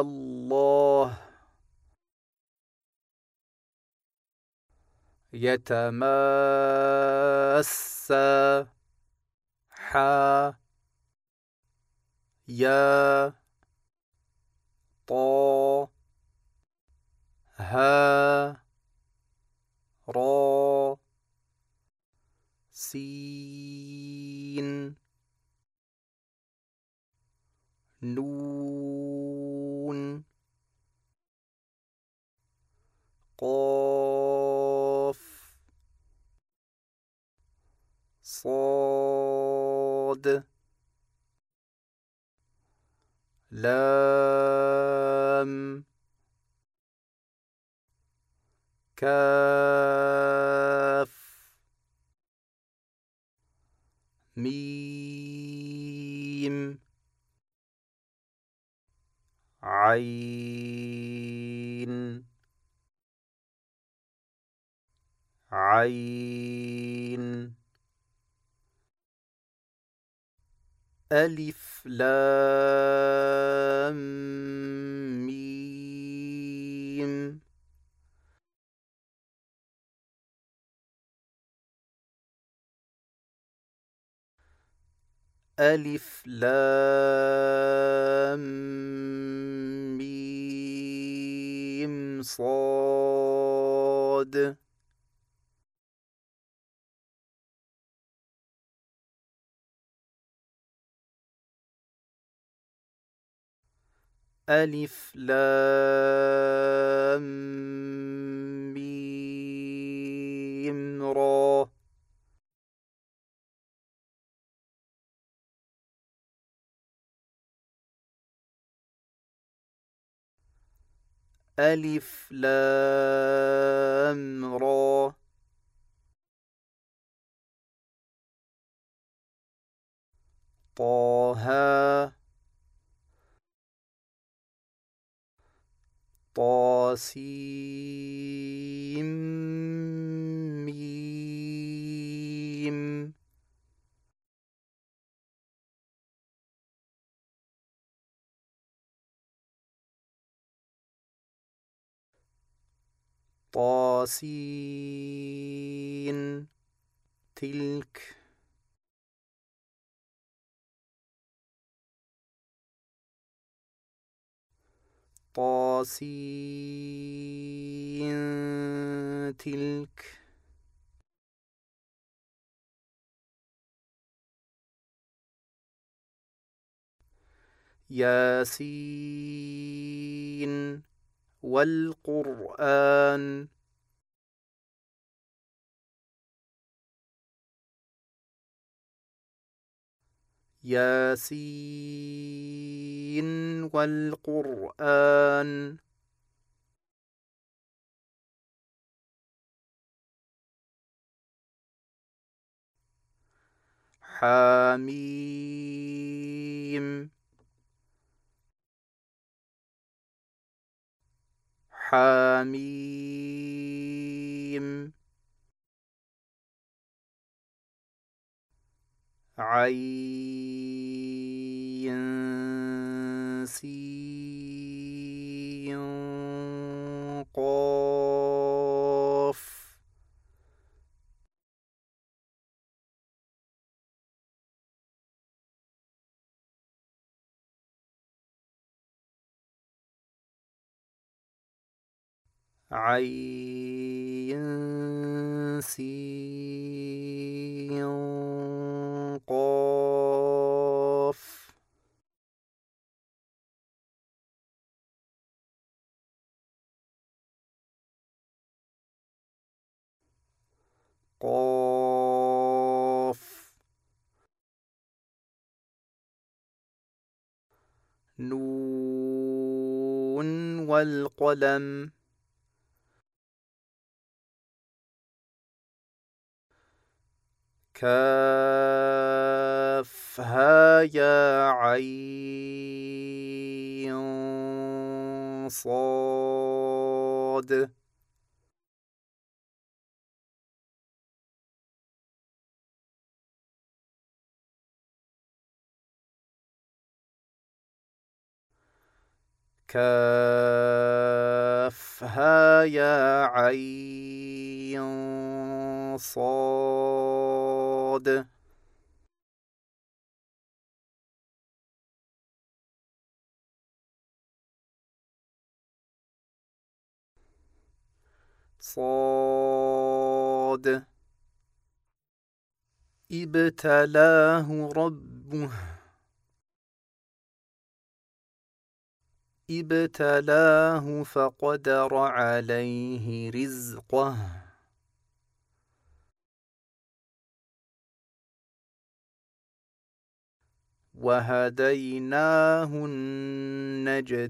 الله. يتماسى حا. يا. طا. ها. را سين نون قاف صاد لام. كاف. ميم. عين. عين. ألف لام ميم. ألف لام ميم صاد. ألف لام ميم را. ألف لام را. طه. طاسيم. طاسين. تلك. طاسين. تلك. ياسين. والقرآن. ياسين والقرآن. حاميم. حاميم عين سين قاف. عين سين قاف. قاف. نون والقلم. كافها يا عين صاد. كافها يا عين صاد. صاد. ابتلاه ربه. ابتلاه فقدر عليه رزقه. وهديناه النجدين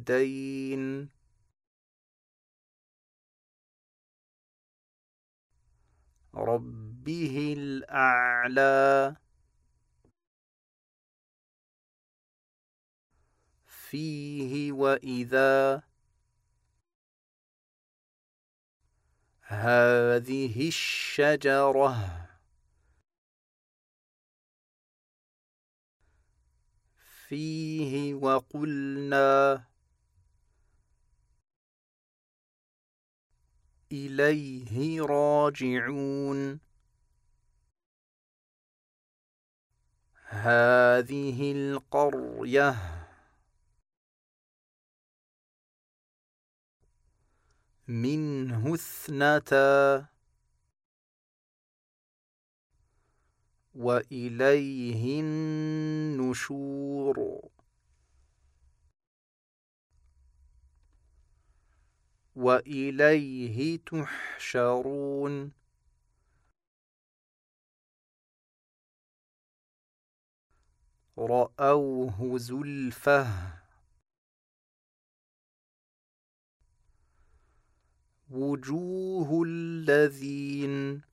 ربه الأعلى. فيه وإذا. هذه الشجرة. فيه وقلنا إليه راجعون. هذه القرية منه اثنتا وإليه النشور. وإليه تحشرون. رأوه زلفة. وجوه الذين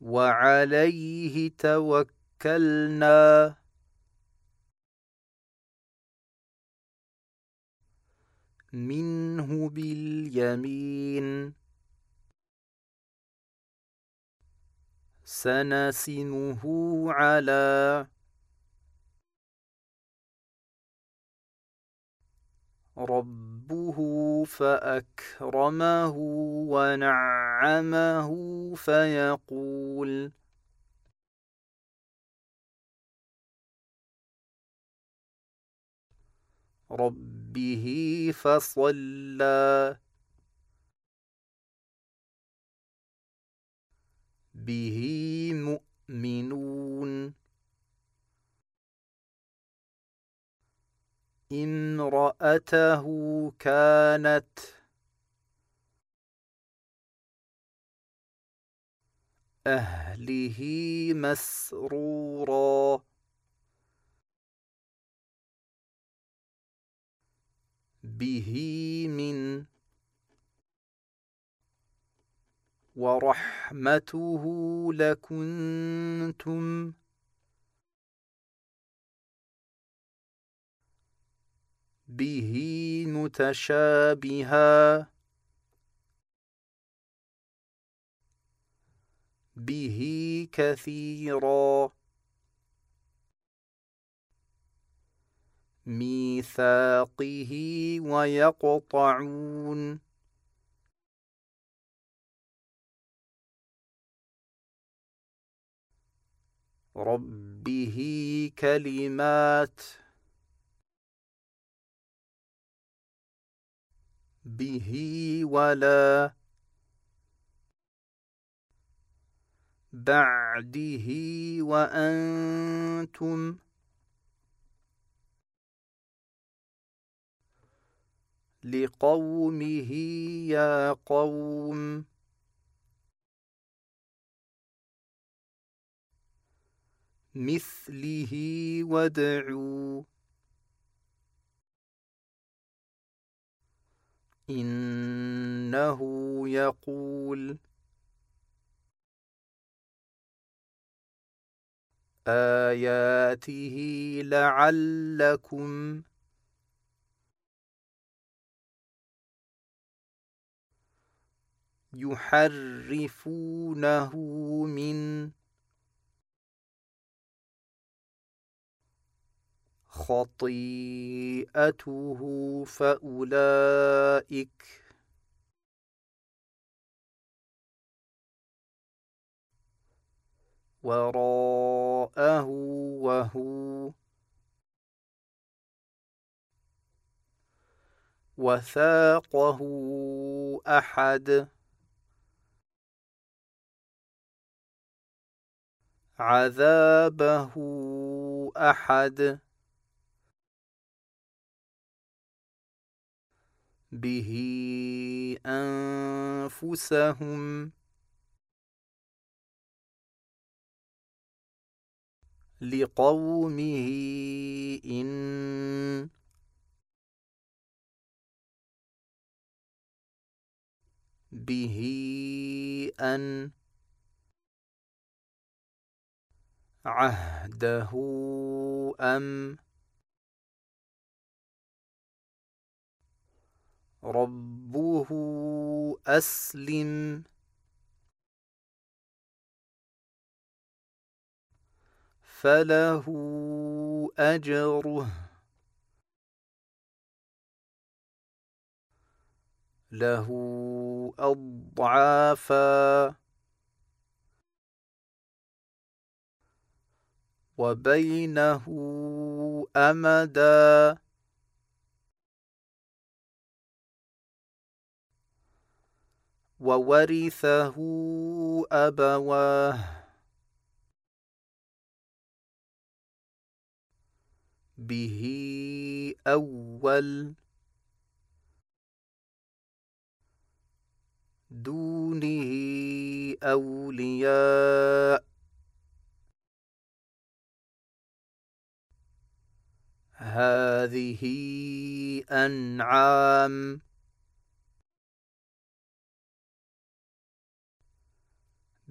وعليه توكلنا. منه باليمين. سنسمه على ربه فأكرمه ونعمه فيقول ربه فصلى به مؤمنون امرأته كانت أهله مسرورا به من ورحمته لكنتم به متشابها. به كثيرا. ميثاقه ويقطعون. ربه كلمات. به ولا بعده وأنتم لقومه يا قوم مثله وادعوا إنه يقول آياته لعلكم يحرفونه من خطيئته فأولئك. وراءه وهو وثاقه أحد. عذابه أحد. به أنفسهم. لقومه إن به أن عهده أم ربه أسلم. فله أجره. له أضعافا. وبينه أمدا. وورثه أبواه. به أول دونه أولياء. هذه أنعام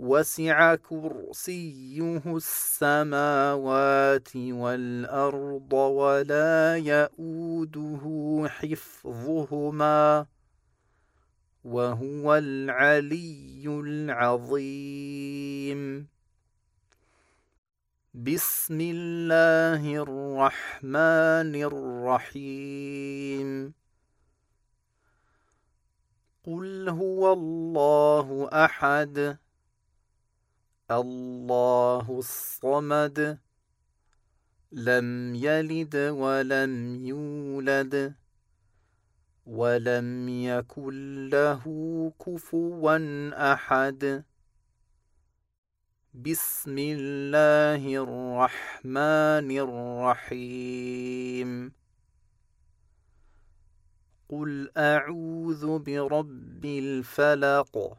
وسع كرسيه السماوات والأرض ولا يئوده حفظهما وهو العلي العظيم. بسم الله الرحمن الرحيم. قل هو الله أحد. الله الصمد لم يلد ولم يولد ولم يكن له كفوا أحد. بسم الله الرحمن الرحيم. قل أعوذ برب الفلق.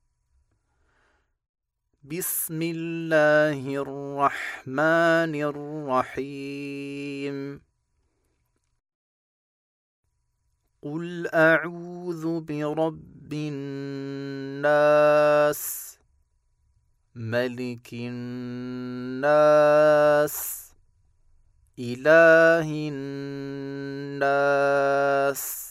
بسم الله الرحمن الرحيم. قل أعوذ برب الناس ملك الناس إله الناس.